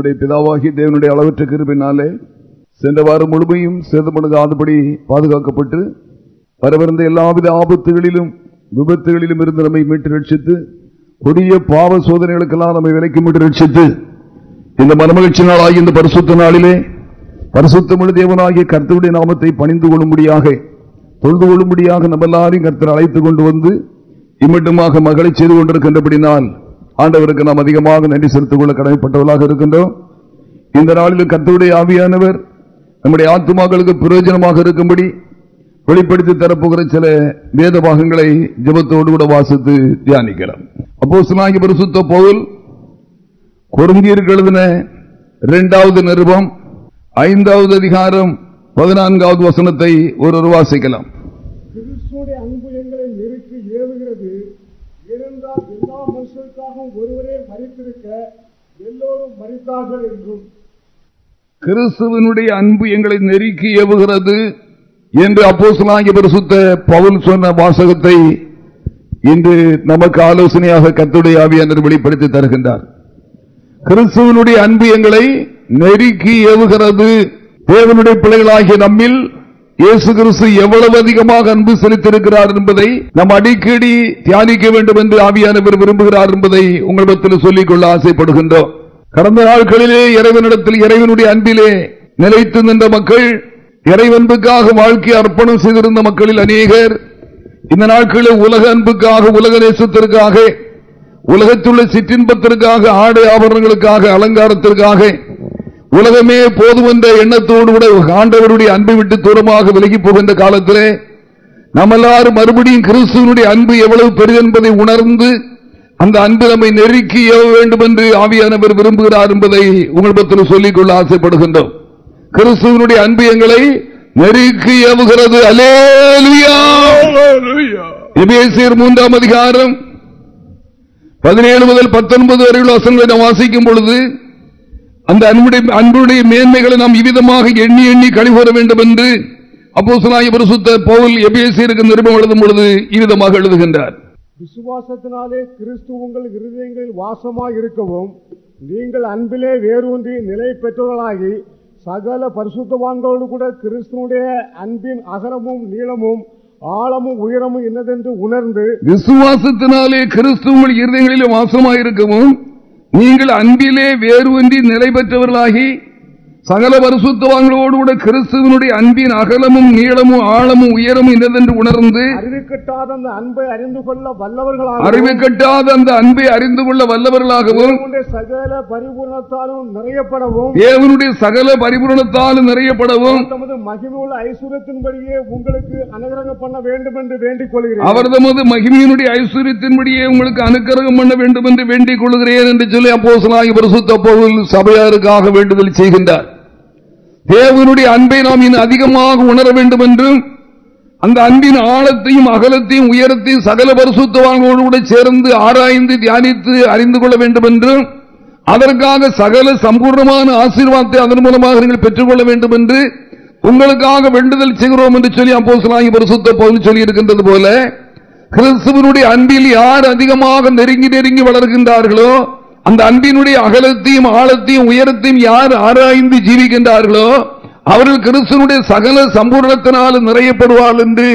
நம்முடைய பிதாவாகி தேவனுடைய அளவற்ற கிருபினாலே சென்ற வாரம் முழுமையும் சேதமணுகாதபடி பாதுகாக்கப்பட்டு வரவிருந்த எல்லாவித ஆபத்துகளிலும் விபத்துகளிலும் இருந்து நம்மை மீட்டு ரட்சித்து கொடிய பாவ சோதனைகளுக்கெல்லாம் நம்மை விலைக்கு மீட்டு ரட்சித்து இந்த மனமகிழ்ச்சி நாளாகிய இந்த பரிசுத்த நாளிலே பரிசுத்தமிழ் தேவனாகிய கர்த்தருடைய நாமத்தை பணிந்து கொள்ளும்படியாக தொழுது கொள்ளும்படியாக நம்ம எல்லாரையும் கர்த்தர் அழைத்துக் கொண்டு வந்து இம்மட்டுமாக மகளை செய்து கொண்டிருக்கின்றபடினால் ஆண்டவருக்கு நாம் அதிகமாக நன்றி செலுத்திக் கொள்ள கடமைப்பட்டவர்களாக இருக்கின்றோம். இந்த நாளில் கத்தருடைய ஆவியானவர் நம்முடைய ஆத்மாக்களுக்கு பிரயோஜனமாக இருக்கும்படி வெளிப்படுத்தி தரப்போகிற சில வேத பாகங்களை ஜபத்தோடு கூட வாசித்து தியானிக்கலாம் அப்போ சுனாகி பரிசுத்த போல் கொருந்தியருக்கு எழுதின இரண்டாவது நிருபம் ஐந்தாவது அதிகாரம் பதினான்காவது வசனத்தை ஒரு வாசிக்கலாம். அன்பு எங்களை நெருக்கி ஏவுகிறது ஏனென்றால் எல்லா மனுஷருக்காகவும் ஒருவரே மறித்திருக்க எல்லோரும் மறித்தார்கள் என்றும். கிறிஸ்துவனுடைய அன்பு எங்களை நெருக்கி ஏவுகிறது என்று அப்போசலாகிய பரிசுத்த பவுல் சொன்ன வாசகத்தை இன்று நமக்கு ஆலோசனையாக கத்துடைய ஆவியானர் வெளிப்படுத்தி தருகின்றார். கிறிஸ்துவனுடைய அன்பு எங்களை நெருக்கி ஏவுகிறது. தேவனுடைய பிள்ளைகளாகிய நம்மில் இயேசு கிறிஸ்து எவ்வளவு அதிகமாக அன்பு செலுத்தியிருக்கிறார் என்பதை நாம் அடிக்கடி தியானிக்க வேண்டும் என்று ஆவியானவர் விரும்புகிறார் என்பதை உங்களிடத்தில் சொல்லிக்கொள்ள ஆசைப்படுகின்றோம். கடந்த நாட்களிலே இறைவனிடத்தில் இறைவனுடைய அன்பிலே நிலைத்து நின்ற மக்கள் இறைவன்புக்காக வாழ்க்கை அர்ப்பணம் செய்திருந்த மக்களில் அநேகர் இந்த நாட்களில் உலக அன்புக்காக உலக நேசத்திற்காக உலகத்துள்ள சிற்றின்பத்திற்காக ஆடை ஆபரணங்களுக்காக அலங்காரத்திற்காக உலகமே போதும் என்ற எண்ணத்தோடு கூட ஆண்டவருடைய அன்பை விட்டு தூரமாக விலகி போகின்ற காலத்திலே நம்மெல்லாரும் மறுபடியும் கிறிஸ்துவனுடைய அன்பு எவ்வளவு பெரிது என்பதை உணர்ந்து அந்த அன்பு நம்மை நெருக்கி ஏவ வேண்டும் என்று ஆவியானவர் விரும்புகிறார் என்பதை உங்களிடத்தில் சொல்லிக்கொள்ள ஆசைப்படுகின்றோம். கிறிஸ்துவனுடைய அன்பு எங்களை நெருக்கி ஏவுகிறது. அலேலுயா மூன்றாம் அதிகாரம் பதினேழு முதல் பத்தொன்பது வரை உள்ள வசனங்களை நாம் வாசிக்கும் பொழுது அந்த அன்புடைய அன்புடைய மேன்மைகளை நாம் இவ்விதமாக எண்ணி எண்ணி கழிவுற வேண்டும் என்று அப்போ பரிசுத்த பவுல் எபிஎஸ்சிற்கு நிருபம் எழுதும் பொழுது இவ்விதமாக எழுதுகின்றார். விசுவாசத்தினாலே கிறிஸ்து உங்கள் இருதயங்களில் வாசமாக இருக்கவும் நீங்கள் அன்பிலே வேரூன்றி நிலை பெற்றவர்களாகி சகல பரிசுத்தவான்களோடு கூட கிறிஸ்துவனுடைய அன்பின் அகரமும் நீளமும் ஆழமும் உயரமும் என்னதென்று உணர்ந்து விசுவாசத்தினாலே கிறிஸ்துவ இருதயங்களில் வாசமாயிருக்கவும் நீங்கள் அன்பிலே வேறு நிலை பெற்றவர்களாகி சகல பரிசுத்தவாங்களோடு கூட கிறிஸ்துவனுடைய அன்பின் அகலமும் நீளமும் ஆழமும் உயரமும் என்னதென்று உணர்ந்து அறிவு கட்டாத அந்த அன்பை அறிந்து கொள்ள வல்லவர்களாக அறிவு கட்டாத அந்த அன்பை அறிந்து கொள்ள வல்லவர்களாகவும் சகல பரிபூர்ணத்தாலும் நிறையப்படவும் தேவனுடைய சகல பரிபூர்ணத்தாலும் நிறையப்படவும் தமது மகிமுள்ள ஐஸ்வர்யத்தின்படியே உங்களுக்கு அனுகிரகம் பண்ண வேண்டும் என்று வேண்டிக் கொள்கிறேன். அவர் தமது மகிமையினுடைய ஐஸ்வர்யத்தின்படியே உங்களுக்கு அனுகிரகம் பண்ண வேண்டும் என்று வேண்டிக் கொள்கிறேன் என்று சொல்லி அப்போ பரிசுத்த சபையாருக்காக வேண்டுதல் செய்கின்றார். தேவனுடைய அன்பை நாம் இன்னும் அதிகமாக உணர வேண்டும் என்றும் அந்த அன்பின் ஆழத்தையும் அகலத்தையும் உயரத்தையும் சகல பரிசுத்தவான்களோடு கூட சேர்ந்து ஆராய்ந்து தியானித்து அறிந்து கொள்ள வேண்டும் என்றும் அதற்காக சகல சம்பூர்ணமான ஆசீர்வாதத்தை அதன் மூலமாக நீங்கள் பெற்றுக்கொள்ள வேண்டும் என்று உங்களுக்காக வேண்டுதல் செய்கிறோம் என்று சொல்லி அப்போ பரிசுத்த பகுதி சொல்லி இருக்கின்றது போல கிறிஸ்துவனுடைய அன்பில் யார் அதிகமாக நெருங்கி நெருங்கி வளர்கின்றார்களோ அந்த அன்பினுடைய அகலத்தையும் ஆழத்தையும் உயரத்தையும் யார் ஆராய்ந்து ஜீவிக்கின்றார்களோ அவர்கள் கிறிஸ்தனுடைய சகல சம்பூர்ணத்தினாலும் நிறையப்படுவார்கள் என்று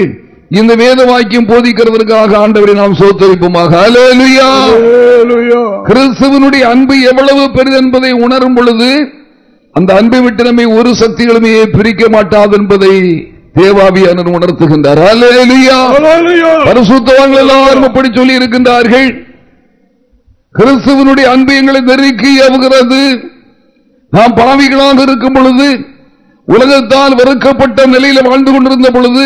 இந்த வேத வாக்கியம் போதிக்கிறதற்காக ஆண்டவரை நாம் சோத்தரிப்போமாக. கிறிஸ்துவனுடைய அன்பு எவ்வளவு பெரிது என்பதை உணரும் பொழுது அந்த அன்பை விட்டு நம்மை ஒரு சக்திகளுமே பிரிக்க மாட்டாது என்பதை தேவாபியான உணர்த்துகின்றார். பரிசுத்தவங்கள் எல்லாரும் அப்படி சொல்லி இருக்கின்றார்கள் கிறிஸ்துவனுடைய அன்பு எங்களை நெருக்கி அவுகிறது நாம் பாவிகளாக இருக்கும் பொழுது உலகத்தால் வெறுக்கப்பட்ட நிலையில் வாழ்ந்து கொண்டிருந்த பொழுது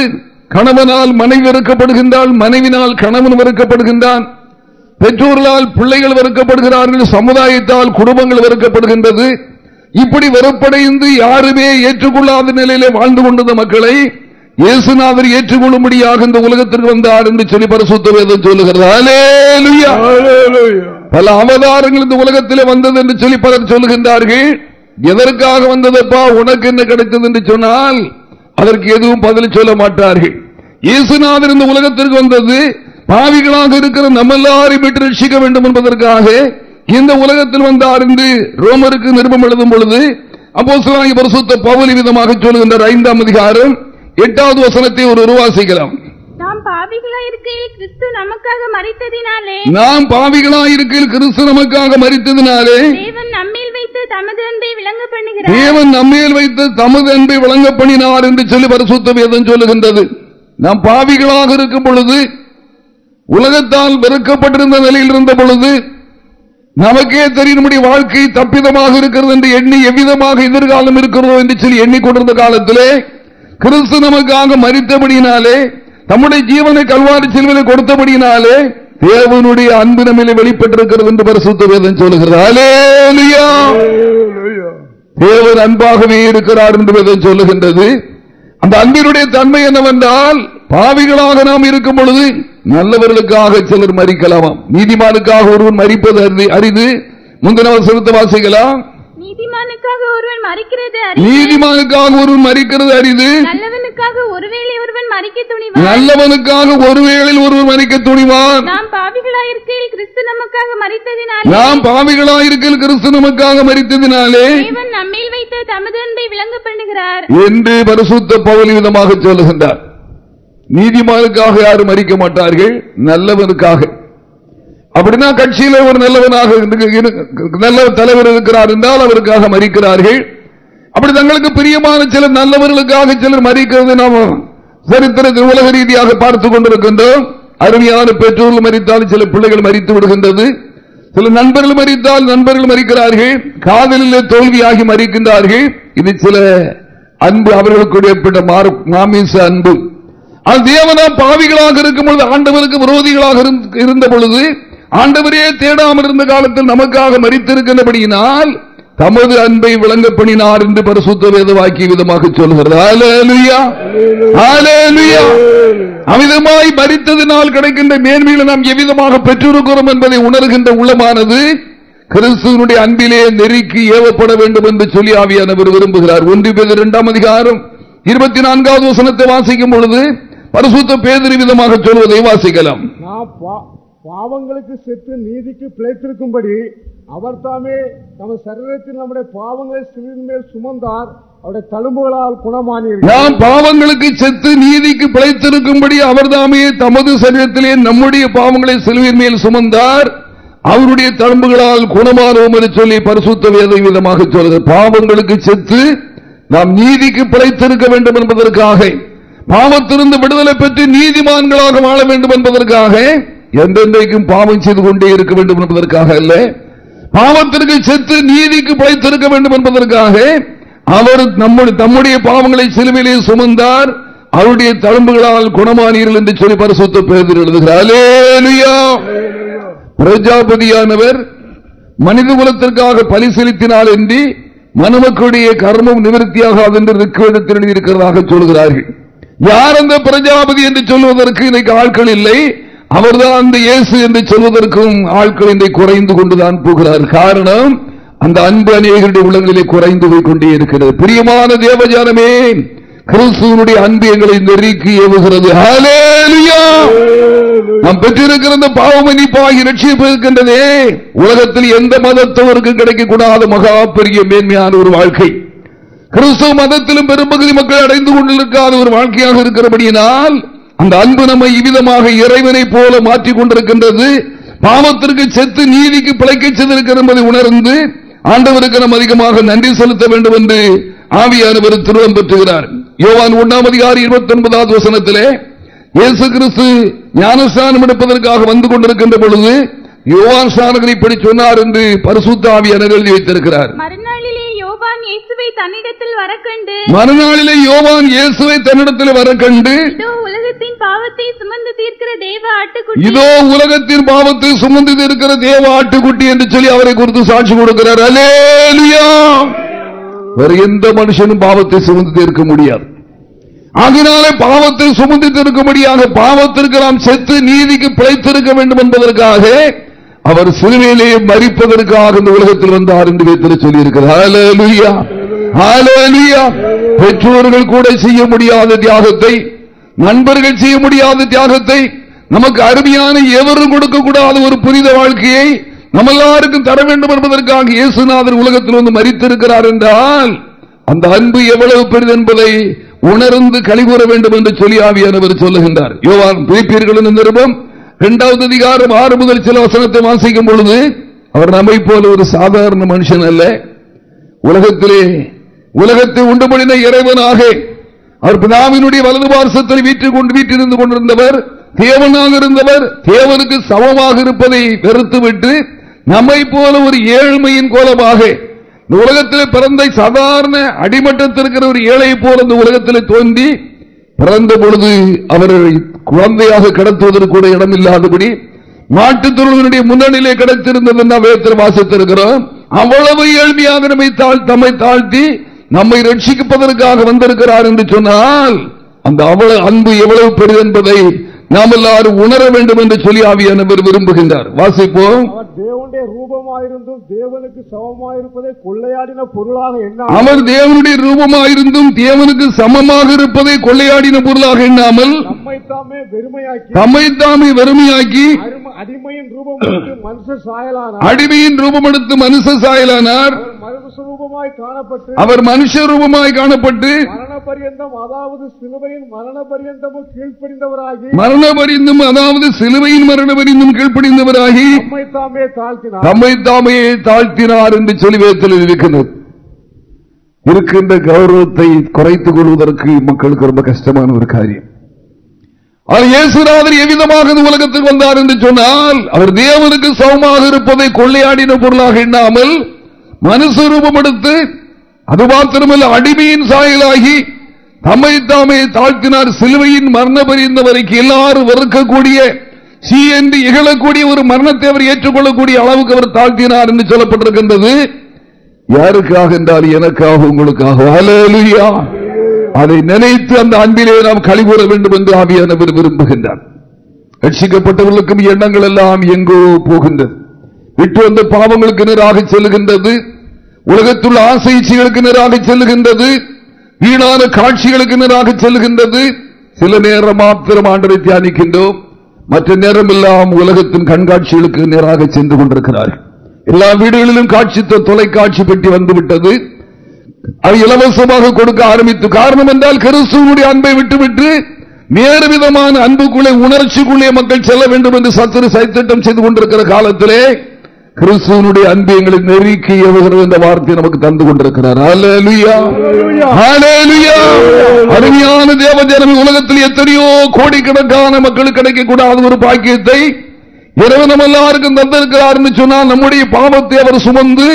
கணவனால் மனைவி வெறுக்கப்படுகின்றாள் மனைவினால் கணவன் வெறுக்கப்படுகின்றான். பெற்றோர்களால் பிள்ளைகள் வெறுக்கப்படுகிறார்கள் சமுதாயத்தால் குடும்பங்கள் வெறுக்கப்படுகின்றது. இப்படி வெறுப்படைந்து யாருமே ஏற்றுக்கொள்ளாத நிலையிலே வாழ்ந்து கொண்டிருந்த மக்களை இயேசுநாதர் ஏற்றுக்கொள்ளும்படியாக இந்த உலகத்திற்கு வந்தார் என்று சொல்லி பரிசுத்த சொல்லுகிறார் பல அவதாரங்கள் இந்த உலகத்திலே வந்தது என்று சொல்லி பலர் சொல்லுகின்றார்கள். எதற்காக வந்ததப்பா? உனக்கு என்ன கிடைத்தது என்று சொன்னால் அதற்கு எதுவும் பதில் சொல்ல மாட்டார்கள். இயேசுநாதர் இந்த உலகத்திற்கு வந்தது பாவிகளாக இருக்கிற நம்ம எல்லாரையும் விட்டு ரட்சிக்க வேண்டும் என்பதற்காக இந்த உலகத்தில் வந்தார் என்று ரோமருக்கு நிருபம் எழுதும் பொழுது அப்போ பரிசுத்த பவுலி விதமாக சொல்லுகின்ற ஐந்தாம் அதிகாரம் எட்டாவது வசனத்தை ஒரு உருவாசிக்கலாம். நாம் பாவிகளா இருக்கையில் கிறிஸ்து நமக்காக மறித்ததினாலே நாம் பாவிகளா இருக்கையில் கிறிஸ்து நமக்காக மறித்ததினாலே தேவன் நம்மில் வைத்து தமது அன்பை விளங்க பண்ணுகிறார் தேவன் நம்மேல் வைத்து தமது அன்பை வழங்க பண்ணினார் என்று சொல்லி பரிசுத்த வேதம் சொல்லுகின்றது. நாம் பாவிகளாக இருக்கும் பொழுது உலகத்தால் வெறுக்கப்பட்டிருந்த நிலையில் இருந்த பொழுது நமக்கே தெரியும்படி வாழ்க்கை தப்பிதமாக இருக்கிறது என்று எண்ணி எவ்விதமாக எதிர்காலம் இருக்கிறதோ என்று சொல்லி எண்ணிக்கொண்டிருந்த காலத்திலே கிறிஸ்து நமக்காக மறித்தபடியினாலே தம்முடைய ஜீவனை கல்வாரி செல்வனை கொடுத்தபடியினாலே தேவனுடைய அன்பு நம்மிலே வெளிப்பட்டிருக்கிறது என்று பரிசுத்த வேதம் சொல்லுகிறது. தேவன் அன்பாகவே இருக்கிறார் என்று வேதம் சொல்லுகின்றது. அந்த அன்பினுடைய தன்மை என்னவென்றால் பாவிகளாக நாம் இருக்கும் பொழுது நல்லவர்களுக்காக சிலர் மறிக்கலாமாம் நீதிமானுக்காக ஒருவன் மறிப்பது முந்தின வசனத்தை வாசிக்கலாம். நீதிமானுக்காக ஒருவன் மறிக்கிறது அரிது. நீதிமானுக்காக ஒருவன் மறிக்கிறது அரிது. நல்லவனுக்காக ஒருவேளை ஒருவன் மறிக்க துணிவான். நல்லவனுக்காக ஒருவேளையில் ஒருவன் மறிக்க துணிவான். நாம் பாவிகளா இருக்கையில் கிறிஸ்து நமக்காக மறித்ததினாலே. நாம் பாவிகளாயிருக்கில் கிறிஸ்து நமக்காக மறித்ததினாலே. தேவன் நம்மில் வைத்த தமது அன்பை விளங்க பண்ணுகிறார் என்று பரிசுத்த பவுல் விதமாக சொல்லுகின்றார். நீதிமானுக்காக யாரும் மறிக்க மாட்டார்கள் நல்லவனுக்காக. அப்படின்னா கட்சியில ஒரு நல்லவனாக நல்ல தலைவர் இருக்கிறார் என்றால் அவருக்காக மறிக்கிறார்கள். அப்படி தங்களுக்கு பிரியமான சில நல்லவர்களுக்காக சிலர் மறிக்கிறது நாம் சரித்திரத்தில் உலக ரீதியாக பார்த்துக் கொண்டிருக்கின்றோம். அருமையான பெற்றோர்கள் மறித்தால் சில பிள்ளைகள் மறித்து விடுகின்றது. சில நண்பர்கள் மறித்தால் நண்பர்கள் மறிக்கிறார்கள். காதலிலே தோல்வியாகி மறிக்கின்றார்கள். இது சில அன்பு அவர்களுக்கு ஏற்பட்ட மாமிச அன்பு. அது தேவனா பாவிகளாக இருக்கும் பொழுது ஆண்டவருக்கு விரோதிகளாக இருந்த பொழுது ஆண்டவரே தேடாமல் இருந்த காலத்தில் நமக்காக மறித்திருக்கின்றபடியினால் தமது அன்பை விளங்க பண்ணினார் என்று பரிசுத்த வேதவாக்கிய விதமாக சொல்கிறது. அமிதமாய் மறித்ததினால் கிடைக்கின்ற மேன்மைகளை நாம் எவ்விதமாக பெற்றிருக்கிறோம் என்பதை உணர்கின்ற உள்ளமானது கிறிஸ்துவனுடைய அன்பிலே நெருக்கி ஏவப்பட வேண்டும் என்று சொல்லி ஆவியானவர் விரும்புகிறார். ஒன்று பேர் இரண்டாம் அதிகாரம் இருபத்தி நான்காவது வசனத்தை வாசிக்கும் பொழுது பரிசுத்த பேதிரி விதமாக சொல்வதை வாசிக்கலாம். பாவங்களுக்கு செத்து நீதிக்கு பிழைத்திருக்கும்படி அவர் தாமே நமது சரீரத்தில் நம்முடைய பாவங்களை சிறிது மேல் சுமந்தார். அவருடைய தழும்புகளால் குணமானீர்கள். நாம் பாவங்களுக்கு செத்து நீதிக்கு பிழைத்திருக்கும்படி அவர்தாமே தமது சரீரத்திலே நம்முடைய பாவங்களை சிலுவின் மேல் சுமந்தார். அவருடைய தழும்புகளால் குணமானோம் என்று சொல்லி பரிசுத்த வேதை விதமாக சொல்கிறது பாவங்களுக்கு செத்து நாம் நீதிக்கு பிழைத்திருக்க வேண்டும் என்பதற்காக பாவத்திலிருந்து விடுதலை பெற்று நீதிமான்களாக வாழ வேண்டும் என்பதற்காக எந்தெந்தைக்கும் பாவம் செய்து கொண்டே இருக்க வேண்டும் என்பதற்காக அல்ல. பாவத்திற்கு செத்து நீதிக்கு பிழைத்திருக்க வேண்டும் என்பதற்காக அவர் நம்முடைய தம்முடைய பாவங்களை சிலுவையிலே சுமந்தார். அவருடைய தழும்புகளால் குணமானீர்கள் என்று சொல்லி பரிசுத்த பேர் எழுதுகிறார். பிரஜாபதியானவர் மனித குலத்திற்காக பலி செலுத்தினால் என்று மனுமக்களுடைய கர்மம் நிவர்த்தியாகாது என்று ரிக்வேதத்தில் எழுதியிருக்கிறதாக சொல்கிறார்கள். யார் அந்த பிரஜாபதி என்று சொல்வதற்கு இன்னைக்கு ஆட்கள் இல்லை. அவர்தான் அந்த இயேசு என்று சொல்வதற்கும் ஆட்கள் இன்றைக்கு குறைந்து கொண்டுதான் போகிறார். காரணம் அந்த அன்பு அநேகருடைய உள்ளங்களிலே குறைந்து போய் கொண்டே இருக்கிறது. பிரியமான தேவஜானமே கிறிஸ்துவனுடைய அன்பு எங்களை நெருக்கி ஏவுகிறது. நாம் பெற்றிருக்கிற இந்த பாவமணிப்பாகி ரட்சிப்பிருக்கின்றதே. உலகத்தில் எந்த மதத்தவருக்கும் கிடைக்கக்கூடாத மகா பெரிய மேன்மையான ஒரு வாழ்க்கை. கிறிஸ்துவ மதத்திலும் பெரும்பகுதி மக்கள் அடைந்து கொண்டிருக்காத ஒரு வாழ்க்கையாக இருக்கிறபடியினால் அந்த அன்பு நம்மை இவ்விதமாக இறைவனை போல மாற்றிக் கொண்டிருக்கின்றது. பாவத்திற்கு செத்து நீதிக்கு பிழைக்க செய்திருக்கிறது என்பதை உணர்ந்து ஆண்டவருக்கு நாம் அதிகமாக நன்றி செலுத்த வேண்டும் என்று ஆவியானவர் திருடம் பெற்றுகிறார். யோவான் ஒன்றாம் அதிகாரி இருபத்தி ஒன்பதாவது வசனத்திலே இயேசு கிறிஸ்து ஞானஸ்தானம் எடுப்பதற்காக வந்து கொண்டிருக்கின்ற பொழுது யோவான் ஸ்நானகன் இப்படி சொன்னார் என்று பரிசுத்த ஆவியானவர் எழுதி வைத்திருக்கிறார். யோவான் இயேசுவை தன்னிடத்தில் வரக்கண்டு. மறுநாளிலே யோவான் இயேசுவை தன்னிடத்தில் வர கண்டு இதோ உலகத்தின் பாவத்தை சுமந்து தீர்க்கிற தேவ ஆட்டுக்குட்டி. இதோ உலகத்தின் பாவத்தை சுமந்து இருக்கிற தேவ ஆட்டுக்குட்டி என்று சொல்லி அவரை குறித்து சாட்சி கொடுக்கிறார். அலேலுயா வேற எந்த மனுஷனும் பாவத்தை சுமந்து தீர்க்க முடியாது. அதனாலே பாவத்தை சுமந்து தீர்க்கும்படியாக பாவத்திற்கு நாம் செத்து நீதிக்கு பிழைத்திருக்க வேண்டும் என்பதற்காக அவர் சிறுவையிலேயே மறிப்பதற்காக இந்த உலகத்தில் வந்தார் என்று வைத்து சொல்லியிருக்கிறார். பெற்றோர்கள் கூட செய்ய முடியாத தியாகத்தை நண்பர்கள் செய்ய முடியாத தியாகத்தை நமக்கு அருமையான எவரும் கொடுக்கக்கூடாத ஒரு புனித வாழ்க்கையை நம்ம எல்லாருக்கும் தர வேண்டும் என்பதற்காக இயேசுநாதர் உலகத்தில் வந்து மறித்திருக்கிறார் என்றால் அந்த அன்பு எவ்வளவு பெரிது என்பதை உணர்ந்து கழிவுற வேண்டும் என்று சொல்லி ஆவியானவர் சொல்லுகின்றார். யோவான் பிரிப்பீர்களின் நிருபம் இரண்டாவது அதிகாரம் ஆறு முதல் சில வசனத்தை வாசிக்கும் பொழுது அவர் நம்மை போல ஒரு சாதாரண மனுஷன் அல்ல. உலகத்திலே உலகத்தை உண்டுபடின இறைவனாக அவர் பிதாவினுடைய வலது பார்சத்தில் வீட்டில் கொண்டு வீட்டிலிருந்து கொண்டிருந்தவர் தேவனாக இருந்தவர் தேவனுக்கு சமமாக இருப்பதை வெறுத்துவிட்டு நம்மை போல ஒரு ஏழ்மையின் கோலமாக இந்த உலகத்தில் பிறந்த சாதாரண அடிமட்டத்திற்கிற ஒரு ஏழை போல இந்த உலகத்தில் தோன்றி பிறந்த பொழுது அவர்களை குழந்தையாக கடத்துவதற்கு கூட இடமில்லாதபடி மாட்டுத் தொழில்களுடைய முன்னணியிலே கிடைத்திருந்தது வேத்தில் வாசித்திருக்கிறோம். அவ்வளவு ஏழ்மையாக நம்மை தம்மை தாழ்த்தி நம்மை ரட்சிப்பதற்காக வந்திருக்கிறார் என்று சொன்னால் அந்த அவ்வளவு அன்பு எவ்வளவு பெரியது என்பதை நாம் எல்லாரும் உணர வேண்டும் என்று சொல்லி ஆவியானவர் விரும்புகின்றார். வாசிப்போம் அவர் தேவனுடைய ரூபமாயிருந்தும் தேவனுக்கு சமமாயிருப்பதை கொள்ளையாடின பொருளாக என்ன அவர் தேவனுடைய ரூபமாயிருந்தும் தேவனுக்கு சமமாக இருப்பதை கொள்ளையாடின பொருளாக எண்ணாமல் நம்மை தாமே வெறுமையாக்கி அடிமையின் ரூபம் எடுத்து மனுஷ சாயலானார். அடிமையின் ரூபம் எடுத்து மனுஷ சாயலானார். அவர் மனுஷ ரூபமாய் காணப்பட்டு அவர் மனுஷ ரூபமாய் காணப்பட்டு மரண பரியந்தம் அதாவது சிலுவையின் மரண பரியந்தமும் கீழ்ப்படிந்தவராகி மரண பரிந்தும் அதாவது சிலுவையின் மரண பரிந்தும் கீழ்ப்படிந்தவராகி நம்மை தாமே தாழ்த்தினார். என்று சொல்லி இருக்கிறது இருக்கின்ற கௌரவத்தை குறைத்துக் கொள்வதற்கு மக்களுக்கு ரொம்ப கஷ்டமான ஒரு காரியம். அவர் இயேசுநாதர் எவ்விதமாக இந்த உலகத்துக்கு வந்தார் என்று சொன்னால் அவர் தேவனுக்கு சமமாக இருப்பதை கொள்ளையாடின பொருளாக எண்ணாமல் மனுஸ்வரூபம் எடுத்து அது மாத்திரமல்ல அடிமையின் சாயலாகி தம்மை தாமே தாழ்த்தினார் சிலுவையின் மரண பரிந்த வரைக்கும் எல்லாரும் வெறுக்கக்கூடிய சி என்று இகழக்கூடிய ஒரு மரணத்தை அவர் ஏற்றுக்கொள்ளக்கூடிய அளவுக்கு அவர் தாழ்த்தினார் என்று சொல்லப்பட்டிருக்கின்றது. யாருக்காக என்றால் எனக்காக உங்களுக்காக. ஹalleluya. அதை நினைத்து அந்த அன்பிலே நாம் கழிவுற வேண்டும் என்று ஆவியானவர் விரும்புகின்றார். ரட்சிக்கப்பட்டவர்களுக்கும் எண்ணங்கள் எல்லாம் எங்கோ போகின்றது. விட்டு வந்த பாவங்களுக்கு நேராக செல்லுகின்றது. உலகத்துள்ள ஆசைச்சிகளுக்கு நேராக செல்லுகின்றது. வீணான காட்சிகளுக்கு நேராக செல்கின்றது சில நேரம் மாத்திரம் ஆண்டரை தியானிக்கின்றோம். மற்ற நேரம் எல்லாம் உலகத்தின் கண்காட்சிகளுக்கு நேராக சென்று கொண்டிருக்கிறார்கள். எல்லா வீடுகளிலும் காட்சி தொலைக்காட்சி பெட்டி வந்துவிட்டது. அது இலவசமாக கொடுக்க ஆரம்பித்து காரணம் என்றால் கருசுடைய அன்பை விட்டுவிட்டு வேறு விதமான அன்புக்குள்ளே உணர்ச்சிக்குள்ளே மக்கள் செல்ல வேண்டும் என்று சத்துரு சைத்திட்டம் செய்து கொண்டிருக்கிற காலத்திலே கிறிஸ்துவனுடைய அன்பு எங்களை நெருக்கி எவுகிறது என்ற வார்த்தை நமக்கு தந்து கொண்டிருக்கிறார். அருமையான தேவஜனமே உலகத்தில் எத்தனையோ கோடிக்கணக்கான மக்களுக்கு கிடைக்கக்கூடாத ஒரு பாக்கியத்தை இறைவன் நம்ம எல்லாருக்கும் தந்திருக்கிறார் சொன்னால் நம்முடைய பாவத்தை அவர் சுமந்து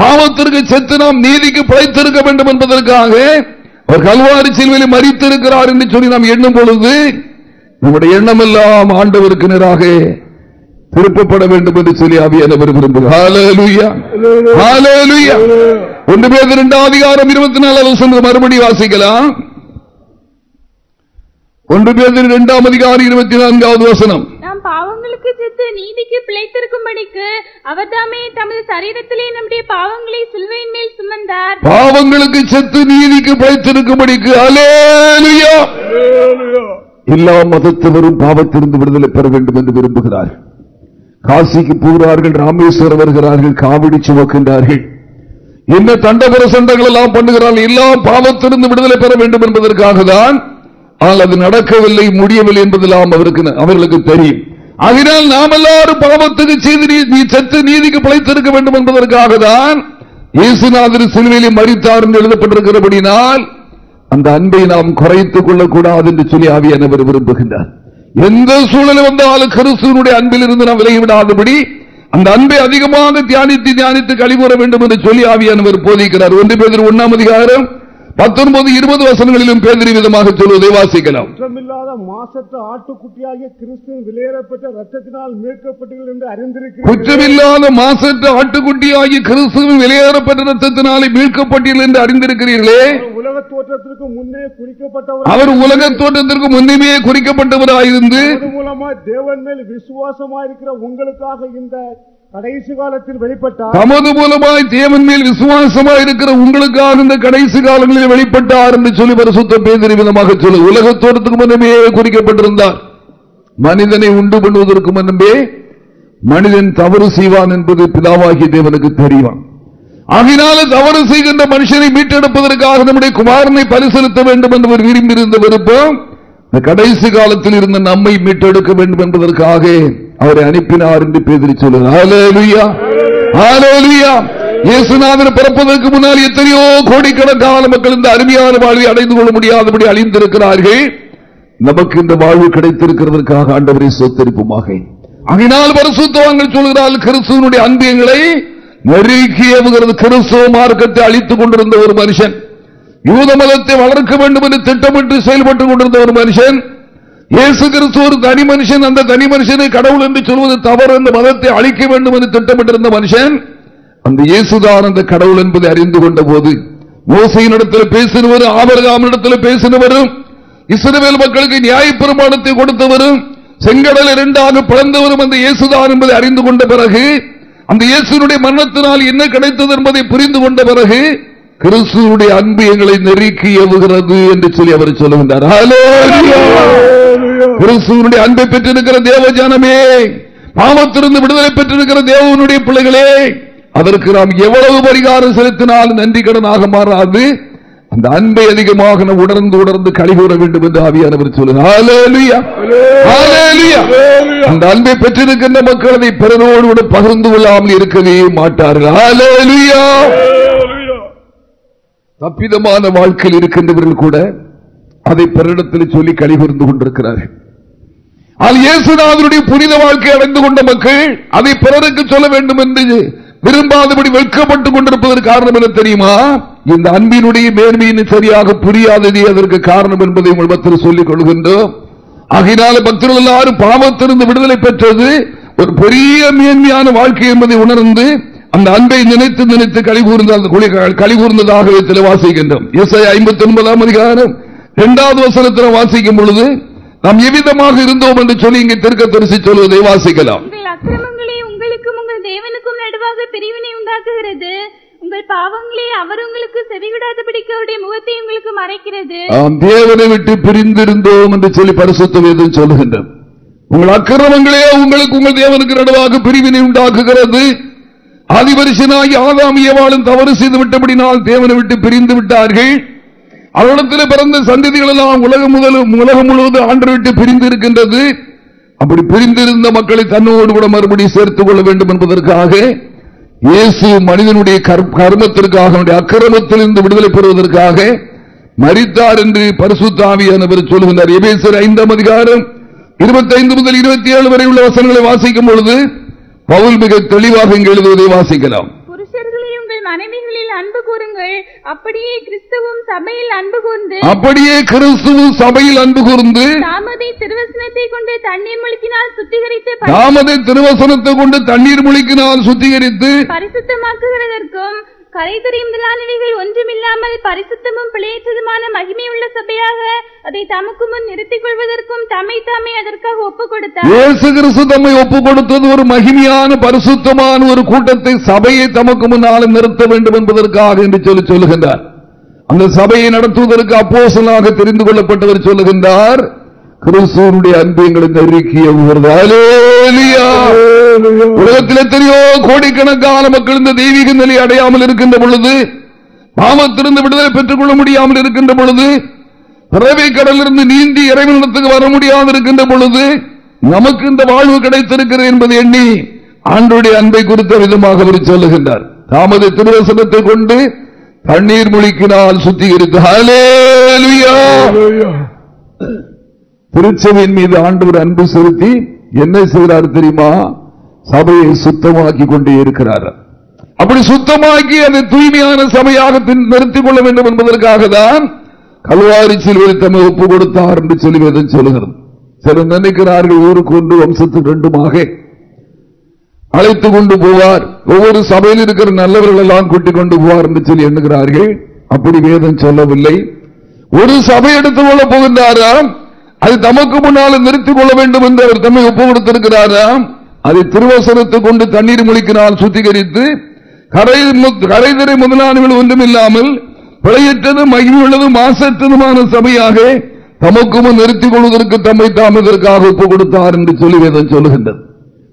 பாவத்திற்கு செத்து நாம் நீதிக்கு பிழைத்திருக்க வேண்டும் என்பதற்காக அவர் கல்வாரி செல்வியில் மறித்திருக்கிறார் என்று சொல்லி நாம் எண்ணும் பொழுது நம்முடைய எண்ணம் எல்லாம் ஆண்டவருக்கு நேராக திருப்பப்பட வேண்டும் என்று சொல்லி ஆவியானவர் விரும்புகிறார். ஒன்று பேர் இரண்டாம் அதிகாரம் இருபத்தி நாலு சொன்னது மறுபடி வாசிக்கலாம். ஒன்று பேர் இரண்டாம் அதிகாரம் இருபத்தி நான்காவது வசனம். நாம் பாவங்களுக்கு செத்து நீதிக்கு பிழைத்திருக்கும்படிக்கு அவர் தாமே தமது சரீரத்திலே நம்முடைய பாவங்களை சிலுவையின் மேல் சுமந்தார். பாவங்களுக்கு செத்து நீதிக்கு பிழைத்திருக்கும்படிக்கு அலேலுயா எல்லா மதத்தவரும் பாவத்திலிருந்து விடுதலை பெற வேண்டும் என்று விரும்புகிறார்கள். காசிக்கு போகிறார்கள் ராமேஸ்வரம் வருகிறார்கள் காவிடி சுமக்கின்றார்கள். என்ன தண்டபுர சண்டைகள் எல்லாம் பண்ணுகிறார்கள்? எல்லாம் பாவத்திலிருந்து விடுதலை பெற வேண்டும் என்பதற்காக தான் ஆனால் அது நடக்கவில்லை முடியவில்லை என்பதெல்லாம் அவருக்கு அவர்களுக்கு தெரியும். அதனால் நாம் எல்லாரும் பாவத்துக்கு செய்து நீ- நீ செத்து நீதிக்கு பிழைத்திருக்க வேண்டும் என்பதற்காக தான் இயேசுநாதர் சிலுவையிலே மறித்தார் என்று எழுதப்பட்டிருக்கிறபடினால் அந்த அன்பை நாம் குறைத்துக் கொள்ளக்கூடாது என்று சொல்லி ஆவியானவர் விரும்புகின்றார். எந்த சூழல் வந்தாலும் கிறிஸ்துவனுடைய அன்பில் இருந்து நாம் விலகிவிடாதபடி அந்த அன்பை அதிகமாக தியானித்து தியானித்து கழிவுற வேண்டும் என்று சொல்லி ஆவியானவர் போதிக்கிறார். ஒன்று பேர் ஒன்னாம் அதிகாரம் பத்தொன்பது இருபது வசனங்களிலும் பேதிரி விதமாக சொல்வதை வாசிக்கலாம். குற்றமில்லாத மாசற்ற ஆட்டுக்குட்டியாகிய கிறிஸ்துவின் விலையேறப்பட்ட ரத்தத்தினால் மீட்கப்பட்டீர்கள் என்று அறிந்திருக்கிறீர்கள். குற்றமில்லாத மாசற்ற ஆட்டுக்குட்டியாகி கிறிஸ்துவின் வெளியேறப்பட்ட ரத்தத்தினாலே மீட்கப்பட்டீர்கள் என்று அறிந்திருக்கிறீர்களே. உலக தோற்றத்திற்கு முன்னே குறிக்கப்பட்டவர் அவர் உலக தோட்டத்திற்கு முன்னமே குறிக்கப்பட்டவராயிருந்து மூலமா தேவன் மேல் விசுவாசமாயிருக்கிற உங்களுக்காக இந்த கடைசி காலத்தில் வெளிப்பட்டார். தமது மூலமாய் தேவன் மேல் விசுவாசமாய் இருக்கிற உங்களுக்காக இந்த கடைசி காலங்களில் வெளிப்பட்டார் என்று சொல்லி பரிசுத்த பேதிரி விதமாக சொல்லு. உலக தோட்டத்துக்கு முன்னமே குறிக்கப்பட்டிருந்தார். மனிதனை உண்டு பண்ணுவதற்கு முன்பே மனிதன் தவறு செய்வான் என்பது பிதாவாகிய தேவனுக்கு தெரியும். ஆகினால தவறு செய்கின்ற மனுஷனை மீட்டெடுப்பதற்காக நம்முடைய குமாரனை பரிசீலித்த வேண்டும் என்று விரும்பியிருந்த விருப்பம் கடைசி காலத்தில் இருந்த நம்மை மீட்டெடுக்க வேண்டும் என்பதற்காக அவரை அனுப்பினார் என்று பேதிரி சொல்லுகிறார் பிறப்பதற்கு முன்னால் எத்தனையோ கோடிக்கணக்கான மக்கள் இந்த அருமையான வாழ்வை அடைந்து கொள்ள முடியாதபடி அழிந்திருக்கிறார்கள். நமக்கு இந்த வாழ்வு கிடைத்திருக்கிறதற்காக ஆண்டவரை சொத்தரிப்புமாக. அகினால் பரிசுத்தவங்கள் சொல்கிறார் கிறிஸ்துவனுடைய அன்பியங்களை நெருக்கியவுகிறது கிறிஸ்துவ மார்க்கத்தை அழித்துக் கொண்டிருந்த ஒரு மனுஷன். யூத மதத்தை வளர்க்க வேண்டும் என்று திட்டமிட்டு செயல்பட்டுக் கொண்டிருந்த ஒரு மனுஷன். இயேசு கிறிஸ்து ஒரு தனி மனுஷன் அந்த தனி மனுஷனை கடவுள் என்று சொல்வது தவறு அந்த மதத்தை அழிக்க வேண்டும் என்று திட்டமிட்டிருந்த மனுஷன் அந்த இயேசுதான் அந்த கடவுள் என்பதை அறிந்து கொண்ட போது மோசையினிடத்தில் இடத்துல பேசினவரும் ஆபரகாமிடத்தில் பேசினவரும் இஸ்ரவேல் மக்களுக்கு நியாய பெருமானத்தை கொடுத்தவரும் செங்கடல் இரண்டாக பிளந்தவரும் அந்த இயேசுதான் என்பதை அறிந்து கொண்ட பிறகு அந்த இயேசுடைய மரணத்தினால் என்ன கிடைத்தது என்பதை புரிந்து கொண்ட பிறகு கிறிஸ்துவனுடைய அன்பு எங்களை நெருக்கி எவுகிறது என்று சொல்லி அவர் சொல்லுகின்றார். கிறிஸ்துவனுடைய அன்பை பெற்றிருக்கிற தேவ ஜனமே பாவத்திலிருந்து விடுதலை பெற்றிருக்கிற தேவனுடைய பிள்ளைகளே அதற்கு நாம் எவ்வளவு பரிகாரம் செலுத்தினாலும் நன்றி கடனாக மாறாது அந்த அன்பை அதிகமாக உணர்ந்து உணர்ந்து கழிவுற வேண்டும் என்று ஆவியானவர் சொல்லுங்க அந்த அன்பை பெற்றிருக்கின்ற மக்கள் அதை பிறரோடு பகிர்ந்து கொள்ளாமல் இருக்கவே மாட்டார்கள். தப்பிதமான வாழ்க்கையில் இருக்கின்றவர்கள் கூட அதை பிறரிடத்தில் சொல்லி கழிவிருந்து கொண்டிருக்கிறார்கள். இயேசுநாதனுடைய புனித வாழ்க்கை அடைந்து கொண்ட மக்கள் அதை பிறருக்கு சொல்ல வேண்டும் என்று விரும்பாதபடி வெட்கப்பட்டுக் கொண்டிருப்பதற்கு காரணம் என்ன தெரியுமா? இந்த அன்பினுடைய மேன்மையின் சரியாக புரியாதது அதற்கு காரணம் என்பதை உங்கள் சொல்லிக் கொள்கின்றோம். ஆகினால பக்தர்கள் எல்லாரும் பாவத்திலிருந்து விடுதலை பெற்றது ஒரு பெரிய மேன்மையான வாழ்க்கை என்பதை உணர்ந்து அந்த அன்பை நினைத்து நினைத்து கழிவுர்ந்த அந்த கழிவுர்ந்ததாக வாசிக்கின்றோம். இசை ஐம்பத்தி ஒன்பதாம் அதிகாரம் இரண்டாவது வசனத்தில் வாசிக்கும் பொழுது நாம் எவ்விதமாக இருந்தோம் என்று சொல்லி இங்கே திருக்க தரிசி சொல்வதை வாசிக்கலாம். உங்களுக்கும் உங்கள் தேவனுக்கும் நடுவாக பிரிவினை உண்டாக்குகிறது. உங்கள் பாவங்களே அவர் உங்களுக்கு செவிவிடாதபடிக்கு அவருடைய முகத்தை உங்களுக்கு மறைக்கிறது. தேவனை விட்டு பிரிந்திருந்தோம் என்று சொல்லி பரிசுத்த வேதம் சொல்லுகின்றோம் உங்கள் அக்கிரமங்களே உங்களுக்கு உங்கள் தேவனுக்கு நடுவாக பிரிவினை உண்டாக்குகிறது. ஆதிபரிசனாகி ஆதாமியவாளும் தவறு செய்து விட்டபடினால் தேவனை விட்டு பிரிந்து விட்டார்கள். அவரிடத்தில் பிறந்த சந்ததிகள் எல்லாம் உலகம் முதல் உலகம் முழுவதும் ஆண்டு விட்டு பிரிந்து இருக்கின்றது. அப்படி பிரிந்திருந்த மக்களை தன்னோடு கூட மறுபடியும் சேர்த்துக் கொள்ள வேண்டும் என்பதற்காக இயேசு மனிதனுடைய கர்மத்திற்காக அக்கிரமத்தில் இருந்து விடுதலை பெறுவதற்காக மறித்தார் என்று பரிசுத்தாவியானவர் சொல்லுகின்றார். எபேசர் ஐந்தாம் அதிகாரம் இருபத்தி ஐந்து முதல் இருபத்தி ஏழு வரை உள்ள வசனங்களை வாசிக்கும் பொழுது பவுல் மிக தெளிவாக இங்கு எழுதுவதை வாசிக்கலாம். மனைவிகளில் அன்பு கூறுங்கள். அப்படியே கிறிஸ்துவும் சபையில் அன்பு கூர்ந்து அப்படியே கிறிஸ்துவும் சபையில் அன்பு கூர்ந்து தாமதை திருவசனத்தை கொண்டு தண்ணீர் முழுக்கினால் சுத்திகரித்து தாமதை திருவசனத்தை கொண்டு தண்ணீர் முழுக்கினால் சுத்திகரித்து பரிசுத்தமாக்குகிறதற்கும் கரை தெரியும் நிலைகள் ஒன்றுமில்லாமல் பரிசுத்தமும் பிழையற்றதுமான மகிமையுள்ள சபையாக அதை தமக்கு முன் நிறுத்திக் கொள்வதற்கும் தம்மை தாமே அதற்காக ஒப்பு கொடுத்தார் இயேசு கிறிஸ்து தம்மை ஒப்பு கொடுத்தது ஒரு மகிமையான பரிசுத்தமான ஒரு கூட்டத்தை சபையை தமக்கு முன்னாலும் நிறுத்த வேண்டும் என்பதற்காக என்று சொல்லி சொல்லுகின்றார். அந்த சபையை நடத்துவதற்கு அப்போசலாக தெரிந்து கொள்ளப்பட்டவர் சொல்லுகின்றார் கிறிஸ்துவனுடைய அன்பு எங்களை நெருக்கிய உலகத்தில் எத்தனையோ கோடிக்கணக்கான மக்கள் இந்த தெய்வீக நிலை அடையாமல் இருக்கின்ற பொழுது பாவத்திலிருந்து விடுதலை பெற்றுக் கொள்ள முடியாமல் இருக்கின்ற பொழுது பிறவை கடலிருந்து நீந்தி இறைவனத்துக்கு வர முடியாமல் இருக்கின்ற பொழுது நமக்கு இந்த வாழ்வு கிடைத்திருக்கிறது என்பது எண்ணி ஆண்டுடைய அன்பை குறித்த விதமாக அவர் சொல்லுகின்றார். தாமத திருவசனத்தை கொண்டு தண்ணீர் முழிக்கினால் சுத்திகரித்து திருச்சபையின் மீது ஆண்டவர் அன்பு செலுத்தி என்ன செய்கிறார் தெரியுமா? சபையை சுத்தமாக்கி கொண்டே இருக்கிறார். அப்படி சுத்தமாக்கி அதை தூய்மையான சபையாக நிறுத்திக் கொள்ள வேண்டும் என்பதற்காக தான் கல்வாரி சிலுவை தம்மை ஒப்பு கொடுத்தார் என்று சொல்லி வேதம் சொல்லுகிறது. சிலர் நினைக்கிறார்கள் ஊருக்கு ஒன்று வம்சத்துக்கு ரெண்டுமாக. அழைத்துக் கொண்டு போவார். ஒவ்வொரு சபையில் இருக்கிற நல்லவர்கள் எல்லாம் கூட்டிக் கொண்டு போவார் என்று சொல்லி எண்ணுகிறார்கள். அப்படி வேதம் சொல்லவில்லை. ஒரு சபை எடுத்துக் கொள்ளப் போகின்றாராம். அது தமக்கு முன்னால் நிறுத்திக் கொள்ள வேண்டும் என்று அவர் தம்மை ஒப்பு கொடுத்திருக்கிறாராம் அதை திருவசனத்தை கொண்டு தண்ணீர் முழிக்கினால் சுத்திகரித்து கரைதிரை முதலாளிகள் ஒன்றும் இல்லாமல் பிழையற்றதும் மகிழ்வுள்ளதும் மாசற்றதுமான சபையாக தமக்கு முன் நிறுத்திக் கொள்வதற்கு தம்மை தாம் இதற்காக ஒப்பு கொடுத்தார் என்று சொல்லி சொல்லுகின்றது.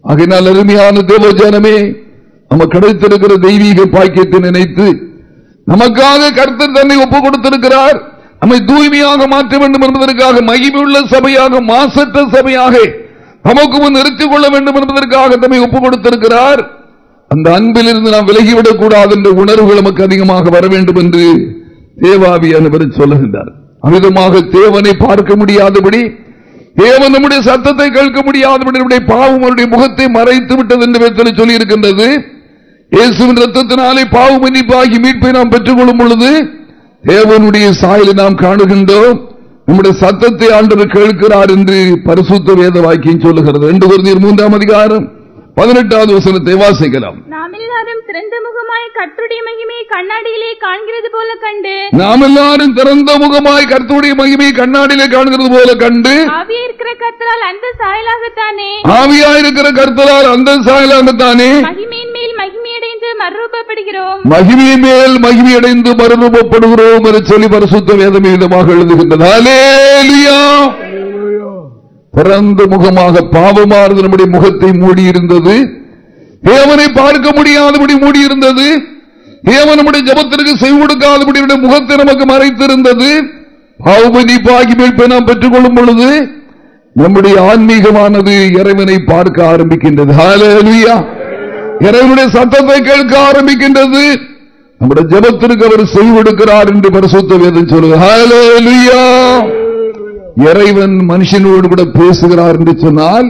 ஆகையினால் அருமையான தேவஜானமே நம்ம கிடைத்திருக்கிற தெய்வீக பாக்கியத்தை நினைத்து நமக்காக கருத்து தன்னை ஒப்புக் கொடுத்திருக்கிறார். நம்மை தூய்மையாக மாற்ற வேண்டும் என்பதற்காக மகிமையுள்ள சபையாக மாசற்ற சபையாக நமக்கு முன் நிறுத்திக் கொள்ள வேண்டும் என்பதற்காக தம்மை ஒப்புக் கொடுத்திருக்கிறார் அந்த அன்பிலிருந்து நாம் விலகிவிடக் கூடாது என்ற உணர்வுகள் நமக்கு அதிகமாக வர வேண்டும் என்று தேவாவியானவர் சொல்லுகின்றார். அமிதமாக தேவனை பார்க்க முடியாதபடி தேவன் நம்முடைய சத்தத்தை கேட்க முடியாதபடி நம்முடைய பாவம் அவருடைய முகத்தை மறைத்து விட்டது என்று வேத்தனை சொல்லி இருக்கின்றது இயேசுவின் ரத்தத்தினாலே பாவ மன்னிப்பாகி மீட்பை நாம் பெற்றுக் கொள்ளும் பொழுது தேவனுடைய சாயலை நாம் காணுகின்றோம். நம்முடைய சத்தத்தை ஆண்டு கேட்கிறார் என்று பரிசுத்த வேத வாக்கியம் சொல்லுகிறது. ரெண்டு குருந்தியர் மூன்றாம் அதிகாரம் பதினெட்டாவது வசனத்தை வாசிக்கலாம். நாம் எல்லாரும் திறந்த முகமாய் கர்த்தருடைய மகிமையை கண்ணாடியிலே காண்கிறது போல கண்டு. நாம் எல்லாரும் திறந்த முகமாய் கர்த்தருடைய மகிமையை கண்ணாடியிலே காண்கிறது போல கண்டு. ஆவியா இருக்கிற கர்த்தரால் அந்த சாயலாகத்தானே. ஆவியாயிருக்கிற கர்த்தரால் அந்த சாயலாகத்தானே. மறுரூபப்படுகிறோம். மகிமையின் மேல் மகிமையடைந்து மறுரூபப்படுகிறோம் என்று சொல்லி பரிசுத்த வேதம் விதமாக எழுதுகின்றது பிறந்த முகமாக பாவமானது நம்முடைய முகத்தை மூடியிருந்தது. தேவனை பார்க்க முடியாதபடி மூடியிருந்தது. தேவன் நம்முடைய ஜபத்திற்கு செய்து கொடுக்காதபடி முகத்தை நமக்கு மறைத்திருந்தது. பாவமதி பாகி மீட்பை நாம் பெற்றுக் கொள்ளும் பொழுது நம்முடைய ஆன்மீகமானது இறைவனை பார்க்க ஆரம்பிக்கின்றது. ஹalleluya. இறைவனுடைய சத்தத்தை கேட்க ஆரம்பிக்கின்றது. நம்முடைய ஜபத்திற்கு அவர் செய்து கொடுக்கிறார் என்று பரிசுத்த வேதம் ஹalleluya. இறைவன் மனுஷனோடு கூட பேசுகிறார் என்று சொன்னால்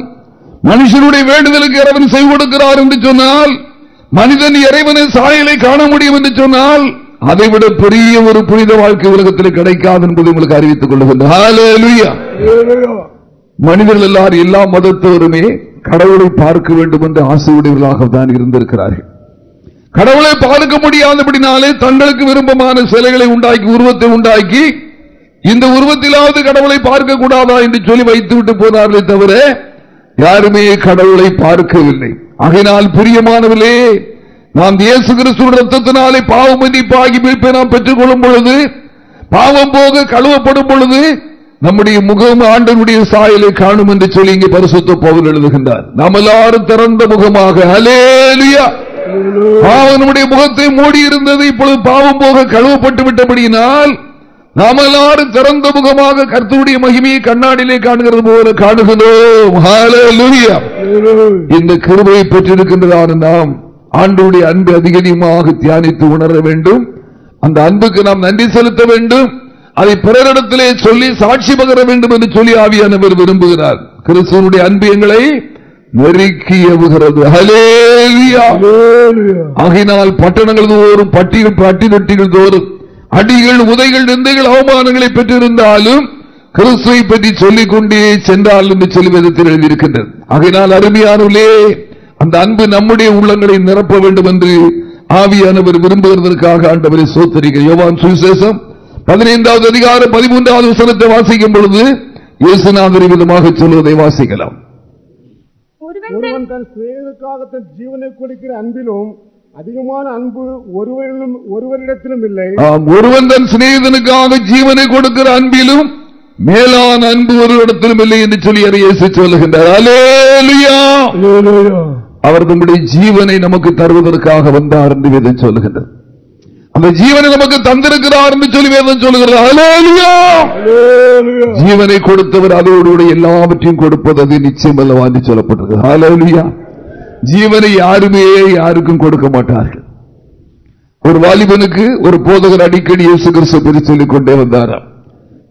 மனுஷனுடைய வேண்டுதலுக்கு இறைவன் செய்து கொடுக்கிறார் என்று சொன்னால் மனிதன் இறைவனை சாயலை காண முடியும் என்று சொன்னால் அதைவிட பெரிய ஒரு புனித வாழ்க்கை உலகத்தில் கிடைக்காது என்பதை உங்களுக்கு அறிவித்துக் கொள்ளுகின்ற மனிதர்கள் எல்லாரும் எல்லா மதத்தவருமே கடவுளை பார்க்க வேண்டும் என்று ஆசையுடையவர்களாக தான் இருந்திருக்கிறார்கள். கடவுளை பார்க்க முடியாதபடினாலே தங்களுக்கு விருப்பமான சிலைகளை உண்டாக்கி உருவத்தை உண்டாக்கி இந்த உருவத்திலாவது கடவுளை பார்க்க கூடாதா என்று சொல்லி வைத்துவிட்டு போனார்களே தவிர யாருமே கடவுளை பார்க்கவில்லை. ஆகையினால் பிரியமானவர்களே நாம் இயேசு கிறிஸ்துவின் ரத்தத்தினாலே பாவ மன்னிப்பாகி மீட்பை நாம் பெற்றுக் கொள்ளும் பொழுது பாவம் போக கழுவப்படும் பொழுது நம்முடைய முகம் ஆண்டனுடைய சாயலை காணும் என்று சொல்லி இங்கே பரிசுத்த போவல் எழுதுகின்றார். நாம் எல்லாரும் திறந்த முகமாக அலேலியா பாவனுடைய முகத்தை மூடி இருந்தது இப்பொழுது பாவம் போக கழுவப்பட்டு விட்டபடியினால் நாம் எல்லாரும் திறந்த முகமாக கர்த்தருடைய மகிமையை கண்ணாடியிலே காணுகிறது போல காணுகிறோம் இந்த கிருபையை பெற்றிருக்கின்றதான நாம் ஆண்டுடைய அன்பு அதிகமாக தியானித்து உணர வேண்டும். அந்த அன்புக்கு நாம் நன்றி செலுத்த வேண்டும். அதை பிறரிடத்திலே சொல்லி சாட்சி பகர வேண்டும் என்று சொல்லி ஆவியானவர் விரும்புகிறார். கிறிஸ்துவனுடைய அன்பு எங்களை நெருக்கி எவுகிறது. ஆகினால் பட்டணங்கள் தோறும் பட்டிகள் பட்டி தொட்டிகள் தோறும் அடிகள் உதைகள் நிந்தைகள் அவமானங்களை பெற்றிருந்தாலும் கிறிஸ்துவை பற்றி சொல்லிக் கொண்டே சென்றால் என்று சொல்லி விதத்தில் எழுதியிருக்கின்றது. ஆகையினால் அருமையானவர்களே அந்த அன்பு நம்முடைய உள்ளங்களை நிரப்ப வேண்டும் என்று ஆவியானவர் விரும்புவதற்காக ஆண்டவரை சோத்தரிக்க. யோவான் சுவிசேஷம் பதினைந்தாவது அதிகாரம் பதிமூன்றாவது வசனத்தை வாசிக்கும் பொழுது இயேசுநாதரி விதமாக சொல்வதை வாசிக்கலாம். ஒருவன் தன் சிநேகத்துக்காக தன் ஜீவனை கொடுக்கிற அன்பிலும் அதிகமான அன்பு ஒருவரிலும் ஒருவரிடத்திலும் இல்லை. ஒருவன் தன் சிநேகிதனுக்காக ஜீவனை கொடுக்கிற அன்பிலும் மேலான அன்பு ஒரு இடத்திலும் இல்லை என்று சொல்லி அதை இயேசு சொல்லுகின்றார். அவர் தம்முடைய ஜீவனை நமக்கு தருவதற்காக வந்தார் என்று வேதம் சொல்லுகின்றது. அந்த ஜீவனை நமக்கு தந்திருக்கிறார் என்று சொல்லி வேதம் சொல்லுகிறது. அல்லேலூயா. ஜீவனை கொடுத்தவர் அதோடு எல்லாவற்றையும் கொடுப்பது அது நிச்சயம் அல்லவா என்று சொல்லப்பட்டிருக்கிறது. ஜீவனை யாருமே யாருக்கும் கொடுக்க மாட்டார்கள். ஒரு வாலிபனுக்கு ஒரு போதகர் அடிக்கடி இயேசு கிறிஸ்து பற்றி சொல்லிக் கொண்டே வந்தாராம்.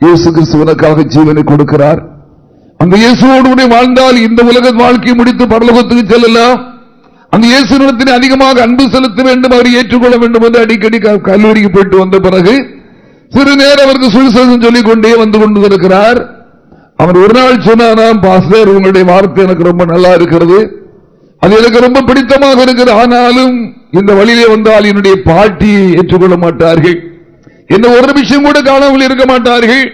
இயேசு கிறிஸ்துவனுக்காக ஜீவனை கொடுக்கிறார். அந்த இயேசுவோடு வாழ்ந்தால் இந்த உலக வாழ்க்கையை முடித்து பரலோகத்துக்கு செல்லலாம். அந்த இயேசுனிடத்தில் அதிகமாக அன்பு செலுத்த வேண்டும் அவர் ஏற்றுக்கொள்ள வேண்டும் என்று அடிக்கடி கல்லூரிக்கு போயிட்டு வந்த பிறகு சிறு நேரம் அவருக்கு சுவிசேஷம் சொல்லிக் கொண்டே வந்து கொண்டிருக்கிறார். அவர் ஒரு நாள் சொன்னாராம் பாஸ்டர் உங்களுடைய வார்த்தை எனக்கு ரொம்ப நல்லா இருக்கிறது. அது எனக்கு ரொம்ப பிடித்தமாக இருக்கிறது. ஆனாலும் இந்த வழியிலே வந்தால் என்னுடைய பாட்டியை ஏற்றுக்கொள்ள மாட்டார்கள். என்ன ஒரு நிமிஷம் கூட காணாமல் இருக்க மாட்டார்கள்.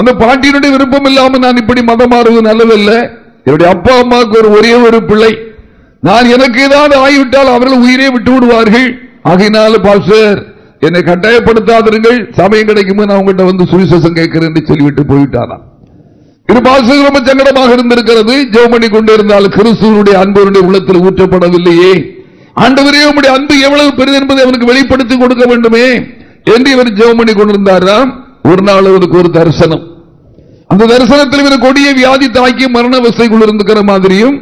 அந்த பாட்டியினுடைய விருப்பம் இல்லாமல் நான் இப்படி மதம் மாறுவது நல்லதல்ல. என்னுடைய அப்பா அம்மாவுக்கு ஒரு ஒரே ஒரு பிள்ளை. நான் எனக்கு ஏதாவது ஆகிவிட்டால் அவர்கள் உயிரே விட்டு விடுவார்கள். ஆகையினால பாஸ்டர் என்னை கட்டாயப்படுத்தாதிருங்கள். சமயம் கிடைக்கும் நான் உங்கள்கிட்ட வந்து சுவிசேஷம் கேட்கிறேன் என்று சொல்லிவிட்டு போயிட்டாராம் இது பாசம் ரொம்ப சங்கடமாக இருந்திருக்கிறது. ஜெவமணி கொண்டிருந்தால் கிறிஸ்துவனுடைய அன்பருடைய உள்ளத்தில் ஊற்றப்படவில்லையே. ஆண்டவரே உடைய அன்பு எவ்வளவு பெரிது என்பதை அவனுக்கு வெளிப்படுத்தி கொடுக்க வேண்டுமே என்று இவர் ஜெவமணி கொண்டிருந்தாராம். ஒரு நாள் அவருக்கு ஒரு தரிசனம். அந்த தரிசனத்தில் இவர் கொடிய வியாதி தாக்கி மரண வசைக்குள் இருந்துக்கிற மாதிரியும்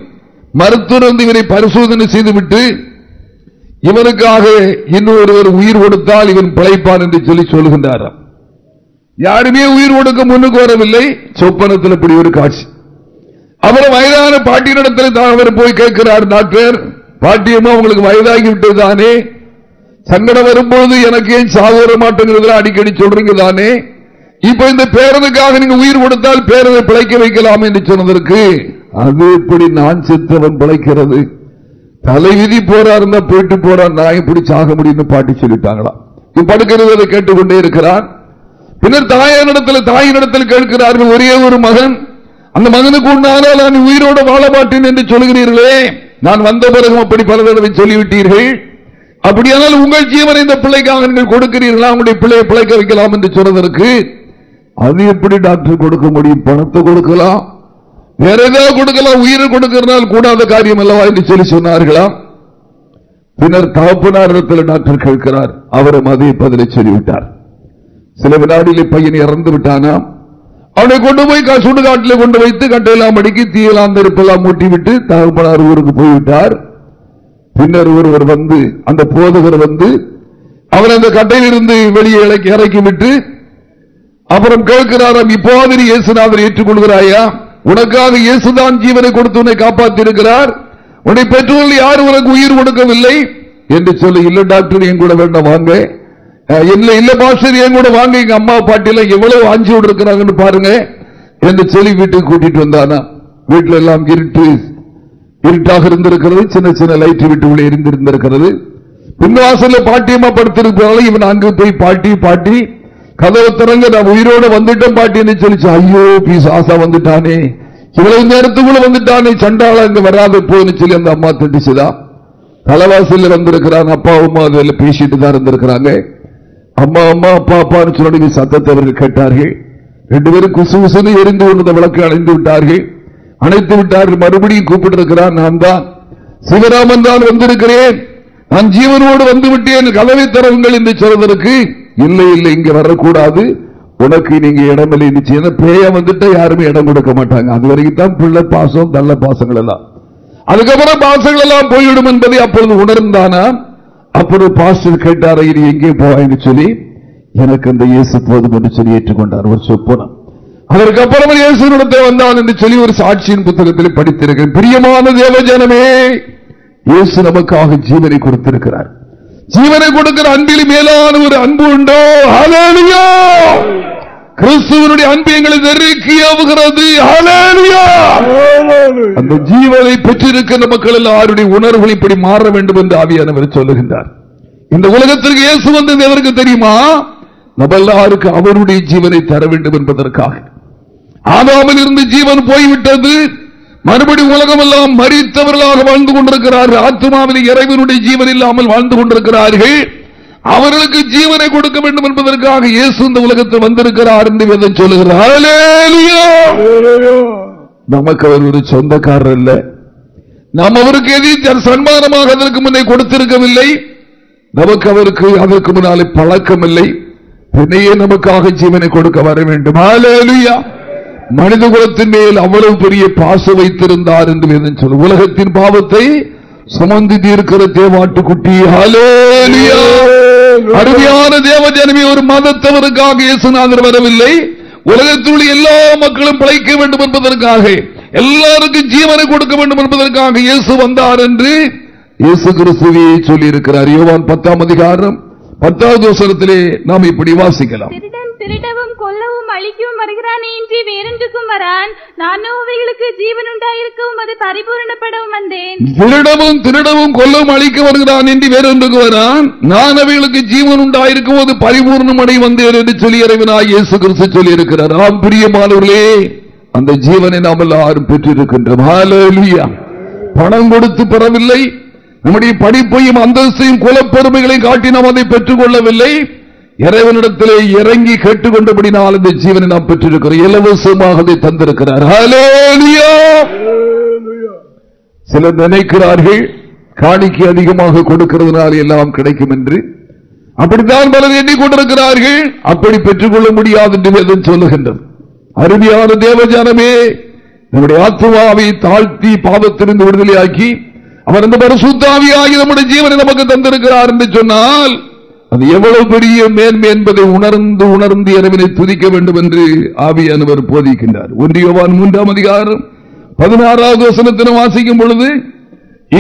மருத்துவர் வந்து இவரை பரிசோதனை செய்துவிட்டு இவனுக்காக இன்னொருவர் உயிர் கொடுத்தால் இவன் பிழைப்பான் என்று சொல்லி சொல்கின்றாராம் யாருமே உயிர் கொடுக்க முன்னுக்கு வரவில்லை. சொப்பனத்தில் இப்படி ஒரு காட்சி. அவர் வயதான தான் அவர் போய் கேட்கிறார் டாக்டர் பாட்டியமா உங்களுக்கு வயதாகி விட்டதுதானே சங்கடம் வரும்போது எனக்கு ஏன் சாகுற மாட்டேங்கிறது அடிக்கடி சொல்றீங்க தானே? இப்ப இந்த பேரதுக்காக நீங்க உயிர் கொடுத்தால் பேரதை பிழைக்க வைக்கலாம் என்று சொன்னதற்கு அது எப்படி நான் செத்தவன் பிழைக்கிறது? தலைவிதி போறா இருந்தா போயிட்டு போறான் நான் எப்படி சாக முடியும் பாட்டி சொல்லிட்டாங்களா? படுக்கிறது அதை கேட்டுக்கொண்டே இருக்கிறான். பின்னர் தாயாரிடத்தில் தாயினிடத்தில் கேட்கிறார்கள் ஒரே ஒரு மகன். அந்த மகனுக்கு உண்டானால் நான் உயிரோடு வாழ மாட்டேன் என்று சொல்கிறீர்களே. நான் வந்த பிறகும் அப்படி பல தடவை சொல்லிவிட்டீர்கள். அப்படியானால் உங்கள் ஜீவனை இந்த பிள்ளைக்காக நீங்கள் கொடுக்கிறீர்களா? உங்களுடைய பிள்ளையை பிழைக்க வைக்கலாம் என்று சொன்னதற்கு அது எப்படி டாக்டர் கொடுக்க முடியும்? பணத்தை கொடுக்கலாம். வேற ஏதாவது கொடுக்கலாம் உயிரை கொடுக்கிறதுனால் கூடாத காரியம் அல்லவா என்று சொல்லி சொன்னார்களா? பின்னர் தகப்பனாரிடத்தில் டாக்டர் கேட்கிறார் அவரும் அதே பதிலை சொல்லிவிட்டார். சில வினாடியிலே பையன் இறந்து விட்டானா? அவனை கொண்டு போய் சுடுகாட்டில் கொண்டு வைத்து கட்டையெல்லாம் அடிக்கி தீயெல்லாம் நெருப்பெல்லாம் மூட்டிவிட்டு தகப்பனார் ஊருக்கு போய்விட்டார். பின்னர் ஒருவர் வந்து அந்த போதகர் வந்து அவர் அந்த கட்டையிலிருந்து வெளியே இறக்கி விட்டு அப்புறம் கேட்கிறாராம் இப்போது நீ இயேசுநாதர் ஏற்றுக்கொள்கிறாயா? உனக்காக இயேசுதான் ஜீவனை கொடுத்து உன்னை காப்பாற்றிருக்கிறார் உன்னை பெற்றோர்கள் யாரும் உனக்கு உயிர் கொடுக்கவில்லை என்று சொல்லி இல்ல டாக்டர் என் கூட வேண்டாம் வாங்க. இல்ல இல்ல பாஸ்டர் என் கூட வாங்க. எங்க அம்மா பாட்டில எவ்வளவு ஆஞ்சி விட்டுருக்கிறாங்கன்னு பாருங்க என்று சொல்லி வீட்டுக்கு கூட்டிட்டு வந்தானா. வீட்டுல எல்லாம் இருட்டு இருட்டாக இருந்திருக்கிறது. சின்ன சின்ன லைட் விட்டு உள்ள எரிந்திருந்திருக்கிறது. பின்வாசல பாட்டியமா படுத்திருக்கிறாள். இவன் அங்கு போய் பாட்டி பாட்டி கதவை திறங்க நான் உயிரோடு வந்துட்டோம் பாட்டின்னு சொல்லிச்சு. ஐயோ பீஸ் ஆசா வந்துட்டானே. இவ்வளவு நேரத்துக்குள்ள வந்துட்டானே. சண்டாள இங்க வராது போன்னு சொல்லி அந்த அம்மா தண்டிச்சுதான் தலைவாசல் வந்திருக்கிறாங்க. அப்பா அம்மா அதில் பேசிட்டு தான் இருந்திருக்கிறாங்க. அம்மா அம்மா அப்பா அப்பான்னு சொல்லி சத்தத்தை அவர்கள் கேட்டார்கள். ரெண்டு பேரும் குசு குசுன்னு எரிந்து கொண்டு விளக்கு அணைந்து விட்டார்கள். அணைத்து விட்டார்கள். மறுபடியும் கூப்பிட்டிருக்கிறான் நான் தான். சிவராமன் தான் வந்திருக்கிறேன். நான் ஜீவனோடு வந்து விட்டேன். கதவை தரவுங்கள் என்று சொல்வதற்கு இல்லை இல்லை இங்க வரக்கூடாது. உனக்கு நீங்க இடமில்லை நிச்சயம் பேய வந்துட்டு யாருமே இடம் கொடுக்க மாட்டாங்க. அது வரைக்கும் தான் பிள்ளை பாசம் நல்ல பாசங்கள் எல்லாம். அதுக்கப்புறம் பாசங்கள் எல்லாம் போய்விடும் என்பதை அப்பொழுது உணர்ந்தானா? அப்பொழுது பாஸ்டர் கேட்டார இது எங்கே போவாங்க சொல்லி எனக்கு அந்த இயேசு போதும் என்று சொல்லி ஏற்றுக்கொண்டார். ஒரு சொப்பனம் அதற்கப்புறம் இயேசுனிடத்தை வந்தான் என்று சொல்லி ஒரு சாட்சியின் புத்தகத்தில் படித்திருக்கிறேன். பிரியமான தேவஜனமே இயேசு நமக்காக ஜீவனை கொடுத்திருக்கிறார். ஜீவனை கொடுக்கிற அன்பில் மேலான ஒரு அன்பு உண்டோ கிறிஸ்துவனுடைய அன்பு எங்களை நெருக்கியாவுகிறது அந்த ஜீவனை பெற்றிருக்கிற மக்கள் எல்லாருடைய உணர்வுகள் இப்படி மாற வேண்டும் என்று ஆவியானவர் சொல்லுகின்றார் இந்த உலகத்திற்கு இயேசு வந்தது எதற்கு தெரியுமா நம்ம எல்லாருக்கு அவருடைய ஜீவனை தர வேண்டும் என்பதற்காக ஆதாமில் இருந்து ஜீவன் போய்விட்டது மறுபடி உலகம் எல்லாம் மறித்தவர்களாக வாழ்ந்து கொண்டிருக்கிறார்கள். ஆத்மாவில் இறைவனுடைய ஜீவன் இல்லாமல் வாழ்ந்து கொண்டிருக்கிறார்கள். அவர்களுக்கு ஜீவனை கொடுக்க வேண்டும் என்பதற்காக இயேசு இந்த உலகத்தில் வந்திருக்கிறார் என்று வேதம் சொல்லுகிறார் நமக்கு அவர் ஒரு சொந்தக்காரர் அல்ல. நாம் அவருக்கு எதிர் சன்மானமாக அதற்கு முன்னே கொடுத்திருக்கவில்லை. நமக்கு அவருக்கு அதற்கு முன்னாலே பழக்கம் இல்லை பின்னையே நமக்காக ஜீவனை கொடுக்க வர வேண்டும். மனித குலத்தின் மேல் அவ்வளவு பெரிய பாச வைத்திருந்தார் என்று சொல்ல உலகத்தின் பாவத்தை சுமந்து தீர்க்கிற தேவாட்டுக்குட்டி. அருமையான தேவ ஜனமே ஒரு மதத்தவருக்காக இயேசுநாதர் வரவில்லை. உலகத்தில் எல்லா மக்களும் பிழைக்க வேண்டும் என்பதற்காக எல்லாருக்கும் ஜீவனை கொடுக்க வேண்டும் என்பதற்காக இயேசு வந்தார் என்று இயேசு கிறிஸ்துவியை சொல்லி இருக்கிறார் யோவான் பத்தாம் அதிகாரம் பத்தாவது வசனத்திலே நாம் இப்படி வாசிக்கலாம். திருடவும் கொல்லவும் அழிக்கவும் வருகிறானே இன்றி வேறென்றுக்கும் வரான். நானோ அவைகளுக்கு ஜீவன் உண்டாயிருக்கவும் அது பரிபூர்ணப்படவும் வந்தேன். திருடவும் திருடவும் கொல்லவும் அழிக்க வருகிறான் என்று வேறொன்றுக்கு வரான். நான் அவைகளுக்கு ஜீவன் உண்டாயிருக்கும் அது பரிபூர்ணம் அடை வந்தேன் என்று சொல்லி இறைவனாய் இயேசு கிறிஸ்து சொல்லி இருக்கிறார் ஆம் பிரியமானவர்களே அந்த ஜீவனை நாம் எல்லாரும் பெற்றிருக்கின்றோம் பணம் கொடுத்து பெறவில்லை நம்முடைய படிப்பையும் அந்தஸ்தையும் குலப்பெருமைகளையும் காட்டி நாம் அதை பெற்றுக் கொள்ளவில்லை இறைவனிடத்திலே இறங்கி கேட்டுக்கொண்டபடினால் இந்த ஜீவனை நாம் பெற்றிருக்கிறோம். இலவசமாக அதை தந்திருக்கிறார். சிலர் நினைக்கிறார்கள் காணிக்கு அதிகமாக கொடுக்கிறதுனால எல்லாம் கிடைக்கும் என்று. அப்படித்தான் பலர் எண்ணிக்கொண்டிருக்கிறார்கள். அப்படி பெற்றுக்கொள்ள முடியாது என்று வேதம் சொல்லுகின்றது. அருமையான தேவஜானமே நம்முடைய ஆத்மாவை தாழ்த்தி பாவத்திலிருந்து விடுதலையாக்கி அவர் அந்த பரிசுத்தாவியாகி நம்முடைய ஜீவனை நமக்கு தந்திருக்கிறார் என்று சொன்னால் அது எவ்வளவு பெரிய மேன்மை என்பதை உணர்ந்து உணர்ந்து இறைவனை துதிக்க வேண்டும் என்று ஆவியானவர் போதிக்கின்றார். ஒன்றியவான் மூன்றாம் அதிகாரம் பதினாறாவது வசனத்தினம் வாசிக்கும் பொழுது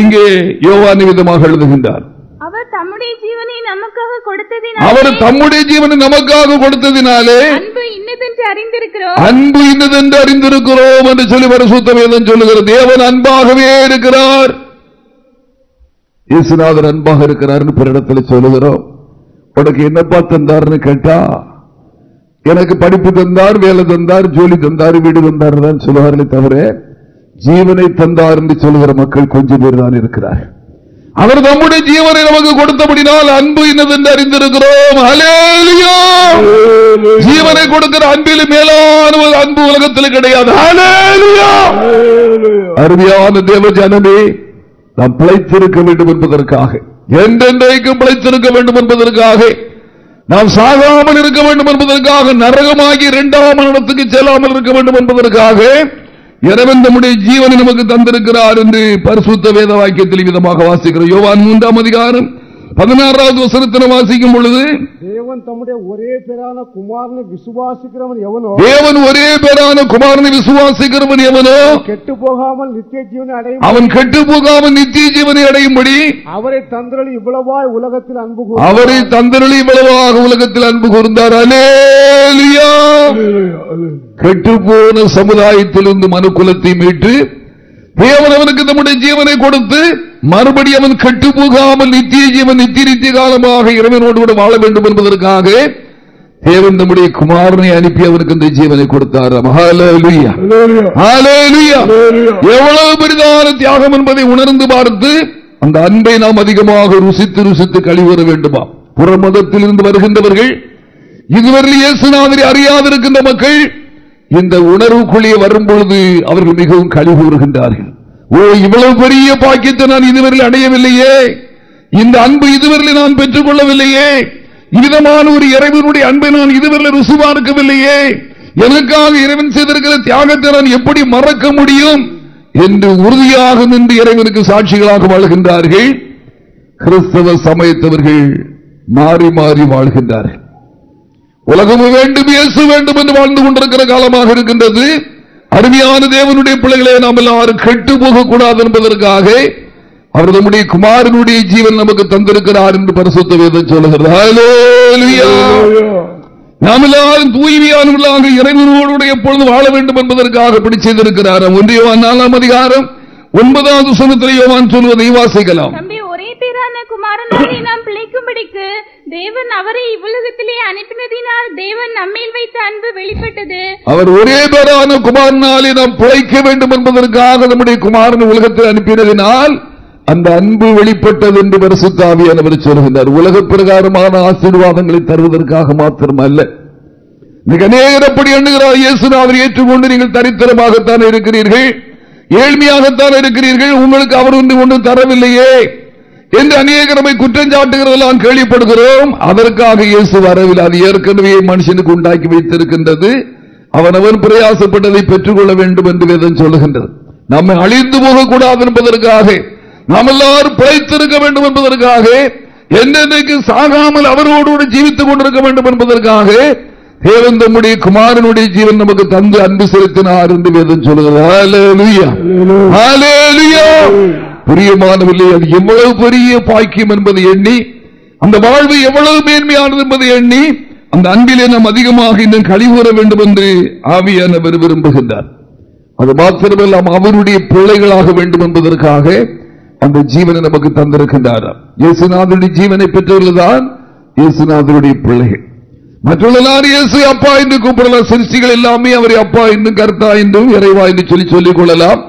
இங்கே யோவான் விதமாக எழுதுகின்றார். அவர் தம்முடைய ஜீவனை நமக்காக அவர் கொடுத்ததினால் தம்முடைய ஜீவனை நமக்காக கொடுத்ததினாலே அன்பு இன்னதென்று அறிந்திருக்கிறோம். அன்பு இன்னதென்று அறிந்திருக்கிறோம் என்று சொல்லி பரிசுத்த வேதம் சொல்லுகிறது. தேவன் அன்பாகவே இருக்கிறார். இயேசுநாதர் அன்பாக இருக்கிறார்னு பிறடத்தில் சொல்லுகிறோம். உனக்கு என்னப்பா தந்தார்னு கேட்டா எனக்கு படிப்பு தந்தார் வேலை தந்தார் ஜோலி தந்தார் வீடு தந்தார் தான் சொல்லுவார்களே தவிர ஜீவனை தந்தார் என்று சொல்லுகிற மக்கள் கொஞ்சம் பேர் தான் இருக்கிறார் அவர் நம்முடைய ஜீவனை நமக்கு கொடுத்தபடினால் அன்பு இன்னதென்று அறிந்திருக்கிறோம். ஜீவனை கொடுக்கிற அன்பில் மேலான ஒரு அன்பு உலகத்தில் கிடையாது. அருமையான தேவ ஜனமே நாம் பிழைத்திருக்க வேண்டும் என்பதற்காக. என்றென்றைக்கும் பிழைத்திருக்க வேண்டும் என்பதற்காக. நாம் சாகாமல் இருக்க வேண்டும் என்பதற்காக நரகமாகி இரண்டாம் மரணத்துக்கு செல்லாமல் இருக்க வேண்டும் என்பதற்காக இறைவன் நம்முடைய ஜீவனை நமக்கு தந்திருக்கிறார் என்று பரிசுத்த வேத வாக்கியத்தில் விதமாக வாசிக்கிறோம். யோவான் மூன்றாம் அதிகாரம் பதினாறாவது வசனத்தின வாசிக்கும் பொழுது தேவன் தம்முடைய ஒரே பேரான குமாரனை விசுவாசிக்கிறவன் எவனோ? தேவன் ஒரே பேரான குமாரனை விசுவாசிக்கிறவன் எவனோ? கெட்டு போகாமல் நித்திய ஜீவனை அடையும் அவன் கெட்டு போகாமல் நித்திய ஜீவனை அடையும்படி அவரை தந்திரளி இவ்வளவாய் உலகத்தில் அன்பு. அவரை தந்தரளி இவ்வளவாக உலகத்தில் அன்பு கூர்ந்தார். அலேலியா. கெட்டுப்போன சமுதாயத்திலிருந்து மனுக்குலத்தை மீட்டு தேவன் அவனுக்கு நம்முடைய ஜீவனை கொடுத்து மறுபடி அவன் கெட்டு போகாமல் நித்திய ஜீவன் நித்திய நித்திய காலமாக இறைவனோடு கூட வாழ வேண்டும் என்பதற்காக தேவன் நம்முடைய குமாரனை அனுப்பி அவனுக்கு இந்த ஜீவனை கொடுத்தார். எவ்வளவு பெரிதான தியாகம் என்பதை உணர்ந்து பார்த்து அந்த அன்பை நாம் அதிகமாக ருசித்து ருசித்து கழிவுற வேண்டுமா? புற மதத்தில் இருந்து வருகின்றவர்கள் இதுவரை இயேசுநாதரை அறியாதிருக்கின்ற மக்கள் இந்த உணர்வுக்குள்ளே வரும் பொழுது அவர்கள் மிகவும் கழிவுறுகின்றார்கள் ஓ இவ்வளவு பெரிய பாக்கியத்தை நான் இதுவரையில் அடையவில்லையே. இந்த அன்பு இதுவரையில் நான் பெற்றுக் கொள்ளவில்லையே. இவ்விதமான ஒரு இறைவனுடைய அன்பை நான் இதுவரையில் ருசி பார்க்கவில்லையே எனக்காக இறைவன் செய்திருக்கிற தியாகத்தை நான் எப்படி மறக்க முடியும் என்று உறுதியாக நின்று இறைவனுக்கு சாட்சிகளாக வாழ்கின்றார்கள். கிறிஸ்தவ சமயத்தவர்கள் மாறி மாறி வாழ்கின்றார்கள். உலகம் வேண்டும் இயேசு வேண்டும் என்று வாழ்ந்து கொண்டிருக்கிற காலமாக இருக்கின்றது. அருமையான தேவனுடைய பிள்ளைகளை நாம் எல்லாரும் கெட்டு போகக்கூடாது என்பதற்காக அவர் நம்முடைய குமாரனுடைய ஜீவன் நமக்கு தந்திருக்கிறார் என்று பரிசுத்த வேதம் சொல்லுகிறது. நாம் எல்லாரும் தூய்மையானவர்களாக இறைவனோடு எப்பொழுது வாழ வேண்டும் என்பதற்காக இப்படி செய்திருக்கிறார் ஒன்றியவான் நாலாம் அதிகாரம் ஒன்பதாவது சனத்தில் யோவான் சொல்வதை வாசிக்கலாம். தம்பி பேரான குமாரனாலே நாம் பிழைக்கும்படிக்கு தேவன் அவரை இவ்வுலகத்திலே அனுப்பினதினால் தேவன் நம்மேல் வைத்த அன்பு வெளிப்பட்டது. அவர் ஒரே பேரான குமாரனாலே நாம் பிழைக்க வேண்டும் என்பதற்காக நம்முடைய குமாரன் உலகத்தில் அனுப்பினதினால் அந்த அன்பு வெளிப்பட்டது என்று பரிசுத்தாவியானவர் சொல்கின்றார் உலக பிரகாரமான ஆசீர்வாதங்களை தருவதற்காக மாத்திரமல்ல. மிக நேரப்படி எண்ணுகிறார் இயேசுநாதர் ஏற்றுக்கொண்டு நீங்கள் தரித்திரமாகத்தான் இருக்கிறீர்கள். ஏழ்மையாகத்தான் இருக்கிறீர்கள். உங்களுக்கு அவர் ஒன்று ஒன்றும் தரவில்லையே. என்று அநேகரமை குற்றம் சாட்டுகிறதெல்லாம் கேள்விப்படுகிறோம். அதற்காக இயேசு வரவில்லை அது ஏற்கனவே மனுஷனுக்கு உண்டாக்கி வைத்திருக்கின்றது. அவனவன் பிரயாசப்பட்டதை பெற்றுக்கொள்ள வேண்டும் என்று வேதம் சொல்லுகின்றது. நம்மை அழிந்து போகக்கூடாது என்பதற்காக நாம் எல்லாரும் பிழைத்திருக்க வேண்டும் என்பதற்காக என்னென்னைக்கு சாகாமல் அவரோடு ஜீவித்துக் கொண்டிருக்க வேண்டும் என்பதற்காக தேவன் தம்முடைய குமாரனுடைய ஜீவன் நமக்கு தந்து அன்பு செலுத்தினார் என்று வேதம். ஹalleluya. பிரியமானவில்லை அது எவ்வளவு பெரிய பாக்கியம் என்பதை எண்ணி அந்த வாழ்வு எவ்வளவு மேன்மையானது என்பதை எண்ணி அந்த அன்பிலே நாம் அதிகமாக இன்னும் கழிவுற வேண்டும் என்று ஆவியானவர் விரும்புகின்றார் அது மாத்திரமல்லாம் அவருடைய பிள்ளைகளாக வேண்டும் என்பதற்காக அந்த ஜீவனை நமக்கு தந்திருக்கின்றார். இயேசுநாதனுடைய ஜீவனை பெற்றவர்கள்தான் இயேசுநாதனுடைய பிள்ளைகள். மற்றுள்ள இயேசு அப்பா என்று கூப்பிடலாம். சிருஷ்டிகள் எல்லாமே அவரை அப்பா என்றும் கர்த்தா என்றும் இறைவா என்று சொல்லி சொல்லிக் கொள்ளலாம்.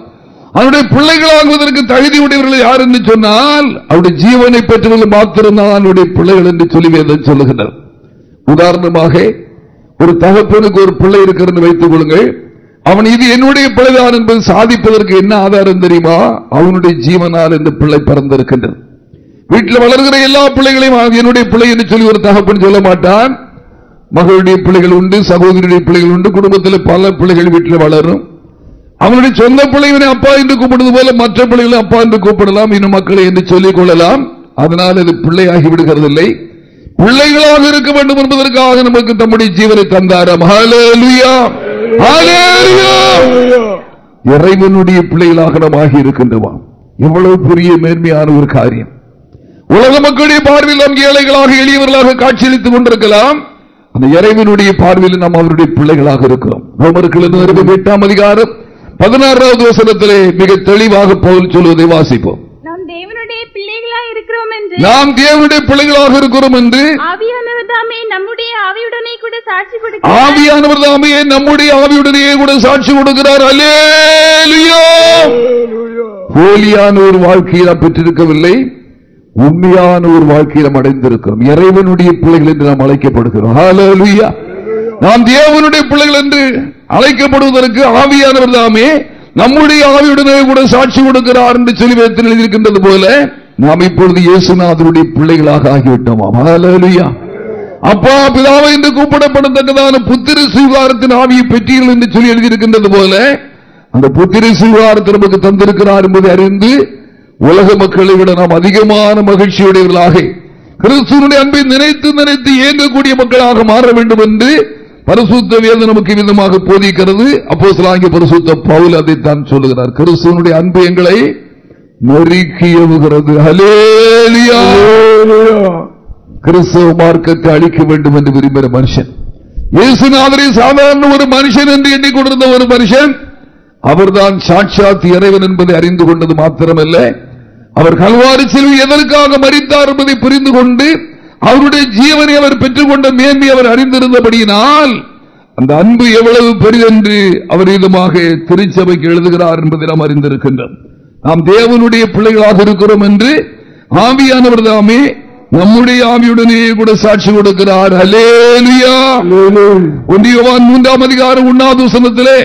அவருடைய பிள்ளைகளாகுவதற்கு தகுதி உடையவர்கள் யார் என்று சொன்னால் அவருடைய ஜீவனை பெற்றவர்கள் மாத்திரம்தான் அவருடைய பிள்ளைகள் என்று சொல்லி வேதம் சொல்லுகின்றனர் உதாரணமாக ஒரு தகப்பனுக்கு ஒரு பிள்ளை இருக்கிறது வைத்துக் கொள்ளுங்கள். அவன் இது என்னுடைய பிள்ளைதான் என்பது சாதிப்பதற்கு என்ன ஆதாரம் தெரியுமா? அவனுடைய ஜீவனால் இந்த பிள்ளை பிறந்திருக்கின்றது. வீட்டில் வளர்கிற எல்லா பிள்ளைகளையும் என்னுடைய பிள்ளை என்று சொல்லி ஒரு தகப்பன் சொல்ல மாட்டான். மகளுடைய பிள்ளைகள் உண்டு சகோதரியுடைய பிள்ளைகள் உண்டு குடும்பத்தில் பல பிள்ளைகள் வீட்டில் வளரும். அவனுடைய சொந்த பிள்ளைவனை அப்பா என்று கூப்பிடுவது போல மற்ற பிள்ளைகளை அப்பா என்று கூப்பிடலாம். இன்னும் மக்களை என்று சொல்லிக் கொள்ளலாம். அதனால் இது பிள்ளையாகி விடுகிறதில்லை. பிள்ளைகளாக இருக்க வேண்டும் என்பதற்காக நமக்கு தம்முடைய ஜீவனை தந்தாரம். இறைவனுடைய பிள்ளைகளாக நாம் ஆகி இருக்கின்றோம்? எவ்வளவு பெரிய மேன்மையான ஒரு காரியம். உலக மக்களுடைய பார்வையில் நாம் ஏழைகளாக எளியவர்களாக காட்சியளித்துக் கொண்டிருக்கலாம். அந்த இறைவனுடைய பார்வையில் நாம் அவருடைய பிள்ளைகளாக இருக்கிறோம். ரோமர்கள் எட்டாம் அதிகாரம். பதினாறாவது வசனத்திலே மிக தெளிவாக பவுல் சொல்வதை வாசிப்போம். நாம் தேவனுடைய பிள்ளைகளாய் இருக்கிறோம் என்று. நாம் தேவனுடைய பிள்ளைகளாக இருக்கிறோம் என்று. ஆவியானவர் தாமே நம்முடைய ஆவியுடனே கூட சாட்சி கொடுக்கிறார். ஆவியானவர் தாமே நம்முடைய ஆவியுடனே கூட சாட்சி கொடுக்கிறார். அல்லேலுயா! போலியான ஒரு வாழ்க்கையை நாம் பெற்றிருக்கவில்லை. உண்மையான ஒரு வாழ்க்கையை நாம் அடைந்திருக்கிறோம். இறைவனுடைய பிள்ளைகள் என்று நாம் அழைக்கப்படுகிறோம். ஹalleluya. நாம் தேவனுடைய பிள்ளைகள் என்று அழைக்கப்படுவதற்கு ஆவியானவர் தாமே நம்முடைய ஆவியுடனே கூட சாட்சி கொடுக்கிறார் என்று சொல்லி வைத்து எழுதியிருக்கின்றது போல நாம் இப்பொழுது இயேசுநாதருடைய பிள்ளைகளாக ஆகிவிட்டோம். அப்பா பிதாவை என்று கூப்பிடப்படத்தக்கதான புத்திர சுவிகாரத்தின் ஆவியை பெற்றீர்கள் என்று சொல்லி எழுதியிருக்கின்றது போல அந்த புத்திர சுவிகாரத்தை நமக்கு தந்திருக்கிறார் என்பதை அறிந்து உலக மக்களை விட நாம் அதிகமான மகிழ்ச்சியுடையவர்களாக கிறிஸ்துவனுடைய அன்பை நினைத்து நினைத்து இயங்கக்கூடிய மக்களாக மாற வேண்டும் என்று பரிசுத்த வேதம் நமக்கு விதமாக போதிக்கிறது. அப்போ சிலாங்கிய பரிசுத்த பவுல் அதைத்தான் சொல்லுகிறார். கிறிஸ்துவனுடைய அன்பு எங்களை நெருக்கி எவுகிறது. ஹலேலியா கிறிஸ்தவ மார்க்கத்தை அழிக்க வேண்டும் என்று விரும்புகிற மனுஷன். இயேசுநாதரை சாதாரண ஒரு மனுஷன் என்று எண்ணிக்கொண்டிருந்த ஒரு மனுஷன் அவர்தான் சாட்சாத் இறைவன் என்பதை அறிந்து கொண்டது மாத்திரமல்ல. அவர் கல்வாரி செல்வி எதற்காக மறித்தார் என்பதை புரிந்து கொண்டு அவருடைய ஜீவனை அவர் பெற்றுக்கொண்ட மேன்மை அவர் அறிந்திருந்தபடியினால் அந்த அன்பு எவ்வளவு பெரிதென்று அவர் விதமாக திருச்சபைக்கு எழுதுகிறார் என்பதை நாம் அறிந்திருக்கின்றோம். நாம் தேவனுடைய பிள்ளைகளாக இருக்கிறோம் என்று ஆவியானவர் தாமே நம்முடைய ஆவியுடனே கூட சாட்சி கொடுக்கிறார். அலேலுயா ஒன்றியவான் மூன்றாம் அதிகாரம் உண்ணாது வசனத்திலே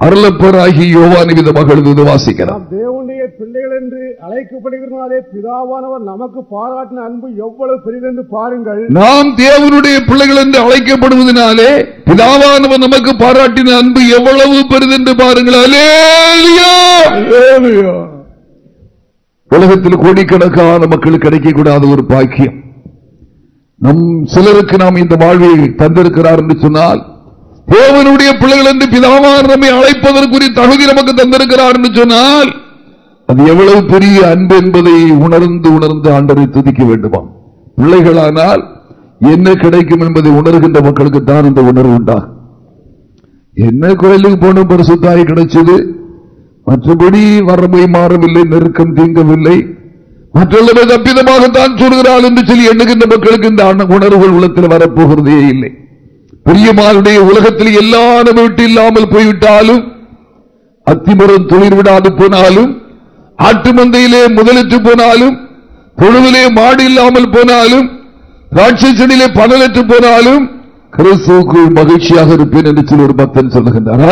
அருளப்பராகி யோவான் விதமாக எழுதுவது வாசிக்கலாம் தேவனுடைய பிள்ளைகள் என்று அழைக்கப்படுகிறனாலே பிதாவானவர் நமக்கு பாராட்டின அன்பு எவ்வளவு பெரிதென்று பாருங்கள். நாம் தேவனுடைய பிள்ளைகள் என்று அழைக்கப்படுவதனாலே பிதாவானவர் நமக்கு பாராட்டின அன்பு எவ்வளவு பெரிதென்று பாருங்கள். உலகத்தில் கோடிக்கணக்கான மக்களுக்கு கிடைக்கக்கூடாத ஒரு பாக்கியம். நம் சிலருக்கு நாம் இந்த வாழ்வை தந்திருக்கிறார் என்று சொன்னால் தேவனுடைய பிள்ளைகள் என்று பிதாவான நம்மை அழைப்பதற்குரிய தகுதி நமக்கு தந்திருக்கிறார் என்று சொன்னால் அது எவ்வளவு பெரிய அன்பு என்பதை உணர்ந்து உணர்ந்து ஆண்டரை துதிக்க வேண்டுமா? பிள்ளைகளானால் என்ன கிடைக்கும் என்பதை உணர்கின்ற மக்களுக்கு தான் இந்த உணர்வு உண்டா? என்ன கோயிலுக்கு போன பரிசுத்தாய் கிடைச்சது? மற்றபடி வறுமை மாறவில்லை நெருக்கம் தீங்கவில்லை. மற்றவர்களை தப்பிதமாகத்தான் சொல்கிறாள் என்று சொல்லி எண்ணுகின்ற மக்களுக்கு இந்த அண்ண- உணர்வுகள் உள்ளத்தில் வரப்போகிறதே இல்லை. பிரியமானுடைய உலகத்தில் எல்லா விட்டு இல்லாமல் போய்விட்டாலும் அத்திமரம் தொழில் விடாது போனாலும் ஆட்டு மந்தையிலே முதலிட்டு போனாலும் தொழுவிலே மாடு இல்லாமல் போனாலும் திராட்சை செடியிலே பதலற்று போனாலும் கிறிஸ்துவுக்கு மகிழ்ச்சியாக இருப்பேன் என்று சொல்லி ஒரு பக்தன் சொல்லுகின்றார்.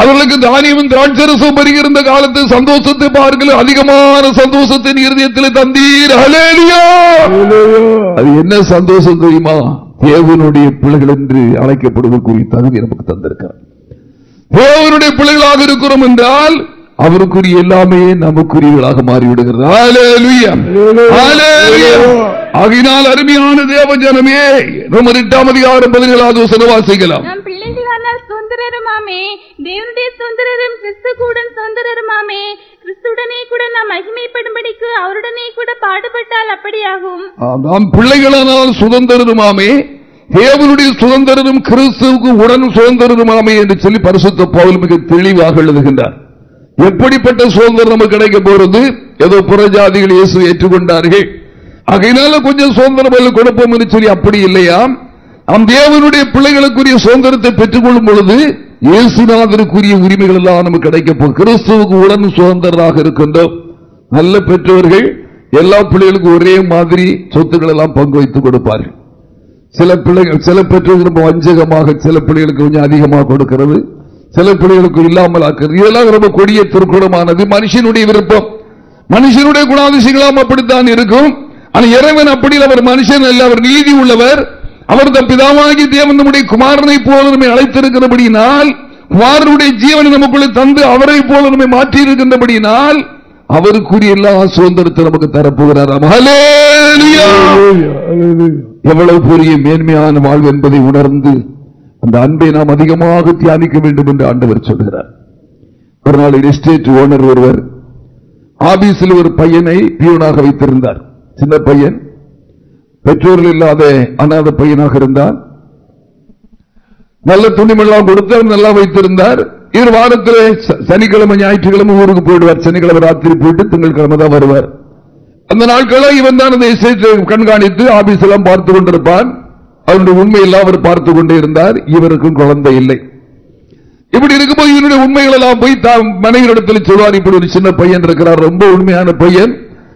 அவர்களுக்கு தானியமும் திராட்சரசம் வருகிற காலத்து சந்தோஷத்தை பாருங்கள். அதிகமான சந்தோஷத்தின் இருதயத்தில் தந்தீர். ஹalleluya. அது என்ன சந்தோஷம் தெரியுமா? தேவனுடைய பிள்ளைகள் என்று அழைக்கப்படுவதற்குரிய தகுதி நமக்கு தந்திருக்கிறார். தேவனுடைய பிள்ளைகளாக இருக்கிறோம் என்றால் அவருக்குரிய எல்லாமே நமக்குரியவர்களாக மாறிவிடுகிறது. ஆகினால் அருமையான தேவ ஜனமே நம்ம எட்டாம் அதிகாரம் பதினேழாவது வாசிக்கலாம். நாம் பிள்ளைகளானால் சுதந்திரருமாமே. தேவனுடைய சுந்தரரும் கிறிஸ்து கூட சுந்தரருமாமே கிறிஸ்துடனே கூட நாம் மகிமைப்படும்படிக்கு அவருடனே கூட பாடுபட்டால் அப்படியாகும். நாம் பிள்ளைகளானால் சுதந்திரருமாமே. தேவனுடைய சுதந்திரரும் கிறிஸ்துவுக்கு உடன் சுதந்திரருமாமே என்று சொல்லி பரிசுத்த பவுல் மிக தெளிவாக எழுதுகின்றார். எப்படிப்பட்ட சுதந்திரம் நமக்கு கிடைக்க போறது ஏதோ புறஜாதிகள் இயேசு ஏற்றுக்கொண்டார்கள். அகையினால கொஞ்சம் சுதந்திரம் கொடுப்போம் என்று சொல்லி அப்படி இல்லையா? அவன் தேவனுடைய பிள்ளைகளுக்குரிய சுதந்திரத்தை பெற்றுக் கொள்ளும் பொழுது இயேசுநாதருக்குரிய உரிமைகள் எல்லாம் நமக்கு கிடைக்கப்போம் கிறிஸ்துவுக்கு உடன் சுதந்திரராக இருக்கின்றோம் நல்ல பெற்றோர்கள் எல்லா பிள்ளைகளுக்கும் ஒரே மாதிரி சொத்துக்கள் எல்லாம் பங்கு வைத்துக் கொடுப்பார்கள். சில பிள்ளைகள் சில பெற்றோர் ரொம்ப வஞ்சகமாக சில பிள்ளைகளுக்கு கொஞ்சம் அதிகமாக கொடுக்கிறது. சில பிள்ளைகளுக்கு இல்லாமல் ஆக்குறது. இதெல்லாம் ரொம்ப கொடிய திருக்குணமானது மனுஷனுடைய விருப்பம். மனுஷனுடைய குணாதிசயங்களாம் அப்படித்தான் இருக்கும். ஆனால் இறைவன் அப்படி அவர் மனுஷன் அல்ல அவர் நீதி உள்ளவர். அவர் தம் பிதாவாகி தேவன் நம்முடைய குமாரனை போல நம்மை அழைத்திருக்கிறபடியினால் குமாரனுடைய ஜீவனை நமக்குள்ளே தந்து அவரை போல நம்மை மாற்றி இருக்கின்றபடியினால் அவருக்குரிய எல்லா சுதந்திரத்தை நமக்கு தரப்போகிறார். எவ்வளவு பெரிய மேன்மையான வாழ்வு என்பதை உணர்ந்து அந்த அன்பை நாம் அதிகமாக தியானிக்க வேண்டும் என்று ஆண்டவர் சொல்கிறார். ஒரு நாள் எஸ்டேட் ஓனர் ஒருவர் ஆபீஸில் ஒரு பையனை பியூனாக வைத்திருந்தார். சின்ன பையன் பெற்றோர்கள் இல்லாத அனாத பையனாக இருந்தார். நல்ல துணிமெல்லாம் கொடுத்து நல்லா வைத்திருந்தார். இவர் வாரத்தில் சனிக்கிழமை ஞாயிற்றுக்கிழமை ஊருக்கு போயிடுவார். சனிக்கிழமை ராத்திரி போயிட்டு திங்கட்கிழமை தான் வருவார். அந்த நாட்களில் இவன் தான் அந்த இசையத்தை கண்காணித்து ஆபீஸ் எல்லாம் பார்த்து கொண்டிருப்பான். அவருடைய உண்மையெல்லாம் அவர் பார்த்து கொண்டே இருந்தார். இவருக்கும் குழந்தை இல்லை. இப்படி இருக்கும்போது இவனுடைய உண்மைகள் எல்லாம் போய் மனைவியிடத்தில் சொல்வார். இப்படி ஒரு சின்ன பையன் இருக்கிறார். ரொம்ப உண்மையான பையன்.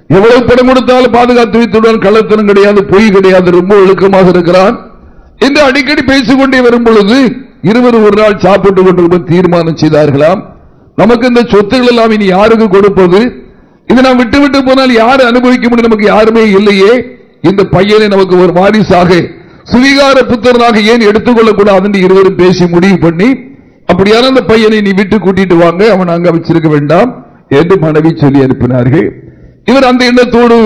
எவ்வளவு படம் கொடுத்தாலும் பாதுகாத்து வைத்துடன் கள்ளத்தனம் கிடையாது பொய் கிடையாது ரொம்ப ஒழுக்கமாக இருக்கிறான். என்று அடிக்கடி பேசிக்கொண்டே வரும் பொழுது இருவர் ஒரு நாள் சாப்பிட்டுக் கொண்டிருக்கும் தீர்மானம் செய்தார்களாம். நமக்கு இந்த சொத்துக்கள் எல்லாம் இனி யாருக்கு கொடுப்பது? இதை நாம் விட்டு விட்டு போனால் யாரு அனுபவிக்க முடியும்? நமக்கு யாருமே இல்லையே. இந்த பையனை நமக்கு ஒரு வாரிசாக சுவீகார புத்தரனாக ஏன் எடுத்துக்கொள்ளக் கூடாது இருவரும் பேசி முடிவு பண்ணி அப்படியான அந்த பையனை நீ விட்டு கூட்டிட்டு வாங்க அவன் அங்க வச்சிருக்க வேண்டாம் என்று மனைவி சொல்லி அனுப்பினார்கள். இவர் அந்த எண்ணத்தோடு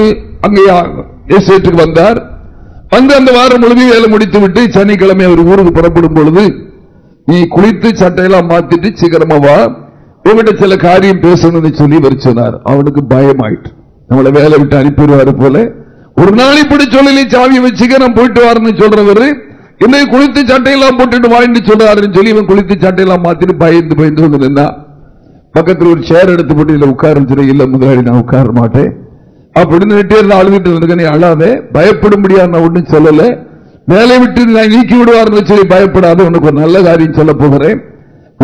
அங்கே வந்தார். வந்து அந்த வாரம் முழுமையும் வேலை முடித்து விட்டு சனிக்கிழமை அவர் ஊருக்கு புறப்படும் பொழுது நீ குளித்து சட்டையெல்லாம் மாத்திட்டு சீக்கிரமா வா. உங்ககிட்ட சில காரியம் பேசணும்னு சொல்லி இவர் சொன்னார். அவனுக்கு பயமாயிட்டு நம்மளை வேலை விட்டு அனுப்பிடுவாரு போல. ஒரு நாள் இப்படி சொல்லி சாவி வச்சுக்க நான் போயிட்டு வரேன்னு சொல்றவரு என்னை குளித்து சட்டையெல்லாம் போட்டுட்டு வாங்கிட்டு சொல்றாருன்னு சொல்லி இவன் குளித்து சட்டையெல்லாம் மாத்திட்டு பயந்து பயந்து வந்து நின்னா பக்கத்தில் ஒரு சேர் எடுத்து போட்டு இல்ல உட்கார இல்ல முதலாளி நான் உட்கார மாட்டேன். அப்படின்னு நெட்டே அழுதுட்டு இருக்க நீ அழாத பயப்படும்படியா நான் ஒன்றும் சொல்லல. வேலை விட்டு நான் நீக்கி விடுவார்னு சொல்லி பயப்படாத உனக்கு ஒரு நல்ல காரியம் சொல்ல போகிறேன்.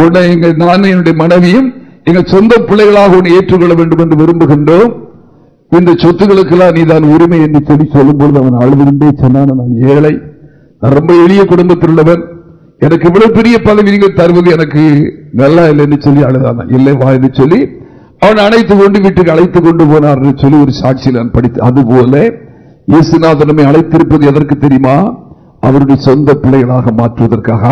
உன்னை எங்க நானும் என்னுடைய மனைவியும் எங்க சொந்த பிள்ளைகளாக உன்னை ஏற்றுக்கொள்ள வேண்டும் என்று விரும்புகின்றோம். இந்த சொத்துக்களுக்கெல்லாம் நீ தான் உரிமை என்று சொல்லி சொல்லும்போது அவன் அழுதுகின்றே சொன்னான் நான் ஏழை ரொம்ப எளிய குடும்பத்தில் உள்ளவன். எனக்கு இவ்வளவு பெரிய பதவி நீங்கள் தருவது எனக்கு நல்லா இல்லைன்னு சொல்லி அழுதான? இல்லை வா என்று சொல்லி அவன் அழைத்து கொண்டு வீட்டுக்கு அழைத்துக் கொண்டு போனார் சொல்லி ஒரு சாட்சியில் நான் படித்து அதுபோல இயேசுநாதனமை அழைத்திருப்பது எதற்கு தெரியுமா? அவருடைய சொந்த பிள்ளைகளாக மாற்றுவதற்காக.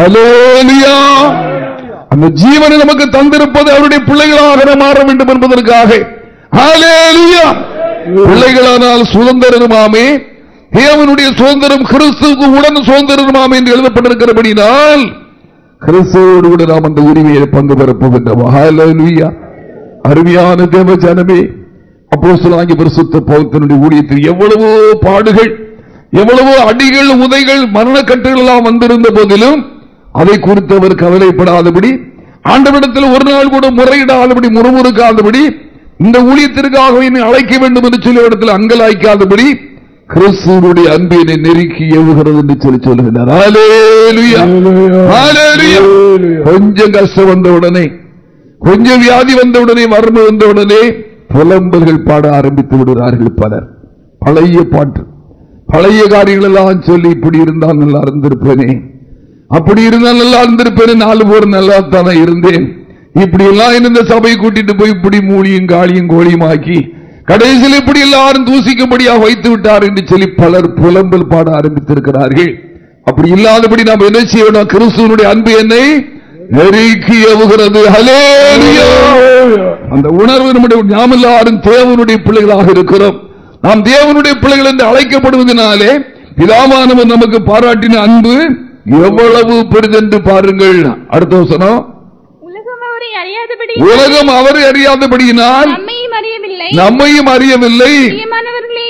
அந்த ஜீவனை நமக்கு தந்திருப்பது அவருடைய பிள்ளைகளாக மாற வேண்டும் என்பதற்காக. பிள்ளைகளானால் சுதந்திரமாமே தேவனுடைய சுதந்திரம் கிறிஸ்துக்கு உடன் சுதந்திரமாம் என்று எழுதப்பட்டிருக்கிறபடினால் கிறிஸ்துவோடு கூட நாம் அந்த உரிமையை பங்கு பெறப்போகின்றோம். அருமையான தேவ ஜனமே அப்போ சொல்லாங்கி பரிசுத்த பௌத்தனுடைய ஊழியத்தில் எவ்வளவோ பாடுகள் எவ்வளவோ அடிகள் உதைகள் மரணக்கட்டுகள் எல்லாம் வந்திருந்த போதிலும் அதை குறித்து அவர் கவலைப்படாதபடி ஆண்டவிடத்தில் ஒரு நாள் கூட முறையிடாதபடி முறுமுறுக்காதபடி இந்த ஊழியத்திற்காக அழைக்க வேண்டும் என்று சொல்லி இடத்தில் அங்கலாய்க்காதபடி கிறிஸ்துவனுடைய அன்பினை நெருக்கி எழுகிறது என்று சொல்லி சொல்லுகிறார் கொஞ்சம் கஷ்டம் வந்த உடனே கொஞ்சம் வியாதி வந்தவுடனே வறுமை வந்தவுடனே புலம்பல்கள் பாட ஆரம்பித்து விடுகிறார்கள் பலர். பழைய பாட்டு. பழைய காரியங்கள் எல்லாம் சொல்லி இப்படி இருந்தால் நல்லா இருந்திருப்பேனே. அப்படி இருந்தால் நல்லா இருந்திருப்பேனே. நாலு பேர் நல்லா தானே இருந்தேன். இப்படி எல்லாம் இந்த சபையை கூட்டிட்டு போய் இப்படி மூலியும் காளியும் கோழியும் ஆக்கி கடைசியில் இப்படி எல்லாரும் தூசிக்கும்படியாக வைத்து விட்டார் என்று சொல்லி பலர் புலம்பல் பாட ஆரம்பித்திருக்கிறார்கள். அப்படி இல்லாதபடி நாம் என்ன செய்யணும் கிறிஸ்துவனுடைய அன்பு என்னை நெருக்கி எவுகிறது அந்த உணர்வு நம்முடைய நாம் எல்லாரும் தேவனுடைய பிள்ளைகளாக இருக்கிறோம். நாம் தேவனுடைய பிள்ளைகள் என்று அழைக்கப்படுவதனாலே பிதாமானவர் நமக்கு பாராட்டின அன்பு எவ்வளவு பெரிதென்று பாருங்கள். அடுத்த வசனம். உலகம் அவரை அறியாதபடியினால் நம்மையும் அறியவில்லை.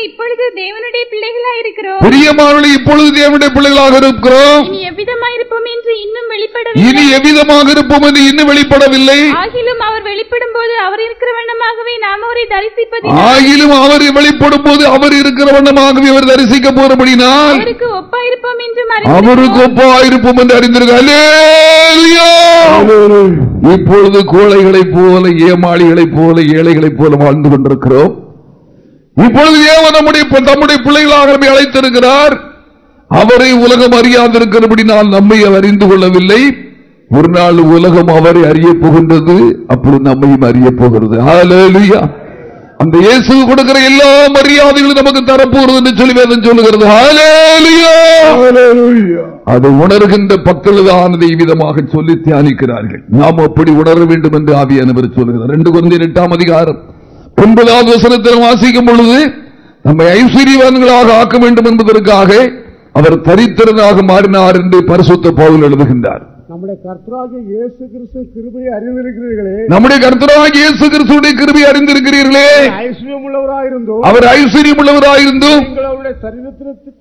இப்பொழுது தேவனுடைய பிள்ளைகளாக இருக்கிறோம். பிரியமானவர்களே இப்பொழுது தேவனுடைய பிள்ளைகளாக இருக்கிறோம். இனி எவ்விதமாக இருப்போம் என்று இன்னும் வெளிப்படவில்லை. இனி எவ்விதமாக இருப்போம் என்று இன்னும் வெளிப்படவில்லை. ஆகிலும் அவர் வெளிப்படும் போது அவர் இருக்கிற வண்ணமாகவே நாம் அவரை தரிசிப்பது ஆகிலும் அவர் வெளிப்படும் போது அவர் இருக்கிற வண்ணமாகவே அவர் தரிசிக்க போறபடினால். அவருக்கு ஒப்பாயிருப்போம் என்று அவருக்கு ஒப்பாயிருப்போம் என்று அறிந்திருக்க இப்பொழுது கோழைகளைப் போல ஏமாளிகளைப் போல ஏழைகளைப் போல வாழ்ந்து கொண்டிருக்கிறோம். இப்பொழுது தேவன் நம்முடைய தம்முடைய பிள்ளைகளாக அழைத்திருக்கிறார். அவரை உலகம் அறியாதிருக்கிறபடி நான் நம்மை அறிந்து கொள்ளவில்லை. ஒரு நாள் உலகம் அவரை அறிய போகின்றது அப்பொழுது நம்மையும் அறிய போகிறது. அந்த இயேசு கொடுக்கிற எல்லா மரியாதைகளும் நமக்கு தரப்போகிறது என்று சொல்லி வேதம் சொல்லுகிறது. அதை உணர்கின்ற பக்தர்களானதை விதமாக சொல்லி தியானிக்கிறார்கள். நாம் அப்படி உணர வேண்டும் என்று ஆவியானவர் சொல்லுகிறார். ரெண்டு குழந்தை எட்டாம் அதிகாரம். ஒன்பதாவது வசனத்தில் வாசிக்கும் பொழுது நம்மை ஐஸ்வர்யவான்களாக ஆக்க வேண்டும் என்பதற்காக அவர் தரித்திரனாக மாறினார் என்று பரிசுத்த பவுல் எழுதுகின்றார். நம்முடைய கர்த்தராகிய இயேசு கிறிஸ்து கிருபையை அறிந்திருக்கிறீர்களே. நம்முடைய கருத்தராக இயேசு கிறிஸ்துடைய கிருபை அறிந்திருக்கிறீர்களே. ஐஸ்வர்யம் உள்ளவராயிருந்தோம் அவர் ஐஸ்வர்யம் உள்ளவராயிருந்தும் நீங்கள் அவருடைய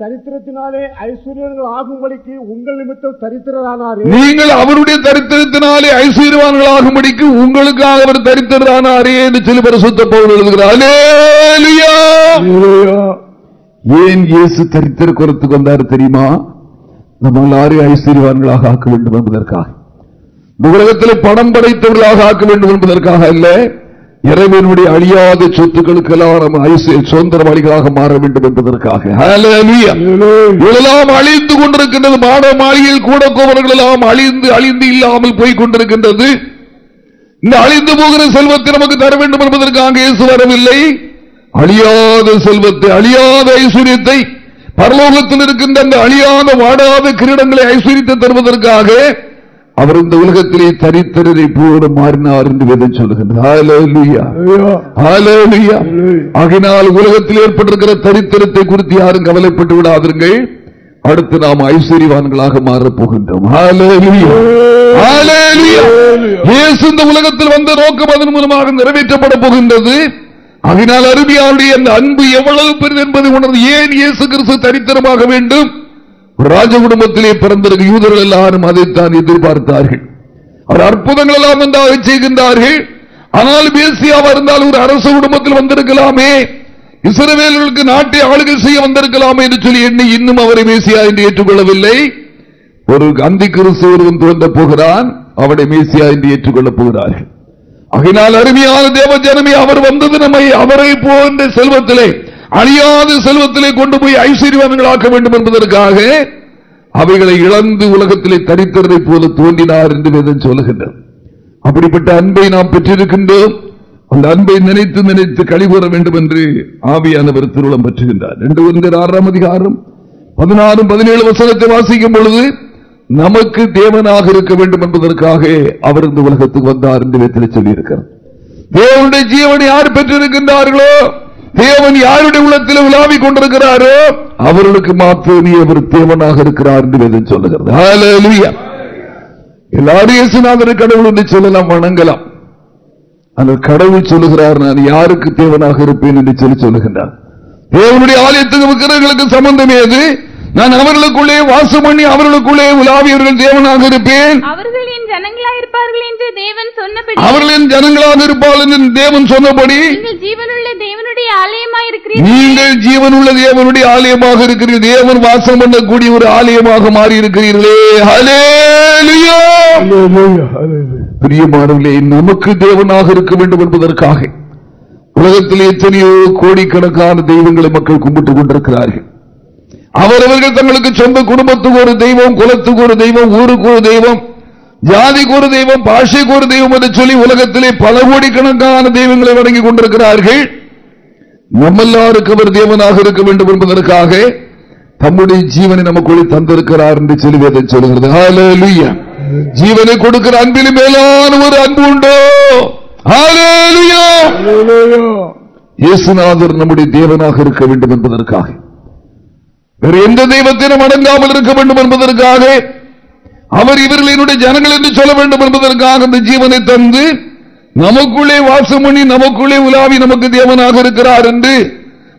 தரித்திரத்தினாலே ஐஸ்வர்யங்கள் ஆகும்படிக்கு உங்கள் நிமித்தம் தரித்திரரானாரே. நீங்கள் அவருடைய தரித்திரத்தினாலே ஐஸ்வர்யவான்களாகும்படிக்கு உங்களுக்காக அவர் தரித்திரரானாரே என்று சொல்லி பரிசுத்த பவுல் எழுதுகிறார். ஏன் இயேசு தரித்திர குறத்துக்கு வந்தார் தெரியுமா? நம்ம எல்லாரையும் ஐஸ்வர்யவான்களாக ஆக்க வேண்டும் என்பதற்காக. இந்த உலகத்தில் பணம் படைத்தவர்களாக ஆக்க வேண்டும் என்பதற்காக அல்ல இறைவனுடைய அழியாத சொத்துக்களுக்கெல்லாம் நம்ம ஐஸ்வர்ய சுதந்திரவாளிகளாக மாற வேண்டும் என்பதற்காக. அழிந்து கொண்டிருக்கின்றது. மாட மாளிகையில் கூட கோவர்கள் எல்லாம் அழிந்து அழிந்து இல்லாமல் போய் கொண்டிருக்கின்றது. இந்த அழிந்து போகிற செல்வத்தை நமக்கு தர வேண்டும் என்பதற்காக இயேசு வரவில்லை. அழியாத செல்வத்தை அழியாத ஐஸ்வர்யத்தை பரலோகத்தில் இருக்கின்ற அந்த அழியாத வாடாத கிரீடங்களை ஐஸ்வர்யத்தை தருவதற்காக அவர் இந்த உலகத்திலே தரித்திரரை போல மாறினார் என்று வேதம். ஆகினால் உலகத்தில் ஏற்பட்டிருக்கிற தரித்திரத்தை குறித்து யாரும் கவலைப்பட்டு விடாதீர்கள் அடுத்து நாம் ஐஸ்வர்யவான்களாக மாறப் போகின்றோம். இந்த உலகத்தில் வந்த நோக்கம் அதன் மூலமாக நிறைவேற்றப்பட போகின்றது. அதனால் அருமையாளுடைய அந்த அன்பு எவ்வளவு பெரியது என்பதை உணர்ந்து ஏன் இயேசு கிறிஸ்து தரித்திரமாக வேண்டும்? ஒரு ராஜ குடும்பத்திலே பிறந்திருக்க யூதர்கள் எல்லாரும் அதைத்தான் எதிர்பார்த்தார்கள். அவர் அற்புதங்கள் எல்லாம் நன்றாக செய்கின்றார்கள். ஆனால் பேசியாவா இருந்தால் ஒரு அரசு குடும்பத்தில் வந்திருக்கலாமே. இஸ்ரவேலர்களுக்கு நாட்டை ஆளுகை செய்ய வந்திருக்கலாமே என்று சொல்லி எண்ணி இன்னும் அவரை மேசியா என்று ஏற்றுக்கொள்ளவில்லை. ஒரு அந்தி கிறிஸ்து ஒருவன் தோன்ற போகிறான். அவனை மேசியா என்று ஏற்றுக்கொள்ளப் போகிறார்கள். அகினால் அருமையான தேவ ஜனமே அவர் வந்தது நம்மை அவரை போன்ற செல்வத்திலே அழியாத செல்வத்திலே கொண்டு போய் ஐஸ்வர்யவான்களாக்க வேண்டும் என்பதற்காக அவைகளை இழந்து உலகத்திலே தரித்திரரை போல தோன்றினார் என்று வேதம் சொல்லுகின்றது. அப்படிப்பட்ட அன்பை நாம் பெற்றிருக்கின்றோம். அந்த அன்பை நினைத்து நினைத்து கழிவுற வேண்டும் என்று ஆவியானவர் திருவிழம் பெற்றுகின்றார். ரெண்டு ஒருந்தர் ஆறாம் அதிகாரம் பதினாறு பதினேழு வசனத்தை வாசிக்கும் பொழுது நமக்கு தேவனாக இருக்க வேண்டும் என்பதற்காக அவர் இந்த உலகத்துக்கு வந்தார் என்று வேத்திலே சொல்லியிருக்கிறார். தேவனுடைய ஜீவனை யார் பெற்றிருக்கின்றார்களோ தேவன் யாருடைய உள்ளத்தில் உலாவிக் கொண்டிருக்கிறாரோ அவர்களுக்கு மாத்திரமே அவர் தேவனாக இருக்கிறார் என்று வேதம் சொல்லுகிறது. எல்லாரும் கடவுள் என்று சொல்லலாம் வணங்கலாம். அந்த கடவுள் சொல்லுகிறார் நான் யாருக்கு தேவனாக இருப்பேன் என்று சொல்லி சொல்லுகின்றார். தேவனுடைய ஆலயத்துக்கு விக்கிரங்களுக்கு சம்பந்தம் ஏது? நான் அவர்களுக்குள்ளே வாசம் பண்ணி அவர்களுக்குள்ளே உலாவியவர்கள் தேவனாக இருப்பேன். அவர்கள் என் ஜனங்களாயிருப்பார்கள் என்று தேவன் சொன்னபடி. அவர்களின் ஜனங்களாக இருப்பார்கள் என்று தேவன் சொன்னபடி. நீங்கள் ஜீவனுள்ள தேவனுடைய நீங்கள் ஜீவனுள்ள தேவனுடைய ஆலயமாக இருக்கிறீர்கள். தேவன் வாசம் பண்ணக்கூடிய ஒரு ஆலயமாக மாறி இருக்கிறீர்களே ஹalleluya. பிரியமானவர்களே நமக்கு தேவனாக இருக்க வேண்டும் என்பதற்காக உலகத்தில் எத்தனையோ கோடிக்கணக்கான தெய்வங்களை மக்கள் கும்பிட்டுக் கொண்டிருக்கிறார்கள். அவரவர்கள் தங்களுக்கு சொந்த குடும்பத்துக்கு ஒரு தெய்வம் குலத்துக்கு ஒரு தெய்வம் ஊருக்கு ஒரு தெய்வம் ஜாதிக்கு ஒரு தெய்வம் பாஷைக்கு ஒரு தெய்வம் என்று சொல்லி உலகத்திலே பல கோடிக்கணக்கான தெய்வங்களை வணங்கிக் கொண்டிருக்கிறார்கள். நம்மெல்லாருக்கு அவர் தேவனாக இருக்க வேண்டும் என்பதற்காக தம்முடைய ஜீவனை நமக்குள்ளே தந்திருக்கிறார் என்று சொல்லி வேதம் சொல்கிறது. ஹalleluya. ஜீவனை கொடுக்கிற அன்பில் மேலான ஒரு அன்பு உண்டோ. இயேசுநாதர் நம்முடைய தேவனாக இருக்க வேண்டும் என்பதற்காக. வேறு எந்த தெய்வத்திനും அடங்காமல் இருக்க வேண்டும் என்பதற்காக அவர் இவர்களினுடைய ஜனங்கள் என்று சொல்ல வேண்டும் என்பதற்காக அந்த ஜீவனை தந்து நமக்குள்ளே வாசம் பண்ணி நமக்குள்ளே உலாவி நமக்கு தேவனாக இருக்கிறார் என்று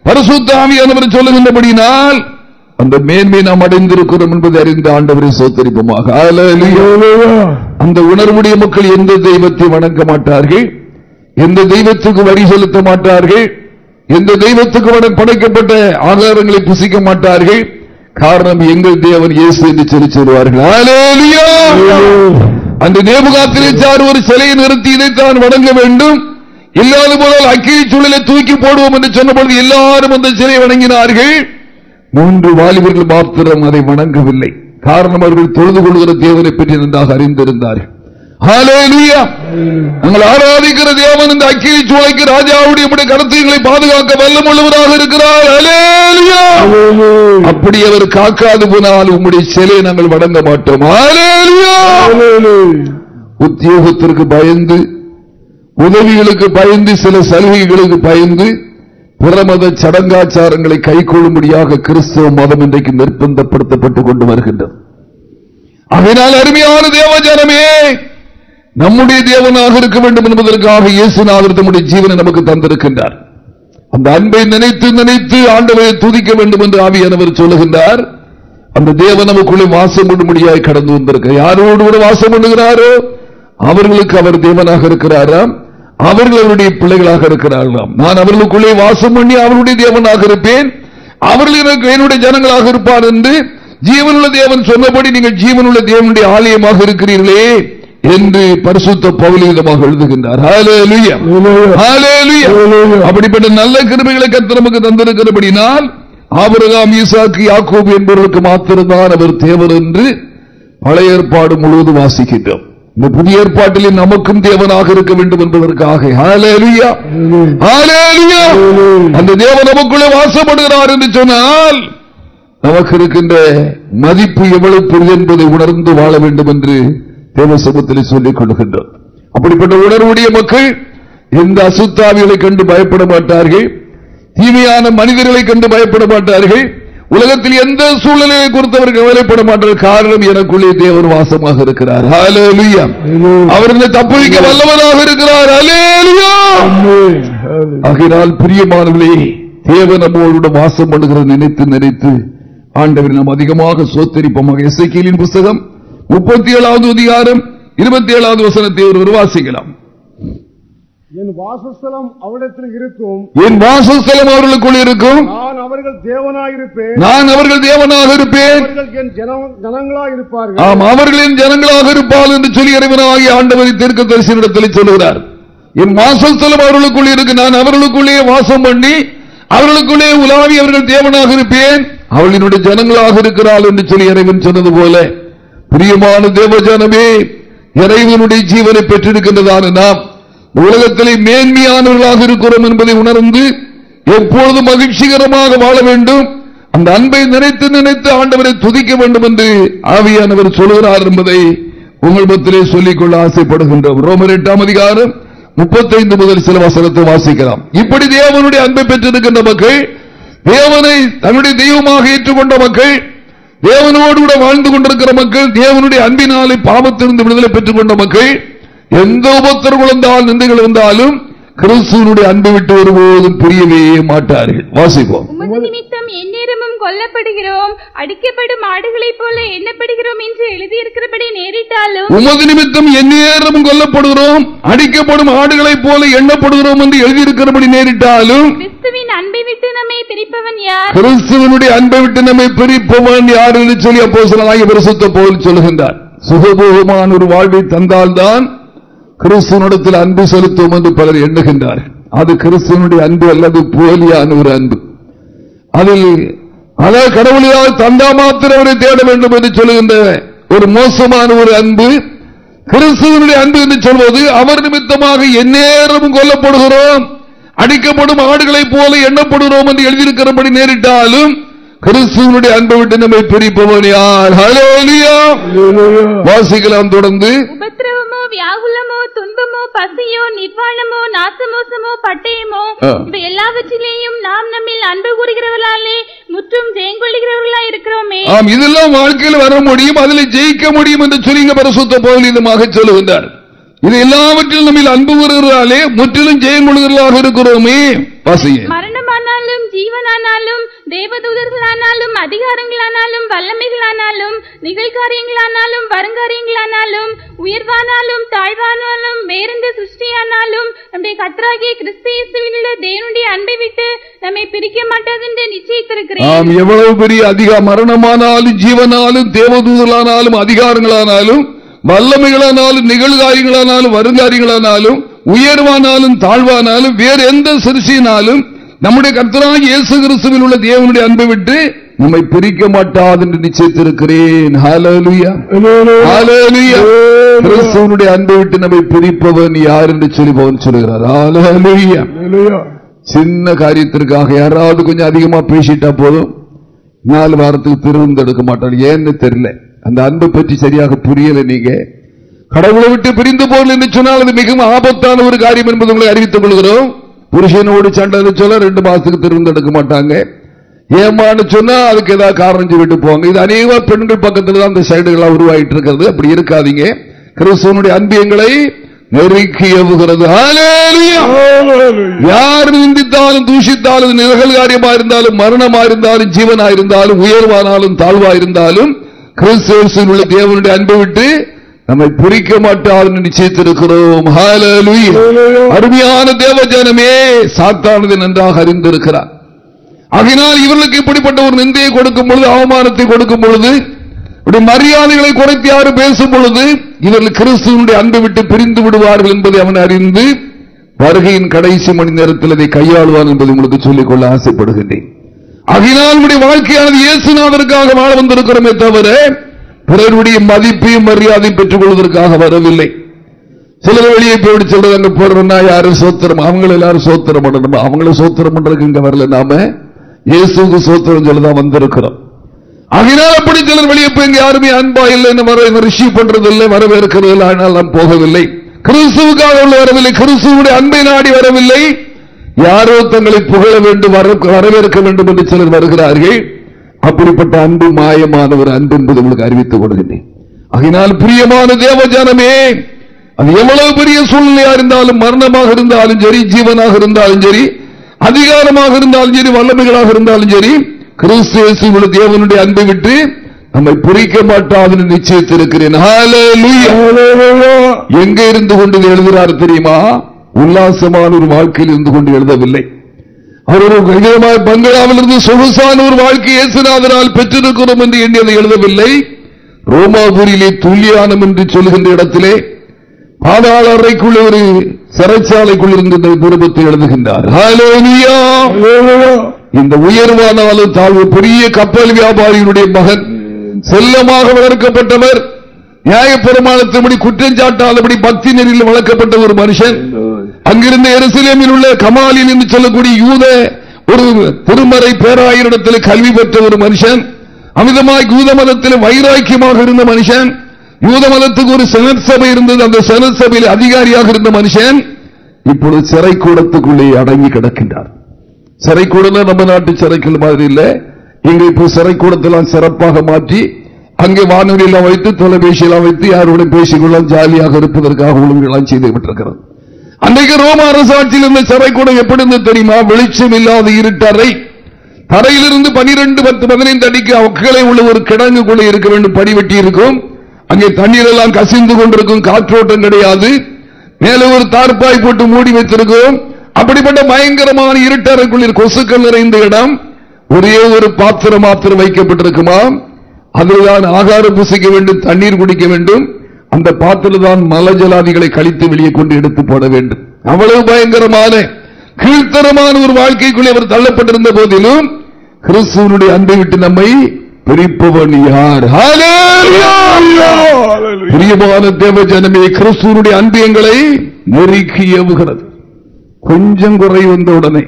பரிசுத்தாமியானவர் சொல்லுகின்றபடினால் அந்த மேன்மை நாம் அடைந்திருக்கிறோம் என்பதை அறிந்த ஆண்டவரை சோத்தரிப்போமாக. அந்த உணர்வுடைய மக்கள் எந்த தெய்வத்தை வணங்க மாட்டார்கள். எந்த தெய்வத்துக்கு வரி செலுத்த மாட்டார்கள். எந்த தெய்வத்துக்கு படைக்கப்பட்ட ஆதாரங்களை புசிக்க மாட்டார்கள். காரணம் எங்கள் தேவன் இயேசு என்று சொல்லி சொல்வார்கள். அந்த அந்த நேபுகாத்திரேச்சார் ஒரு சிலையை நிறுத்தி இதைத்தான் வணங்க வேண்டும். இல்லாத போதால் அக்கிரி சூழலை தூக்கி போடுவோம் என்று சொன்னபொழுது எல்லாரும் அந்த சிலையை வணங்கினார்கள். மூன்று வாலிபர்கள் மாத்திரம் அதை வணங்கவில்லை. காரணம் அவர்கள் தொழுது கொள்கிற தேவனை பற்றி நன்றாக அறிந்திருந்தார்கள். நாங்கள் ஆராதிக்கிற தேவன் இந்த அக்கினி சூளைக்கு ராஜாவுடைய கருத்துக்களை பாதுகாக்க வல்லமுள்ளவராக இருக்கிறார். ஹalleluya. அப்படி அவர் காக்காது போனால் உம்முடைய சிலையை நாங்கள் வணங்க மாட்டோம். உத்தியோகத்திற்கு பயந்து உதவிகளுக்கு பயந்து சில சலுகைகளுக்கு பயந்து பிரமத சடங்காச்சாரங்களை கைக்கொள்ளும்படியாக கிறிஸ்தவ மதம் இன்றைக்கு நிர்பந்தப்படுத்தப்பட்டுக் கொண்டு வருகின்றது. அதனால் அருமையான தேவஜனமே நம்முடைய தேவனாக இருக்க வேண்டும் என்பதற்காக இயேசுநாதர் தம்முடைய ஜீவனை நமக்கு தந்திருக்கின்றார். அந்த அன்பை நினைத்து நினைத்து ஆண்டவரை துதிக்க வேண்டும் என்று ஆவியானவர் சொல்லுகின்றார். அந்த தேவன் நமக்குள்ளே வாசம் பண்ணும்படியாய் கடந்து வந்திருக்கிறார் யாரோடு கூட வாசம் பண்ணுகிறாரோ? அவர்களுக்கு அவர் தேவனாக இருக்கிறாராம். அவர்கள் அவருடைய பிள்ளைகளாக இருக்கிறார்களாம். நான் அவர்களுக்குள்ளே வாசம் பண்ணி அவருடைய தேவனாக இருப்பேன். அவர்கள் எனக்கு என்னுடைய ஜனங்களாக இருப்பார் என்று ஜீவனுள்ள தேவன் சொன்னபடி நீங்கள் ஜீவனுள்ள தேவனுடைய ஆலயமாக இருக்கிறீர்களே. என்று பரிசுத்த பவுலிதமாக எழுதுகின்றார். அப்படிப்பட்ட நல்ல கிருபைகளை கர்த்தர் நமக்கு தந்திருக்கிறபடினால் ஆபிரகாம் ஈசாக்கு யாக்கோபு என்பவர்களுக்கு மாத்திரம்தான் அவர் தேவர் என்று பழைய ஏற்பாடு முழுவதும் வாசிக்கின்றோம். இந்த புதிய ஏற்பாட்டிலே நமக்கும் தேவனாக இருக்க வேண்டும் என்பதற்காக. அந்த தேவன் நமக்குள்ளே வாசப்படுகிறார் என்று சொன்னால் நமக்கு இருக்கின்ற மதிப்பு எவ்வளவு பெரிது என்பதை உணர்ந்து வாழ வேண்டும் என்று தேவ சமூகத்தில் சொல்லிக் கொள்கின்றோம் அப்படிப்பட்ட உணர்வுடைய மக்கள் எந்த அசுத்தாவிகளை கண்டு பயப்பட மாட்டார்கள் தீமையான மனிதர்களை கண்டு பயப்பட மாட்டார்கள் உலகத்தில் எந்த சூழ்நிலையை குறித்தவர்கள் கவலைப்பட மாட்டார்கள். காரணம் எனக்குள்ளே தேவன் வாசமாக இருக்கிறார். அவர் என்னை தப்புவிக்க வல்லவராக இருக்கிறார். ஆகையினால் பிரியமானவர்களே தேவன் நம்மோடு வாசம் பண்ணுகிறது நினைத்து நினைத்து ஆண்டவர் நாம் அதிகமாக சோத்தரிப்போமாக. எஸ்ஐக்கியலின் புஸ்தகம் முப்பத்தி ஏழாவது அதிகாரம் இருபத்தி ஏழாவது வசனத்தை ஒருவர் வாசிக்கலாம் என் வாசஸ்தலம் அவரிடத்தில் இருக்கும். என் வாசஸ்தலம் அவர்களுக்குள் இருக்கும். நான் அவர்கள் தேவனாயிருப்பேன். நான் அவர்கள் தேவனாக இருப்பேன். அவர்கள் என் ஜன- ஜனங்களாய் இருப்பார்கள். ஆம் அவர்களின் ஜனங்களாக இருப்பால் என்று சொல்லி இறைவனாகிய ஆண்டவரை தீர்க்க தரிசனத்தில் சொல்லுகிறார். என் வாசஸ்தலம் அவர்களுக்குள் இருக்கு. நான் அவர்களுக்குள்ளே வாசம் பண்ணி அவர்களுக்குள்ளே உலாவி அவர்கள் தேவனாக இருப்பேன். அவளினுடைய ஜனங்களாக இருக்கிறாள் என்று சொல்லி இறைவன் சொன்னது போல பிரியமான தேவஜானமே இறைவனுடைய ஜீவனை பெற்றிருக்கின்றதான நாம் உலகத்திலே மேன்மையானவர்களாக இருக்கிறோம் என்பதை உணர்ந்து எப்பொழுதும் மகிழ்ச்சிகரமாக வாழ வேண்டும் அந்த அன்பை நினைத்து நினைத்து ஆண்டவரை துதிக்க வேண்டும் என்று ஆவியானவர் சொல்கிறார் என்பதை உங்கள் பத்திலே சொல்லிக்கொள்ள ஆசைப்படுகின்றோம். ரோமர் எட்டாம் அதிகாரம் முப்பத்தைந்து முதல் சில வசனத்தை வாசிக்கலாம். இப்படி தேவனுடைய அன்பை பெற்றிருக்கின்ற மக்கள் தேவனை தன்னுடைய தெய்வமாக ஏற்றுக்கொண்ட மக்கள் தேவனோடு கூட வாழ்ந்து கொண்டிருக்கிற மக்கள் தேவனுடைய அன்பினாலே பாவத்திலிருந்து விடுதலை பெற்றுக் கொண்ட மக்கள் எந்த உபத்திரம் வந்தால் நிந்தைகள் இருந்தாலும் கிறிஸ்துவனுடைய அன்பை விட்டு ஒருபோதும் பிரியவே மாட்டார்கள். வாசிப்போம். நிமித்தம் எந்நேரமும் கொல்லப்படுகிறோம். அடிக்கப்படும் ஆடுகளைப் போல எண்ணப்படுகிறோம் என்று எழுதியிருக்கிறபடி நேரிட்டாலும் உமது நிமித்தம் எந்நேரமும் கொல்லப்படுகிறோம். அடிக்கப்படும் ஆடுகளைப் போல எண்ணப்படுகிறோம் என்று எழுதியிருக்கிறபடி நேரிட்டாலும் கிறிஸ்துவின் அன்பை விட்டு நம்மை பிரிப்பவன் யார்? கிறிஸ்துவனுடைய அன்பை விட்டு நம்மை பிரிப்பவன் யார் என்று சொல்லி அப்போ பரிசுத்த போல் சொல்லுகின்றார். சுகபோகமான ஒரு வாழ்வை தந்தால்தான் கிறிஸ்துவனிடத்தில் அன்பு செலுத்துவோம் என்று பலர் எண்ணுகின்றார். அது கிறிஸ்துவனுடைய அன்பு அல்லது போலியான ஒரு அன்பு. அதில் அதாவது கடவுளையால் தந்தா மாத்திரம் அவரை தேட வேண்டும் என்று சொல்லுகின்ற ஒரு மோசமான ஒரு அன்பு கிறிஸ்துவனுடைய அன்பு என்று சொல்வது அவர் நிமித்தமாக எந்நேரமும் கொல்லப்படுகிறோம் அடிக்கப்படும் ஆடுகளைப் போல எண்ணப்படுகிறோம் என்று எழுதியிருக்கிறபடி நேரிட்டாலும் கிறிஸ்துவனுடைய அன்பை விட்டு நம்மை பிரிப்பவன் யார்? ஹalleluya. வாசிக்கலாம் தொடர்ந்து. வியாகுலமோ துன்பமோ பசியோ நிர்வாணமோ நாசமோசமோ பட்டயமோ. இவை எல்லாவற்றிலேயும் நாம் நம்மில் அன்பு கூறுகிறவர்களாலே முற்றும் ஜெயங்கொள்ளுகிறவர்களா இருக்கிறோமே. ஆம் இதெல்லாம் வாழ்க்கையில் வர முடியும் அதில் ஜெயிக்க முடியும் என்று சொல்லி இங்க பரிசுத்த பௌலிதமாக சொல்லுகின்றார். இது எல்லாவற்றிலும் நம்மில் அன்பு கூறுகிறாலே முற்றிலும் ஜெயம் கொள்கிறவர்களாக இருக்கிறோமே வாசிங்க மரணமானாலும் ஜீவனானாலும் தேவதூதர்களானாலும் அதிகாரங்களானாலும் வல்லமைகளானாலும் நிகழ்காரியங்களானாலும் வருங்காரியங்களானாலும் உயர்வானாலும் தாழ்வானாலும் வேறெந்த சிருஷ்டியானாலும் நம்முடைய கத்தராகிய கிறிஸ்தியுள்ள தேவனுடைய அன்பை விட்டு நம்மை பிரிக்க மாட்டாது என்று நிச்சயித்திருக்கிறேன் எவ்வளவு பெரிய அதிக மரணமானாலும் ஜீவனாலும் தேவதூதர்களானாலும் அதிகாரங்களானாலும் வல்லமைகளானாலும் நிகழ்காரியங்களானாலும் வருங்காரியங்களானாலும் உயர்வானாலும் தாழ்வானாலும் வேறு எந்த சிறுசியினாலும் நம்முடைய கர்த்தராக இயேசு கிறிஸ்துவில் உள்ள தேவனுடைய அன்பை விட்டு நம்மை பிரிக்க மாட்டாது என்று நிச்சயித்திருக்கிறேன். கிறிஸ்துவனுடைய அன்பை விட்டு நம்மை பிரிப்பவன் யார் என்று சொல்லி பவன் சொல்லுகிறார். சின்ன காரியத்திற்காக யாராவது கொஞ்சம் அதிகமா பேசிட்டா போதும். நாலு வாரத்துக்கு திரும்ப எடுக்க மாட்டார். ஏன்னு தெரியல. அந்த அன்பை பற்றி சரியாக புரியல நீங்க. கடவுளை விட்டு பிரிந்து போகல என்று சொன்னால் அது மிகவும் ஆபத்தான ஒரு காரியம் என்பது உங்களை அறிவித்துக் கொள்கிறோம். புருஷனோடு சண்டை சொல்ல ரெண்டு மாசத்துக்கு திரும்ப எடுக்க மாட்டாங்க. ஏமான்னு சொன்னா அதுக்கு ஏதாவது காரணம் சொல்லிட்டு போவாங்க. இது அநேக பெண்கள் பக்கத்துல தான் அந்த சைடுகளா உருவாகிட்டு இருக்கிறது. அப்படி இருக்காதீங்க. கிறிஸ்தவனுடைய அன்பியங்களை நெருக்கி எவுகிறது யார் நிந்தித்தாலும் தூஷித்தாலும் நிகழ் காரியமா இருந்தாலும் மரணமா இருந்தாலும் ஜீவனா இருந்தாலும் உயர்வானாலும் தாழ்வா இருந்தாலும் கிறிஸ்தவ உள்ள தேவனுடைய அன்பை விட்டு நம்மை புரிக்க மாட்டால் நிச்சயித்திருக்கிறோம். அருமையான தேவஜனமே சாத்தானது நன்றாக அறிந்திருக்கிறார். அதனால் இவர்களுக்கு இப்படிப்பட்ட ஒரு நிந்தையை கொடுக்கும் பொழுது அவமானத்தை கொடுக்கும் பொழுது மரியாதைகளை குறைத்து யாரு பேசும் பொழுது இவர்கள் கிறிஸ்துவனுடைய அன்பை விட்டு பிரிந்து விடுவார்கள் என்பதை அவன் அறிந்து வருகையின் கடைசி மணி நேரத்தில் அதை கையாளுவான் என்பதை உங்களுக்கு சொல்லிக்கொள்ள ஆசைப்படுகின்றேன். அதனால் வாழ்க்கையானது இயேசுநாதருக்காக வாழ வந்திருக்கிறோமே தவிர பிறருடைய மதிப்பையும் மரியாதையும் பெற்றுக் கொள்வதற்காக வரவில்லை. சிலர் வெளியே போயிட்டு சொல்றது அங்க போறதுன்னா யாரும் சோத்திரம் அவங்கள எல்லாரும் சோத்திரம் பண்ணணும்? அவங்கள சோத்திரம் பண்றதுக்கு இங்க வரல. நாம இயேசுக்கு சோத்திரம் சொல்லதான் வந்திருக்கிறோம். அதனால் அப்படி சிலர் வெளியே போய் யாருமே அன்பா இல்லைன்னு வர ரிசீவ் பண்றது இல்லை வரவேற்கிறது இல்லை ஆனால் நாம் போகவில்லை. கிறிஸ்துவுக்காக உள்ள வரவில்லை கிறிஸ்துவோட அன்பை நாடி வரவில்லை. யாரோ தங்களை புகழ வேண்டும் வரவேற்க வேண்டும் என்று சிலர் வருகிறார்கள். அப்படிப்பட்ட அன்பு மாயமான ஒரு அன்பு என்பது உங்களுக்கு அறிவித்துக் கொள்கின்றேன் அதனால் பிரியமான தேவஜானமே அது எவ்வளவு பெரிய சூழ்நிலையா இருந்தாலும் மரணமாக இருந்தாலும் சரி ஜீவனாக இருந்தாலும் சரி அதிகாரமாக இருந்தாலும் சரி வல்லமைகளாக இருந்தாலும் சரி கிறிஸ்து தேவனுடைய அன்பை விட்டு நம்மை புரிக்க மாட்டாது நிச்சயித்திருக்கிறேன். எங்க இருந்து கொண்டு எழுதுகிறார் தெரியுமா? உல்லாசமான ஒரு வாழ்க்கையில் இருந்து கொண்டு எழுதவில்லை. அவர் பங்களாவில் இருந்து சொகுசான ஒரு வாழ்க்கை இயேசுநாதனால் பெற்றிருக்கிறோம் என்று எண்ணி எழுதவில்லை. ரோமாபுரியிலே துல்லியானம் என்று சொல்கின்ற இடத்திலே பாதாள அறைக்குள்ள ஒரு சிறைச்சாலைக்குள் இந்த குடும்பத்தை எழுதுகின்றார். இந்த உயர்வானாலும் தாழ்வு பெரிய கப்பல் வியாபாரியினுடைய மகன் செல்லமாக வளர்க்கப்பட்டவர் நியாயப்பெருமானத்தின்படி குற்றம் சாட்டாதபடி பக்தி நெறியில் வளர்க்கப்பட்ட ஒரு மனுஷன். அங்கிருந்த எருசலேமில் உள்ள கமாலில் என்று சொல்லக்கூடிய யூத ஒரு திருமறை பேராயிரிடத்தில் கல்வி பெற்ற ஒரு மனுஷன் அமிதமாய் யூத மதத்தில் வைராக்கியமாக இருந்த மனுஷன் யூத மதத்துக்கு ஒரு செனட் சபை இருந்தது அந்த செனட் சபையில் அதிகாரியாக இருந்த மனுஷன் இப்பொழுது சிறை கூடத்துக்குள்ளே அடங்கி கிடக்கின்றார். சிறை கூட நம்ம நாட்டு சிறைக்குள்ள மாதிரி இல்ல. இங்க இப்போ சிறை கூடத்தெல்லாம் சிறப்பாக மாற்றி அங்கே வானொலியெல்லாம் வைத்து தொலைபேசியெல்லாம் வைத்து யாரோட பேசிக்கொள்ளலாம் ஜாலியாக இருப்பதற்காக ஒழுங்கெல்லாம் செய்து விட்டிருக்கிறது. அன்றைக்கு ரோம அரசாட்சியில் இருந்த சிறை கூட எப்படி தெரியுமா? வெளிச்சம் இல்லாத இருட்டறை. தரையிலிருந்து பனிரெண்டு பத்து பதினைந்து அடிக்கு அக்களை உள்ள ஒரு கிடங்கு கூட இருக்க வேண்டும் படிவெட்டி இருக்கும் அங்கே தண்ணீர் எல்லாம் கசிந்து கொண்டிருக்கும் காற்றோட்டம் கிடையாது. மேலே ஒரு தார்பாய் போட்டு மூடி வைத்திருக்கும் அப்படிப்பட்ட பயங்கரமான இருட்டறைக்குள்ளில் கொசுக்கள் நிறைந்த இடம். ஒரே ஒரு பாத்திரம் மாத்திரம் வைக்கப்பட்டிருக்குமா? அதில்தான் ஆகாரம் புசிக்க வேண்டும் தண்ணீர் குடிக்க வேண்டும். அந்த பாத்திரம் தான் மலஜலாதிகளை கழித்து வெளியே கொண்டு எடுத்து போட வேண்டும். அவ்வளவு பயங்கரமான கீழ்த்தரமான ஒரு வாழ்க்கைக்குள்ளே அவர் தள்ளப்பட்டிருந்த போதிலும் கிறிஸ்துவனுடைய அன்பை விட்டு நம்மை பிரிப்பவன் யார்? பிரியமான தேவ ஜனமே கிறிஸ்துவனுடைய அன்பியங்களை நெருக்கி ஏவுகிறது. கொஞ்சம் குறை வந்த உடனே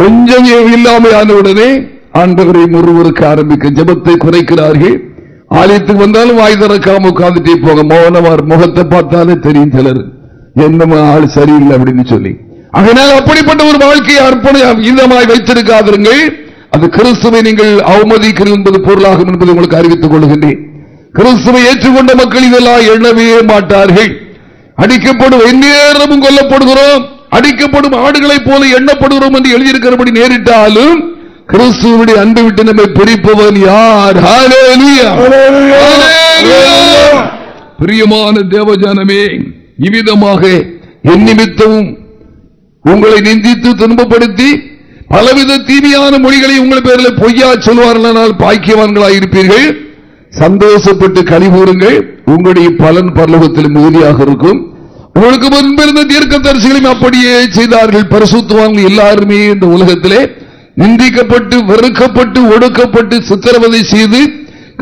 கொஞ்சம் இல்லாமையான உடனே ஆண்டவரை முருவருக்கு ஆரம்பிக்க ஜபத்தை குறைக்கிறார்கள். ஆலயத்துக்கு வந்தாலும் வாய் திறக்காம உட்காந்துட்டே போக மோனவார் முகத்தை பார்த்தாலே தெரியும் சிலர். என்ன ஆள் சரியில்லை அப்படின்னு சொல்லி. அதனால் அப்படிப்பட்ட ஒரு வாழ்க்கையை அர்ப்பணம் இதமாய் வைத்திருக்காதிருங்கள். அது கிறிஸ்துவை நீங்கள் அவமதிக்கிறீர்கள் என்பது பொருளாகும் என்பதை உங்களுக்கு அறிவித்துக் கொள்கின்றேன். கிறிஸ்துவை ஏற்றுக்கொண்ட மக்கள் இதெல்லாம் எண்ணவே மாட்டார்கள். அடிக்கப்படும் எந்நேரமும் கொல்லப்படுகிறோம். அடிக்கப்படும் ஆடுகளைப் போல எண்ணப்படுகிறோம் என்று எழுதியிருக்கிறபடி நேரிட்டாலும் கிறிஸ்துவனுடைய அன்பு விட்டு நம்மை பிரிப்பவன் யார்? பிரியமான தேவஜானமே இவ்விதமாக என் நிமித்தமும் உங்களை நிந்தித்து துன்பப்படுத்தி பலவித தீமையான மொழிகளை உங்கள் பேரில் பொய்யா சொல்வார்கள் பாக்கியவான்களாக இருப்பீர்கள். சந்தோஷப்பட்டு கழிவுறுங்கள் உங்களுடைய பலன் பரலோகத்தில் மிகுதியாக இருக்கும். உங்களுக்கு முன்பிருந்த தீர்க்க தரிசிகளையும் அப்படியே செய்தார்கள். பரிசுத்துவாங்க எல்லாருமே இந்த உலகத்திலே. நிந்திக்கப்பட்டு வெறுக்கப்பட்டு ஒடுக்கப்பட்டு சித்திரவதை செய்து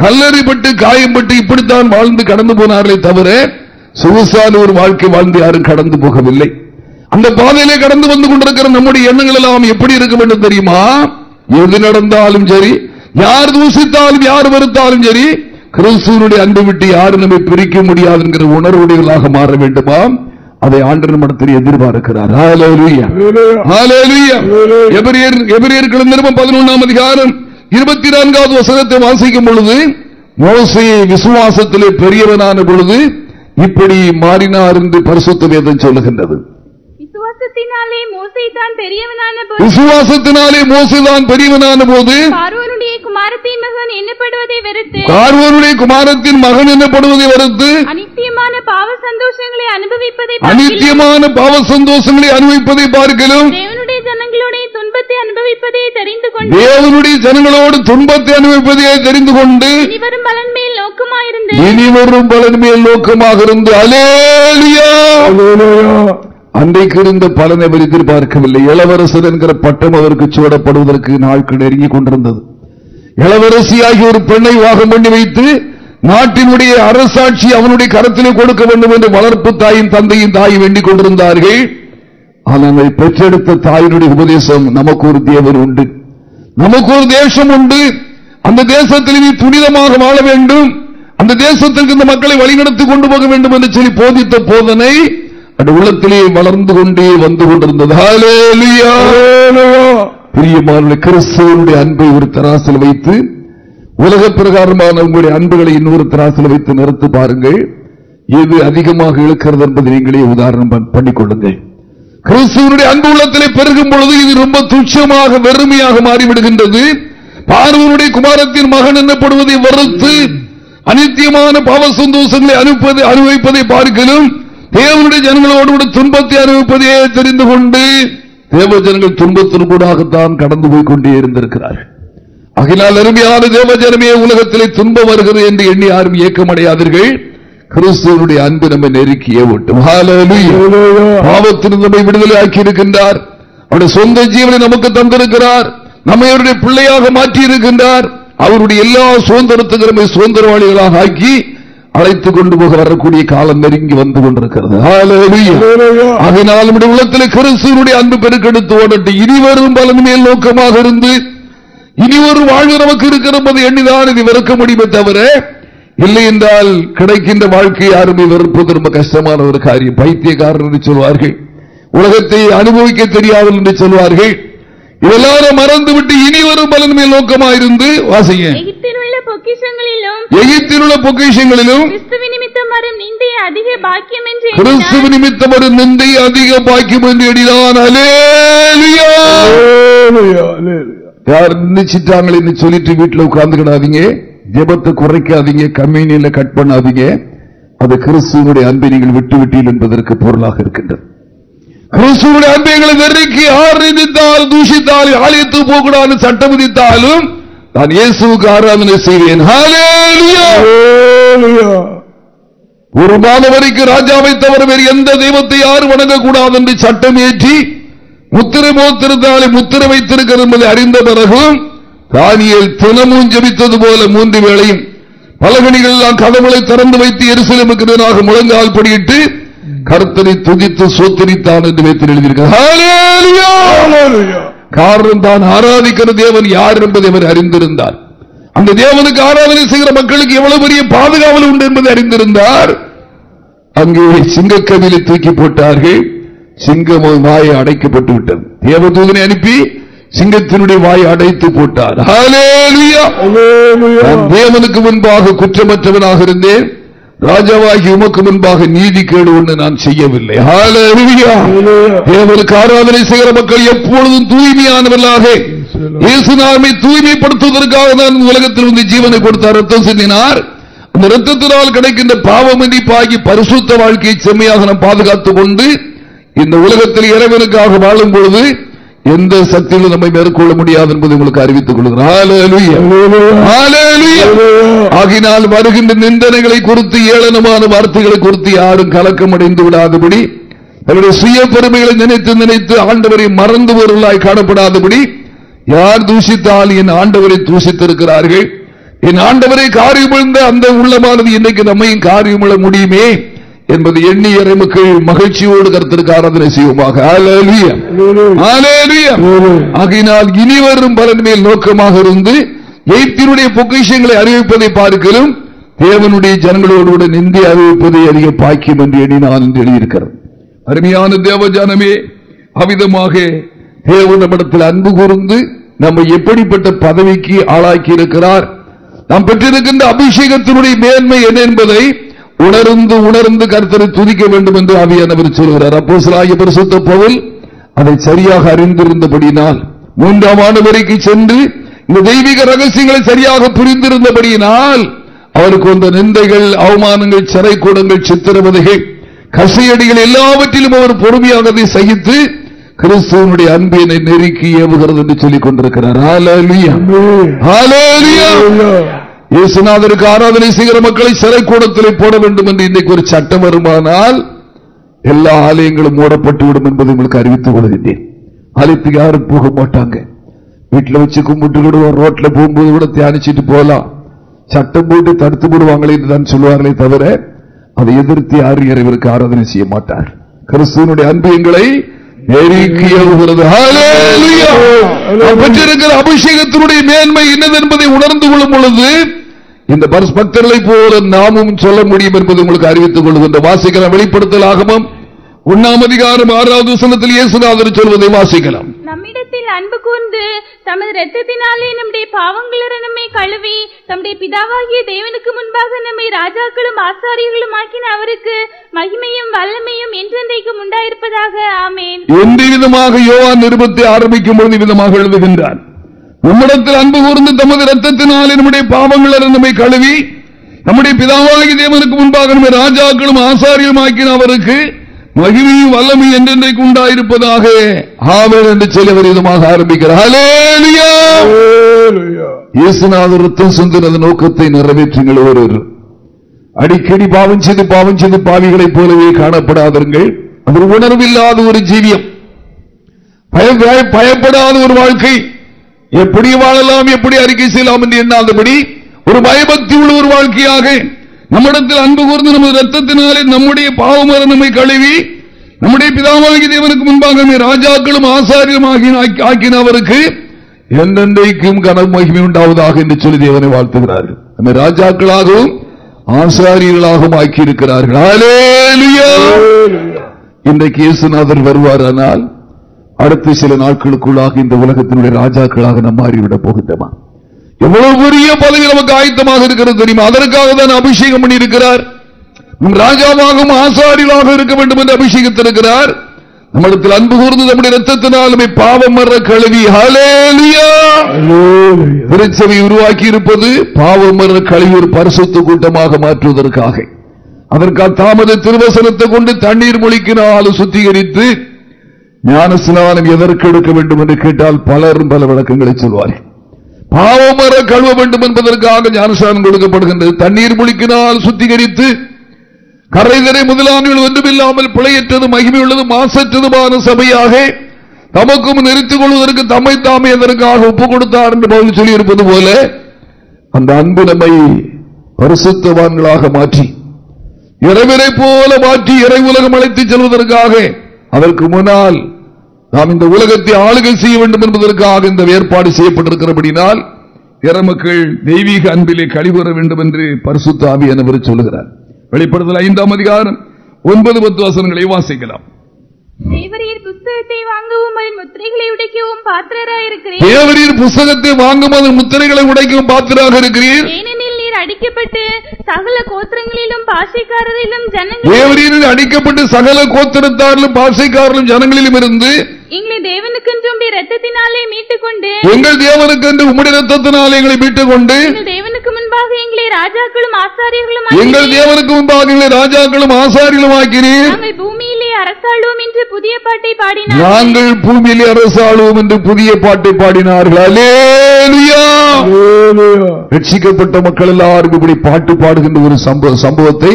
கல்லறிப்பட்டு காயப்பட்டு இப்படித்தான் வாழ்ந்து கடந்து போனார்களே தவிர சொகுசான ஒரு வாழ்க்கை வாழ்ந்து யாரும் கடந்து போகவில்லை. அந்த பாதையிலே கடந்து வந்து கொண்டிருக்கிற நம்முடைய எண்ணங்கள் எல்லாம் எப்படி இருக்க வேண்டும் தெரியுமா? எது நடந்தாலும் சரி யார் தூசித்தாலும் யார் வருத்தாலும் சரி கிறிஸ்துவனுடைய அன்பு விட்டு யாரும் நம்மை பிரிக்க முடியாது என்கிற உணர்வுடையவர்களாக மாற வேண்டுமா? அதை ஆண்டு மடத்தில் எதிர்பார்க்கிறார். பதினொன்றாம் அதிகாரம் இருபத்தி நான்காவது வசனத்தை வாசிக்கும் பொழுது மோசையை விசுவாசத்திலே பெரியவனான பொழுது இப்படி மாறினார் என்று பரிசுத்த வேதம் சொல்லுகின்றது. விசுவாசத்தினாலே மோசை தான் பெரியவனான போது விசுவாசத்தினாலே மோசைதான் பெரியவனான போது குமாரத்தின் மகன் எண்ணப்படுவதை வெறுத்து பார்வனுடைய குமாரத்தின் மகன் என்னப்படுவதை வறுத்து அனித்தியமான பாவ சந்தோஷங்களை அனுபவிப்பதை அனித்தியமான பாவ சந்தோஷங்களை அனுபவிப்பதை பார்க்கலும் தேவனுடைய ஜனங்களுடைய துன்பத்தை அனுபவிப்பதை தெரிந்து கொண்டு தேவனுடைய ஜனங்களோடு துன்பத்தை அனுபவிப்பதை தெரிந்து கொண்டு இனிவரும் பலன் மேல் நோக்கமாயிருந்து இனி வரும் பலன் மேல் நோக்கமாக இருந்து அலேலியா! அன்றைக்கு இருந்த பலனை அவர் எதிர்பார்க்கவில்லை இளவரசர் என்கிற பட்டம் அவருக்கு சூடப்படுவதற்கு நாட்கள் நெருங்கிக் கொண்டிருந்தது. இளவரசியாகி ஒரு பெண்ணை வாகம் பண்ணி வைத்து நாட்டினுடைய அரசாட்சி அவனுடைய கரத்திலே கொடுக்க வேண்டும் என்று வளர்ப்பு தாயின் தந்தையின் தாய் வேண்டிக் கொண்டிருந்தார்கள். ஆனால் பெற்றெடுத்த தாயினுடைய உபதேசம் நமக்கு ஒரு தேவர் உண்டு. நமக்கு ஒரு தேசம் உண்டு. அந்த தேசத்தில் நீ புனிதமாக வாழ வேண்டும். அந்த தேசத்திற்கு இந்த மக்களை வழிநடத்தி கொண்டு போக வேண்டும் என்று சொல்லி போதித்த போதனை அந்த உள்ளத்திலே வளர்ந்து கொண்டே வந்து கொண்டிருந்தது. பிரியமான கிறிஸ்துவனுடைய அன்பை ஒரு தராசில் வைத்து உலக பிரகாரமான உங்களுடைய அன்புகளை இன்னொரு தராசில் வைத்து நிறுத்து பாருங்கள். எது அதிகமாக இழுக்கிறது என்பதை நீங்களே உதாரணம் பண்ணிக்கொள்ளுங்கள். கிறிஸ்துவனுடைய அன்பு உள்ளத்திலே பெருகும் பொழுது இது ரொம்ப துச்சமாக வெறுமையாக மாறிவிடுகின்றது. பார்வனுடைய குமாரத்தின் மகன் என்னப்படுவதை வறுத்து அனித்தியமான பாவ சந்தோஷங்களை அனுப்பதை அனுபவிப்பதை பார்க்கலும் தேவனுடைய ஜனங்களோடு துன்பத்தை அனுபவிப்பதையே தெரிந்து கொண்டு தேவ ஜனங்கள் துன்பத்திற்கூடாகத்தான் கடந்து போய் கொண்டே இருந்திருக்கிறார்கள். அகிலால் அருமையான தேவ ஜனமே உலகத்திலே துன்பம் வருகிறது என்று எண்ணி யாரும் இயக்கமடையாதீர்கள் கிறிஸ்துவனுடைய அன்பு நம்மை நெருக்கியே விட்டும் பாவத்திலிருந்து நம்மை விடுதலை ஆக்கி இருக்கின்றார் அவருடைய சொந்த ஜீவனை நமக்கு தந்திருக்கிறார். நம்மை அவருடைய பிள்ளையாக மாற்றி இருக்கின்றார் அவருடைய எல்லா சுதந்திரத்துக்கு நம்மை சுதந்திரவாளிகளாக ஆக்கி அழைத்துக் கொண்டு போக வரக்கூடிய காலம் நெருங்கி வந்து கொண்டிருக்கிறது. அதனால் நம்முடைய உள்ளத்தில் கிறிஸ்துவனுடைய அன்பு பெருக்கெடுத்து ஓடட்டு இனிவரும் பலன் மேல் நோக்கமாக இருந்து இனி ஒரு வாழ்வு நமக்கு இருக்கிற எண்ணிதான் இது வெறுக்க முடியுமே தவிர இல்லை என்றால் கிடைக்கின்ற வாழ்க்கை யாருமே வெறுப்பது ரொம்ப கஷ்டமான ஒரு காரியம். பைத்தியக்காரர் என்று சொல்வார்கள். உலகத்தை அனுபவிக்க தெரியாதல் என்று சொல்வார்கள். இதெல்லாம் மறந்துவிட்டு இனி வரும் பலன் மேல் நோக்கமாயிருந்து வாசிங்க. எகிப்தில் உள்ள பொக்கிஷங்களிலும் எகிப்தில் உள்ள பொக்கிஷங்களிலும் கிறிஸ்துவ நிமித்தம் வரும் நிந்தை அதிக பாக்கியம் என்று கிறிஸ்துவ எண்ணினார். நிமித்தம் ஒரு நிந்தை அதிக பாக்கியம் என்று எண்ணினான் அலேலியா யார் நினைச்சிட்டாங்களே சொல்லிட்டு வீட்டுல உட்கார்ந்துக்கிடாதீங்க. ஜெபத்தை குறைக்காதீங்க. கம்யூனியன்ல கட் பண்ணாதீங்க. அது கிறிஸ்துவனுடைய அன்பை நீங்கள் விட்டு விட்டீர்கள் என்பதற்கு பொருளாக இருக்கின்றது. கிறிஸ்துவனுடைய அன்பைகளை நெருக்கி ஆர்ந்தித்தால் தூஷித்தால் ஆலயத்து போகக்கூடாது சட்டம் விதித்தாலும் நான் இயேசுவுக்கு ஆராதனை செய்வேன். ஒரு மாதம் வரைக்கும் ராஜாவை தவிர வேறு எந்த தெய்வத்தை யாரும் வணங்கக்கூடாது என்று சட்டம் ஏற்றி முத்திரை போத்திருந்தாலே முத்திரை வைத்திருக்கிறது என்பதை அறிந்த பிறகும் தானியல் தினமும் ஜபித்தது போல மூன்று வேளையும் பலகணிகள் எல்லாம் கதவுகளை திறந்து வைத்து எரிசலமுக்கு முழங்கால் படியிட்டு கருத்தனை துதித்து சோத்தரித்தான் என்று வைத்து எழுதியிருக்கிறார் காரணம் தான் ஆராதிக்கிற தேவன் யார் என்பதை அவர் அறிந்திருந்தார். அந்த தேவனுக்கு ஆராதனை செய்கிற மக்களுக்கு எவ்வளவு பெரிய பாதுகாவல் உண்டு என்பதை அறிந்திருந்தார். அங்கே சிங்கக்கவிலை தூக்கி போட்டார்கள். சிங்கம் வாயை அடைக்கப்பட்டு விட்டது. தேவதூதனை அனுப்பி சிங்கத்தினுடைய வாயை அடைத்து போட்டார். தேவனுக்கு முன்பாக குற்றமற்றவனாக இருந்தேன். ராஜாவாகி உமக்கு முன்பாக நீதி கேடு ஒன்று நான் செய்யவில்லை. தேவனுக்கு ஆராதனை செய்கிற மக்கள் எப்பொழுதும் தூய்மையானவர்களாக இயேசுநாமை தூய்மைப்படுத்துவதற்காக தான் உலகத்தில் வந்து ஜீவனை கொடுத்தார் ரத்தம் சிந்தினார். அந்த ரத்தத்தினால் கிடைக்கின்ற பாவ மன்னிப்பாகி பரிசுத்த வாழ்க்கையை செம்மையாக நாம் பாதுகாத்துக் கொண்டு இந்த உலகத்தில் இறைவனுக்காக வாழும் பொழுது எந்த சக்தியிலும் நம்மை மேற்கொள்ள முடியாது என்பதை உங்களுக்கு அறிவித்துக். ஆகினால் வருகின்ற நிந்தனைகளை குறித்து ஏளனமான வார்த்தைகளை குறித்து யாரும் கலக்கம் அடைந்து விடாதபடி தன்னுடைய சுய பெருமைகளை நினைத்து நினைத்து ஆண்டவரை மறந்துவர்களாய் காணப்படாதபடி யார் தூஷித்தால் என் ஆண்டவரை தூஷித்திருக்கிறார்கள்? என் ஆண்டவரை காரியம் அந்த உள்ளமானது இன்னைக்கு நம்மையும் காரியம் முடியுமே? என்பது எண்ணிய மக்கள் மகிழ்ச்சியோடு கருத்திற்கு ஆராதனை செய்வோமாக. ஆகையினால் இனி வரும் பலன் மேல் நோக்கமாக இருந்து எய்த்தினுடைய பொக்கிஷங்களை அறிவிப்பதை பார்க்கலும் தேவனுடைய ஜனங்களோடு கூட நிந்தி அறிவிப்பதை அதிக பாக்கியம் என்று எண்ணி நான் எழுதியிருக்கிறேன் அருமையான தேவஜானமே அவிதமாக தேவனிடத்தில் அன்பு கூர்ந்து நம்ம எப்படிப்பட்ட பதவிக்கு ஆளாக்கி இருக்கிறார் நாம் பெற்றிருக்கின்ற அபிஷேகத்தினுடைய மேன்மை என்ன என்பதை உணர்ந்து உணர்ந்து கருத்தரை துதிக்க வேண்டும் என்று அவியானவர் சொல்கிறார். அப்போ சிலாகிய பரிசுத்த பவுல் அதை சரியாக அறிந்திருந்தபடியினால் மூன்றாம் ஆண்டு சென்று இந்த தெய்வீக ரகசியங்களை சரியாக புரிந்திருந்தபடியினால் அவருக்கு வந்த நிந்தைகள் அவமானங்கள் சிறை கூடங்கள் சித்திரவதைகள் கசையடிகள் எல்லாவற்றிலும் அவர் பொறுமையாக அதை சகித்து கிறிஸ்துவனுடைய அன்பினை நெருக்கி ஏவுகிறது என்று சொல்லிக் கொண்டிருக்கிறார் இயேசுநாதருக்கு ஆராதனை செய்கிற மக்களை சிறை போட வேண்டும் என்று இன்றைக்கு ஒரு சட்டம் வருமானால் எல்லா ஆலயங்களும் மூடப்பட்டு விடும் என்பதை உங்களுக்கு அறிவித்துக் கொள்கின்றேன். ஆலயத்துக்கு யாரும் போக மாட்டாங்க. வீட்டில் வச்சு கும்பிட்டு விடுவோம் ரோட்ல போகும்போது கூட தியானிச்சுட்டு போகலாம். சட்டம் போட்டு தடுத்து விடுவாங்களே என்றுதான் சொல்லுவார்களே தவிர அதை எதிர்த்து யாரும் இறைவருக்கு ஆராதனை செய்ய மாட்டார். கிறிஸ்துவனுடைய அன்பு எங்களை அபிஷேகத்தினுடைய மேன்மை என்னது என்பதை உணர்ந்து கொள்ளும் பொழுது இந்த பக்தர்களை போல நாமும் சொல்ல முடியும் என்பதை உங்களுக்கு அறிவித்துக் கொள்கின்ற வாசிக்கிற வெளிப்படுத்தலாகவும் ஒன்னாம் அதிகாரம் ஆறாவது வசனத்தில் இயேசுநாதர் சொல்வதை வாசிக்கலாம். நம்மிடத்தில் அன்பு கூர்ந்து தமது ரத்தத்தினாலே நம்முடைய பாவங்கள நம்மை கழுவி தம்முடைய பிதாவாகிய தேவனுக்கு முன்பாக நம்மை ராஜாக்களும் ஆசாரியர்களும் ஆக்கின அவருக்கு மகிமையும் வல்லமையும் என்றென்றைக்கும் உண்டாயிருப்பதாக ஆமேன். எந்த விதமாக யோவான் நிருபத்தை ஆரம்பிக்கும் பொழுது விதமாக எழுதுகின்றார். நம்மிடத்தில் அன்பு கூர்ந்து தமது ரத்தத்தினாலே நம்முடைய பாவங்கள நம்மை கழுவி நம்முடைய பிதாவாகி தேவனுக்கு முன்பாக நம்மை ராஜாக்களும் ஆசாரியும் ஆக்கின அவருக்கு மகிமையும் வல்லமை என்றென்றைக்கு உண்டாயிருப்பதாக ஆவல் என்று சொல்லி விதமாக ஆரம்பிக்கிறார். இயேசுநாதரத்தம் சொந்த நோக்கத்தை நிறைவேற்றுங்கள் ஒரு அடிக்கடி பாவம் செய்து பாவம் செய்து பாவிகளைப் போலவே காணப்படாதீர்கள் அது உணர்வில்லாத ஒரு ஜீவியம். பயப்படாத ஒரு வாழ்க்கை. எப்படி வாழலாம் எப்படி அறிக்கை செய்யலாம் என்று எண்ணாதபடி ஒரு பயபக்தி உள்ள ஒரு வாழ்க்கையாக நம்மிடத்தில் அன்பு கூர்ந்து நமது ரத்தத்தினாலே நம்முடைய பாவமர நம்மை கழுவி நம்முடைய பிதாவாகி தேவனுக்கு முன்பாக ராஜாக்களும் ஆசாரியும் ஆக்கின அவருக்கு எந்தெந்தைக்கும் கனவு மகிமை உண்டாவதாக என்று சொல்லி தேவனை வாழ்த்துகிறார்கள். நம்ம ராஜாக்களாகவும் ஆசாரியர்களாகவும் ஆக்கியிருக்கிறார்கள். இன்றைக்கு இயேசுநாதர் வருவாரானால் அடுத்த சில நாட்களுக்குள்ளாக இந்த உலகத்தினுடைய ராஜாக்களாக நம்ம மாறிவிட போகின்றமா? எவ்வளவு பெரிய பதவி நமக்கு ஆயத்தமாக இருக்கிறது தெரியுமா? அதற்காக தான் அபிஷேகம் பண்ணியிருக்கிறார். ராஜாவாகவும் ஆசாரியாக இருக்க வேண்டும் என்று அபிஷேகத்திருக்கிறார். நம்மிடத்தில் அன்பு கூர்ந்து நம்முடைய ரத்தத்தினாலுமே பாவம் மற கழுவி. திருச்சபை உருவாக்கி இருப்பது பாவம் மற கழுவி ஒரு பரிசுத்த கூட்டமாக மாற்றுவதற்காக. அதற்காக தாமத திருவசனத்தை கொண்டு தண்ணீர் மொழிக்கினாலும் சுத்திகரித்து ஞான ஸ்நானம் எதற்கு எடுக்க வேண்டும் என்று கேட்டால் பலரும் பல விளக்கங்களை சொல்வார்கள். பாவமர கழுவ வேண்டும் என்பதற்காக ஞானசானம் கொடுக்கப்படுகின்றது. தண்ணீர் முழிக்கினால் சுத்திகரித்து கரைதரை முதலாமைகள் ஒன்றுமில்லாமல் பிழையற்றது மகிமையுள்ளது மாசற்றதுமான சபையாக தமக்கும் நெறித்துக் கொள்வதற்கு தம்மை தாமே அதற்காக ஒப்புக் கொடுத்தார் என்று பகுதி சொல்லியிருப்பது போல அந்த அன்பு நம்மை பரிசுத்தவான்களாக மாற்றி இறைவனை போல மாற்றி இறை உலகம் அழைத்துச் செல்வதற்காக அதற்கு முன்னால் நாம் இந்த உலகத்தை ஆளுகை செய்ய வேண்டும் என்பதற்காக இந்த ஏற்பாடு செய்யப்பட்டிருக்கிறபடினால் இறமக்கள் தெய்வீக அன்பிலே கழிவுற வேண்டும் என்று பரிசுத்த என்பவர் எனவர் சொல்லுகிறார். வெளிப்படுத்தல் ஐந்தாம் அதிகாரம் ஒன்பது பத்து வசனங்களை வாசிக்கலாம். புஸ்தகத்தை வாங்கவும் அதன் முத்திரைகளை உடைக்கவும் பாத்திரராயிருக்கிறேன் தேவரீர் புஸ்தகத்தை வாங்கும் அதன் முத்திரைகளை உடைக்கவும் பாத்திராக இருக்கிறீர். ஏனெனில் நீர் அடிக்கப்பட்டு சகல கோத்திரங்களிலும் பாஷைக்காரரிலும் ஜனங்கள் அடிக்கப்பட்டு சகல கோத்திரத்தாரிலும் பாஷைக்காரர்களும் ஜனங்களிலும் இருந்து எங்களை தேவனுக்கென்று உடைய ரத்தத்தினாலே மீட்டுக் கொண்டு எங்கள் தேவனுக்கென்று உம்முடைய ரத்தத்தினாலே எங்களை மீட்டுக் கொண்டு தேவனுக்கு முன்பாக எங்களை ராஜாக்களும் ஆசாரியர்களும் எங்கள் தேவனுக்கு முன்பாக எங்களை ராஜாக்களும் ஆசாரிகளும் ஆக்கிறீர் நாங்கள் பூமியிலே அரசாளுவோம் என்று புதிய பாட்டை பாடினார் நாங்கள் பூமியிலே அரசாளுவோம் என்று புதிய பாட்டை பாடினார்கள். ரட்சிக்கப்பட்ட மக்கள் எல்லாரும் இப்படி பாட்டு பாடுகின்ற ஒரு சம்பவ- சம்பவத்தை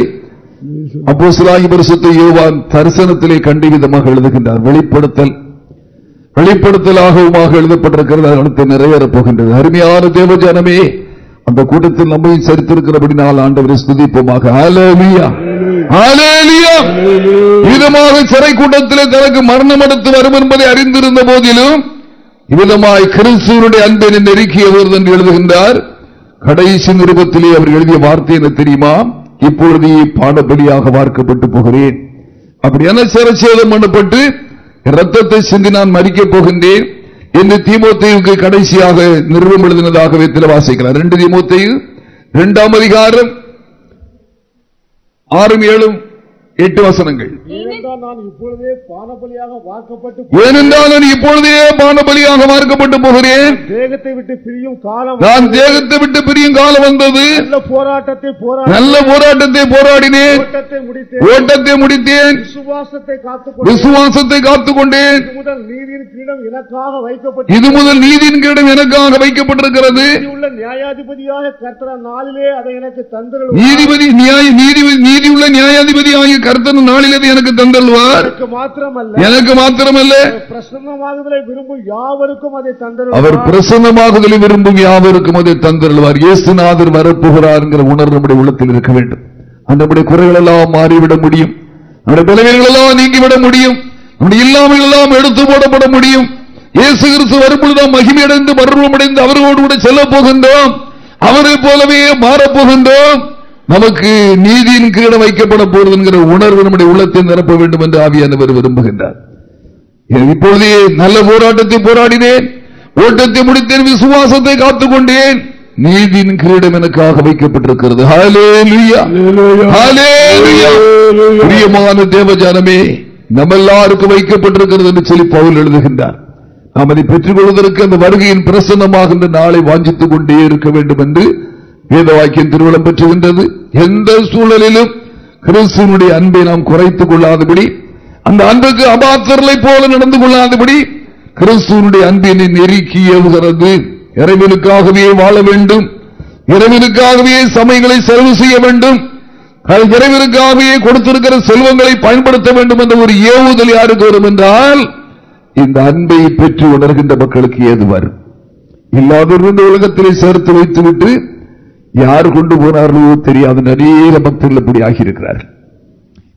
அப்போஸ்தலனாகிய பரிசுத்த யோவான் தரிசனத்திலே கண்டி விதமாக எழுதுகின்றார். வெளிப்படுத்தல் வெளிப்படுத்தலாகவும் எழுதப்பட்டிருக்கிறது. அடுத்து நிறைவேறப் போகின்றது. அருமையான தேவஜானமே அந்த கூட்டத்தில் நம்மை சரித்திருக்கிறபடி நாலு ஆண்டவரை ஸ்துதிப்போமாக. ஹalleluya இதமாக சிறை கூட்டத்திலே தனக்கு மரணம் அடுத்து வரும் என்பதை அறிந்திருந்த போதிலும் இவ்விதமாய் கிறிஸ்துவனுடைய அன்பினை நெருக்கியவர் என்று எழுதுகின்றார். கடைசி நிருபத்திலே அவர் எழுதிய வார்த்தை என தெரியுமா? இப்பொழுது பாடபடியாக வார்க்கப்பட்டு போகிறேன். அப்படியான சிறச்சேதம் பண்ணப்பட்டு ரத்தத்தை சிந்தி நான் மறிக்கப் போகின்றேன். என்று தீமோத்தேயுக்கு கடைசியாக நிறுவம் எழுதினதாக வேத்தில் வாசிக்கிறார் ரெண்டு தீமோத்தேயு இரண்டாம் அதிகாரம் ஆறும் ஏழும் எட்டு வசனங்கள். ஏனென்றால் நான் இப்பொழுதே பானபலியாக வாக்கப்பட்டு ஏனென்றால் நான் இப்பொழுதே பானபலியாக மார்க்கப்பட்டு போகிறேன். தேகத்தை விட்டு பிரியும் காலம் நான் தேகத்தை விட்டு பிரியும் காலம் வந்தது. நல்ல போராட்டத்தை போராடி நல்ல போராட்டத்தை போராடினேன். ஓட்டத்தை முடித்தேன். விசுவாசத்தை காத்துக்கொண்டு விசுவாசத்தை காத்துக் கொண்டேன் இது முதல் நீதியின் கிரீடம் எனக்காக வைக்கப்பட்டு இது முதல் நீதியின் கீடம் எனக்காக வைக்கப்பட்டிருக்கிறது. உள்ள நியாயாதிபதியாக கர்த்தர நாளிலே அதை எனக்கு தந்திரல் நீதிபதி நியாய நீதிபதி நீதியுள்ள நியாயாதிபதி ஆகிய கருத்தன் நாளில் எனக்கு தந்தல்வார்? எனக்கு மாத்திரமல்ல. எனக்கு மாத்திரமல்ல. பிரசன்னமாகுதலை விரும்பும் யாவருக்கும் அதை அவர் பிரசன்னமாகுதலை விரும்பும் யாவருக்கும் அதை தந்தருள்வார். இயேசுநாதர் வரப்போகிறார் என்கிற உணர்வு நம்முடைய உள்ளத்தில் இருக்க வேண்டும். நம்முடைய குறைகள் எல்லாம் மாறிவிட முடியும். நம்முடைய பலவீனங்கள் எல்லாம் நீங்கிவிட முடியும். நம்முடைய இல்லாமல் எல்லாம் எடுத்து போடப்பட முடியும். இயேசு கிறிஸ்து வரும்பொழுது நாம் மகிமையடைந்து மர்வமடைந்து அவர்களோடு கூட செல்ல போகின்றோம். அவரை போலவே மாறப்போகின்றோம் நமக்கு நீதியின் கீழே வைக்கப்பட போகிறது என்கிற உணர்வு நம்முடைய உள்ளத்தை நிரப்ப வேண்டும் என்று ஆவியானவர் விரும்புகின்றார். இப்பொழுதே நல்ல போராட்டத்தை போராடினேன் ஓட்டத்தை முடித்தேன் விசுவாசத்தை காத்துக் கொண்டேன். நீதியின் கிரீடம் எனக்காக வைக்கப்பட்டிருக்கிறது. பிரியமான தேவஜானமே நம்ம எல்லாருக்கும் வைக்கப்பட்டிருக்கிறது என்று சொல்லி பவுல் எழுதுகின்றார். நாம் அதை பெற்றுக் கொள்வதற்கு அந்த வருகையின் பிரசன்னமாகின்ற நாளை வாஞ்சித்துக் கொண்டே இருக்க வேண்டும் என்று வேத வாக்கியம் திருவிழம் பெற்றுகின்றது எந்த சூழலிலும் கிறிஸ்துவனுடைய அன்பை நாம் குறைத்துக் கொள்ளாதபடி அந்த அன்புக்கு அபாத்திரலை போல நடந்து கொள்ளாதபடி கிறிஸ்துவனுடைய அன்பினை நெருக்கி ஏவுகிறது. இறைவனுக்காகவே வாழ வேண்டும். இறைவனுக்காகவே சமயங்களை செலவு செய்ய வேண்டும். இறைவனுக்காகவே கொடுத்திருக்கிற செல்வங்களை பயன்படுத்த வேண்டும் என்ற ஒரு ஏவுதல் யாருக்கு வரும் என்றால் இந்த அன்பை பெற்று உணர்கின்ற மக்களுக்கு ஏது வரும்? இந்த உலகத்திலே சேர்த்து வைத்துவிட்டு யார் கொண்டு போனார்களோ தெரியாத நிறைய பக்தர்கள் இப்படி ஆகியிருக்கிறார்கள்.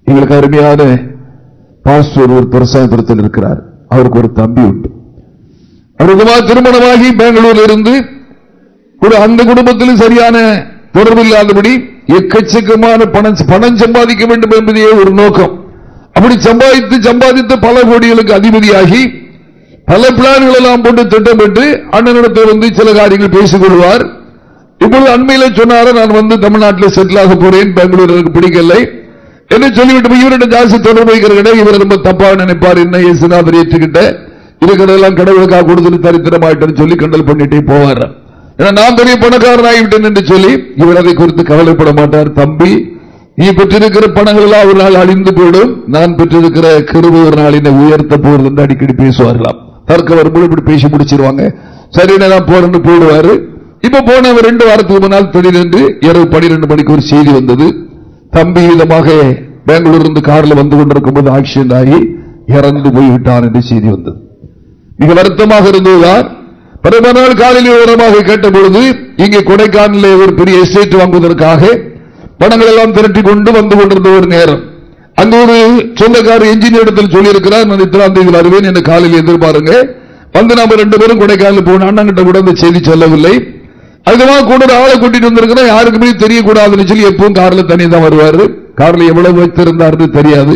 எங்களுக்கு அருமையான பாஸ்டர் ஒரு பிரசாதத்தில் இருக்கிறார். அவருக்கு ஒரு தம்பி உண்டு. அவருக்கு திருமணமாகி பெங்களூர்ல இருந்து ஒரு அந்த குடும்பத்திலும் சரியான தொடர்பு இல்லாதபடி எக்கச்சக்கமான பணம் பணம் சம்பாதிக்க வேண்டும் என்பதே ஒரு நோக்கம். அப்படி சம்பாதித்து சம்பாதித்து பல கோடிகளுக்கு அதிபதியாகி பல பிளான்கள் எல்லாம் போட்டு திட்டமிட்டு அண்ணனிடத்தில் வந்து சில காரியங்கள் பேசிக் கொள்வார். இப்பொழுது அண்மையில சொன்னார நான் வந்து தமிழ்நாட்டில் செட்டில் ஆக போறேன் பெங்களூர் எனக்கு பிடிக்கலை என்ன சொல்லிவிட்டு இவர்கிட்ட ஜாஸ்தி தொடர்பு வைக்கிறேன் இவர் ரொம்ப தப்பா நினைப்பார் என்ன இயேசுநாதர் ஏற்றுக்கிட்ட இருக்கிறதெல்லாம் கடவுளுக்காக கொடுத்துட்டு தரித்திரமாயிட்டேன்னு சொல்லி கண்டல் பண்ணிட்டே போவார். ஏன்னா நான் பெரிய பணக்காரன் ஆகிவிட்டேன் என்று சொல்லி இவர் அதை குறித்து கவலைப்பட மாட்டார். தம்பி நீ பெற்றிருக்கிற பணங்கள் எல்லாம் ஒரு நாள் அழிந்து போயிடும். நான் பெற்றிருக்கிற கிருப ஒரு நாள் என்னை உயர்த்த போறது அடிக்கடி பேசுவார்களாம். தற்க வரும்போது இப்படி பேசி முடிச்சிருவாங்க. சரி நான் போறேன்னு போடுவாரு. இப்ப போன ரெண்டு வாரத்துக்கு முன்னால் திடீரென்று இரவு பனிரெண்டு மணிக்கு ஒரு செய்தி வந்தது. தம்பி விதமாக பெங்களூர் இருந்து கார்ல வந்து கொண்டிருக்கும் போது ஆக்சிடென்ட் ஆகி இறந்து போய்விட்டான் என்று செய்தி வந்தது. மிக வருத்தமாக இருந்ததுதான் பிறகு நாள் காலையில் விவரமாக கேட்ட பொழுது இங்கே கொடைக்கானல ஒரு பெரிய எஸ்டேட் வாங்குவதற்காக பணங்கள் எல்லாம் திரட்டி கொண்டு வந்து கொண்டிருந்த ஒரு நேரம். அங்கு ஒரு சொந்தக்காரர் என்ஜினியர் இடத்தில் சொல்லியிருக்கிறார் நான் இத்தனாம் தேதி வருவேன் என்று காலையில் எதிர்பாருங்க வந்து நாம ரெண்டு பேரும் கொடைக்கானல் போன அண்ணன் கிட்ட கூட அந்த செய்தி சொல்லவில்லை. அதுமாக கூட ஒரு ஆளை கூட்டிட்டு வந்திருக்கிறேன் யாருக்குமே தெரியக்கூடாதுன்னு சொல்லி எப்பவும் கார்ல தனி தான் வருவாரு. கார்ல எவ்வளவு வைத்திருந்தாருன்னு தெரியாது.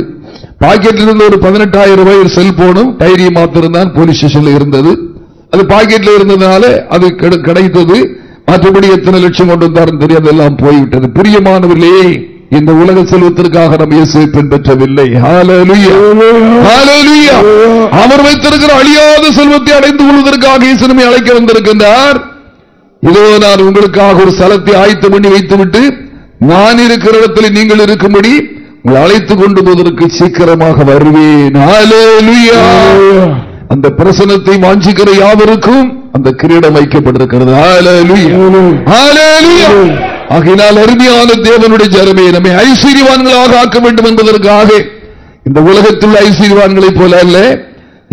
பாக்கெட்ல இருந்து ஒரு பதினெட்டாயிரம் ரூபாய் ஒரு செல்போனும் டைரியை மாத்திருந்தான் போலீஸ் ஸ்டேஷன்ல இருந்தது. அது பாக்கெட்ல இருந்ததுனால அது கிடைத்தது. மற்றபடி எத்தனை லட்சம் கொண்டு வந்தாருன்னு தெரியாது. எல்லாம் போய்விட்டது. பிரியமானவர்களே இந்த உலக செல்வத்திற்காக நம்ம இயேசுவை பின்பற்றவில்லை. அவர் வைத்திருக்கிற அழியாத செல்வத்தை அடைந்து கொள்வதற்காக இயேசு அழைக்க வந்திருக்கின்றார். இதோ நான் உங்களுக்காக ஒரு ஸ்தலத்தை ஆயத்தம் பண்ணி வைத்துவிட்டு நான் இருக்கிற இடத்தில் நீங்கள் இருக்கும்படி உங்களை அழைத்துக் கொண்டு போவதற்கு சீக்கிரமாக வருவேன். அந்த பிரசனத்தை வாஞ்சிக்கிற யாவருக்கும் அந்த கிரீடம் வைக்கப்பட்டிருக்கிறது. ஆகையினால் அருமையான தேவனுடைய ஜனமே நம்மை ஐஸ்வர்யவான்களாக ஆக்க வேண்டும் என்பதற்காக இந்த உலகத்தில் ஐஸ்வர்யவான்களைப் போல அல்ல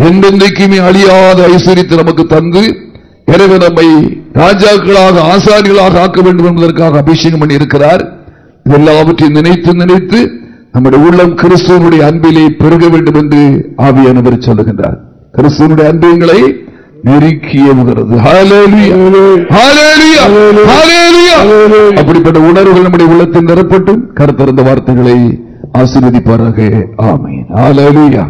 என்றென்றைக்குமே அழியாத ஐஸ்வர்யத்தை நமக்கு தந்து எனவே நம்மை ராஜாக்களாக ஆசாரிகளாக ஆக்க வேண்டும் என்பதற்காக அபிஷேகம் பண்ணி இருக்கிறார். இதெல்லாவற்றையும் நினைத்து நினைத்து நம்முடைய உள்ளம் கிறிஸ்துவனுடைய அன்பிலே பெருக வேண்டும் என்று ஆவியானவர் சொல்லுகின்றார். கிறிஸ்துவனுடைய அன்புங்களை நெருக்கியவுகிறது அப்படிப்பட்ட உணர்வுகள் நம்முடைய உள்ளத்தில் நிரப்பட்டும். கருத்திருந்த வார்த்தைகளை ஆசீர்வதிப்பாராக. ஆமேன். ஹalleluya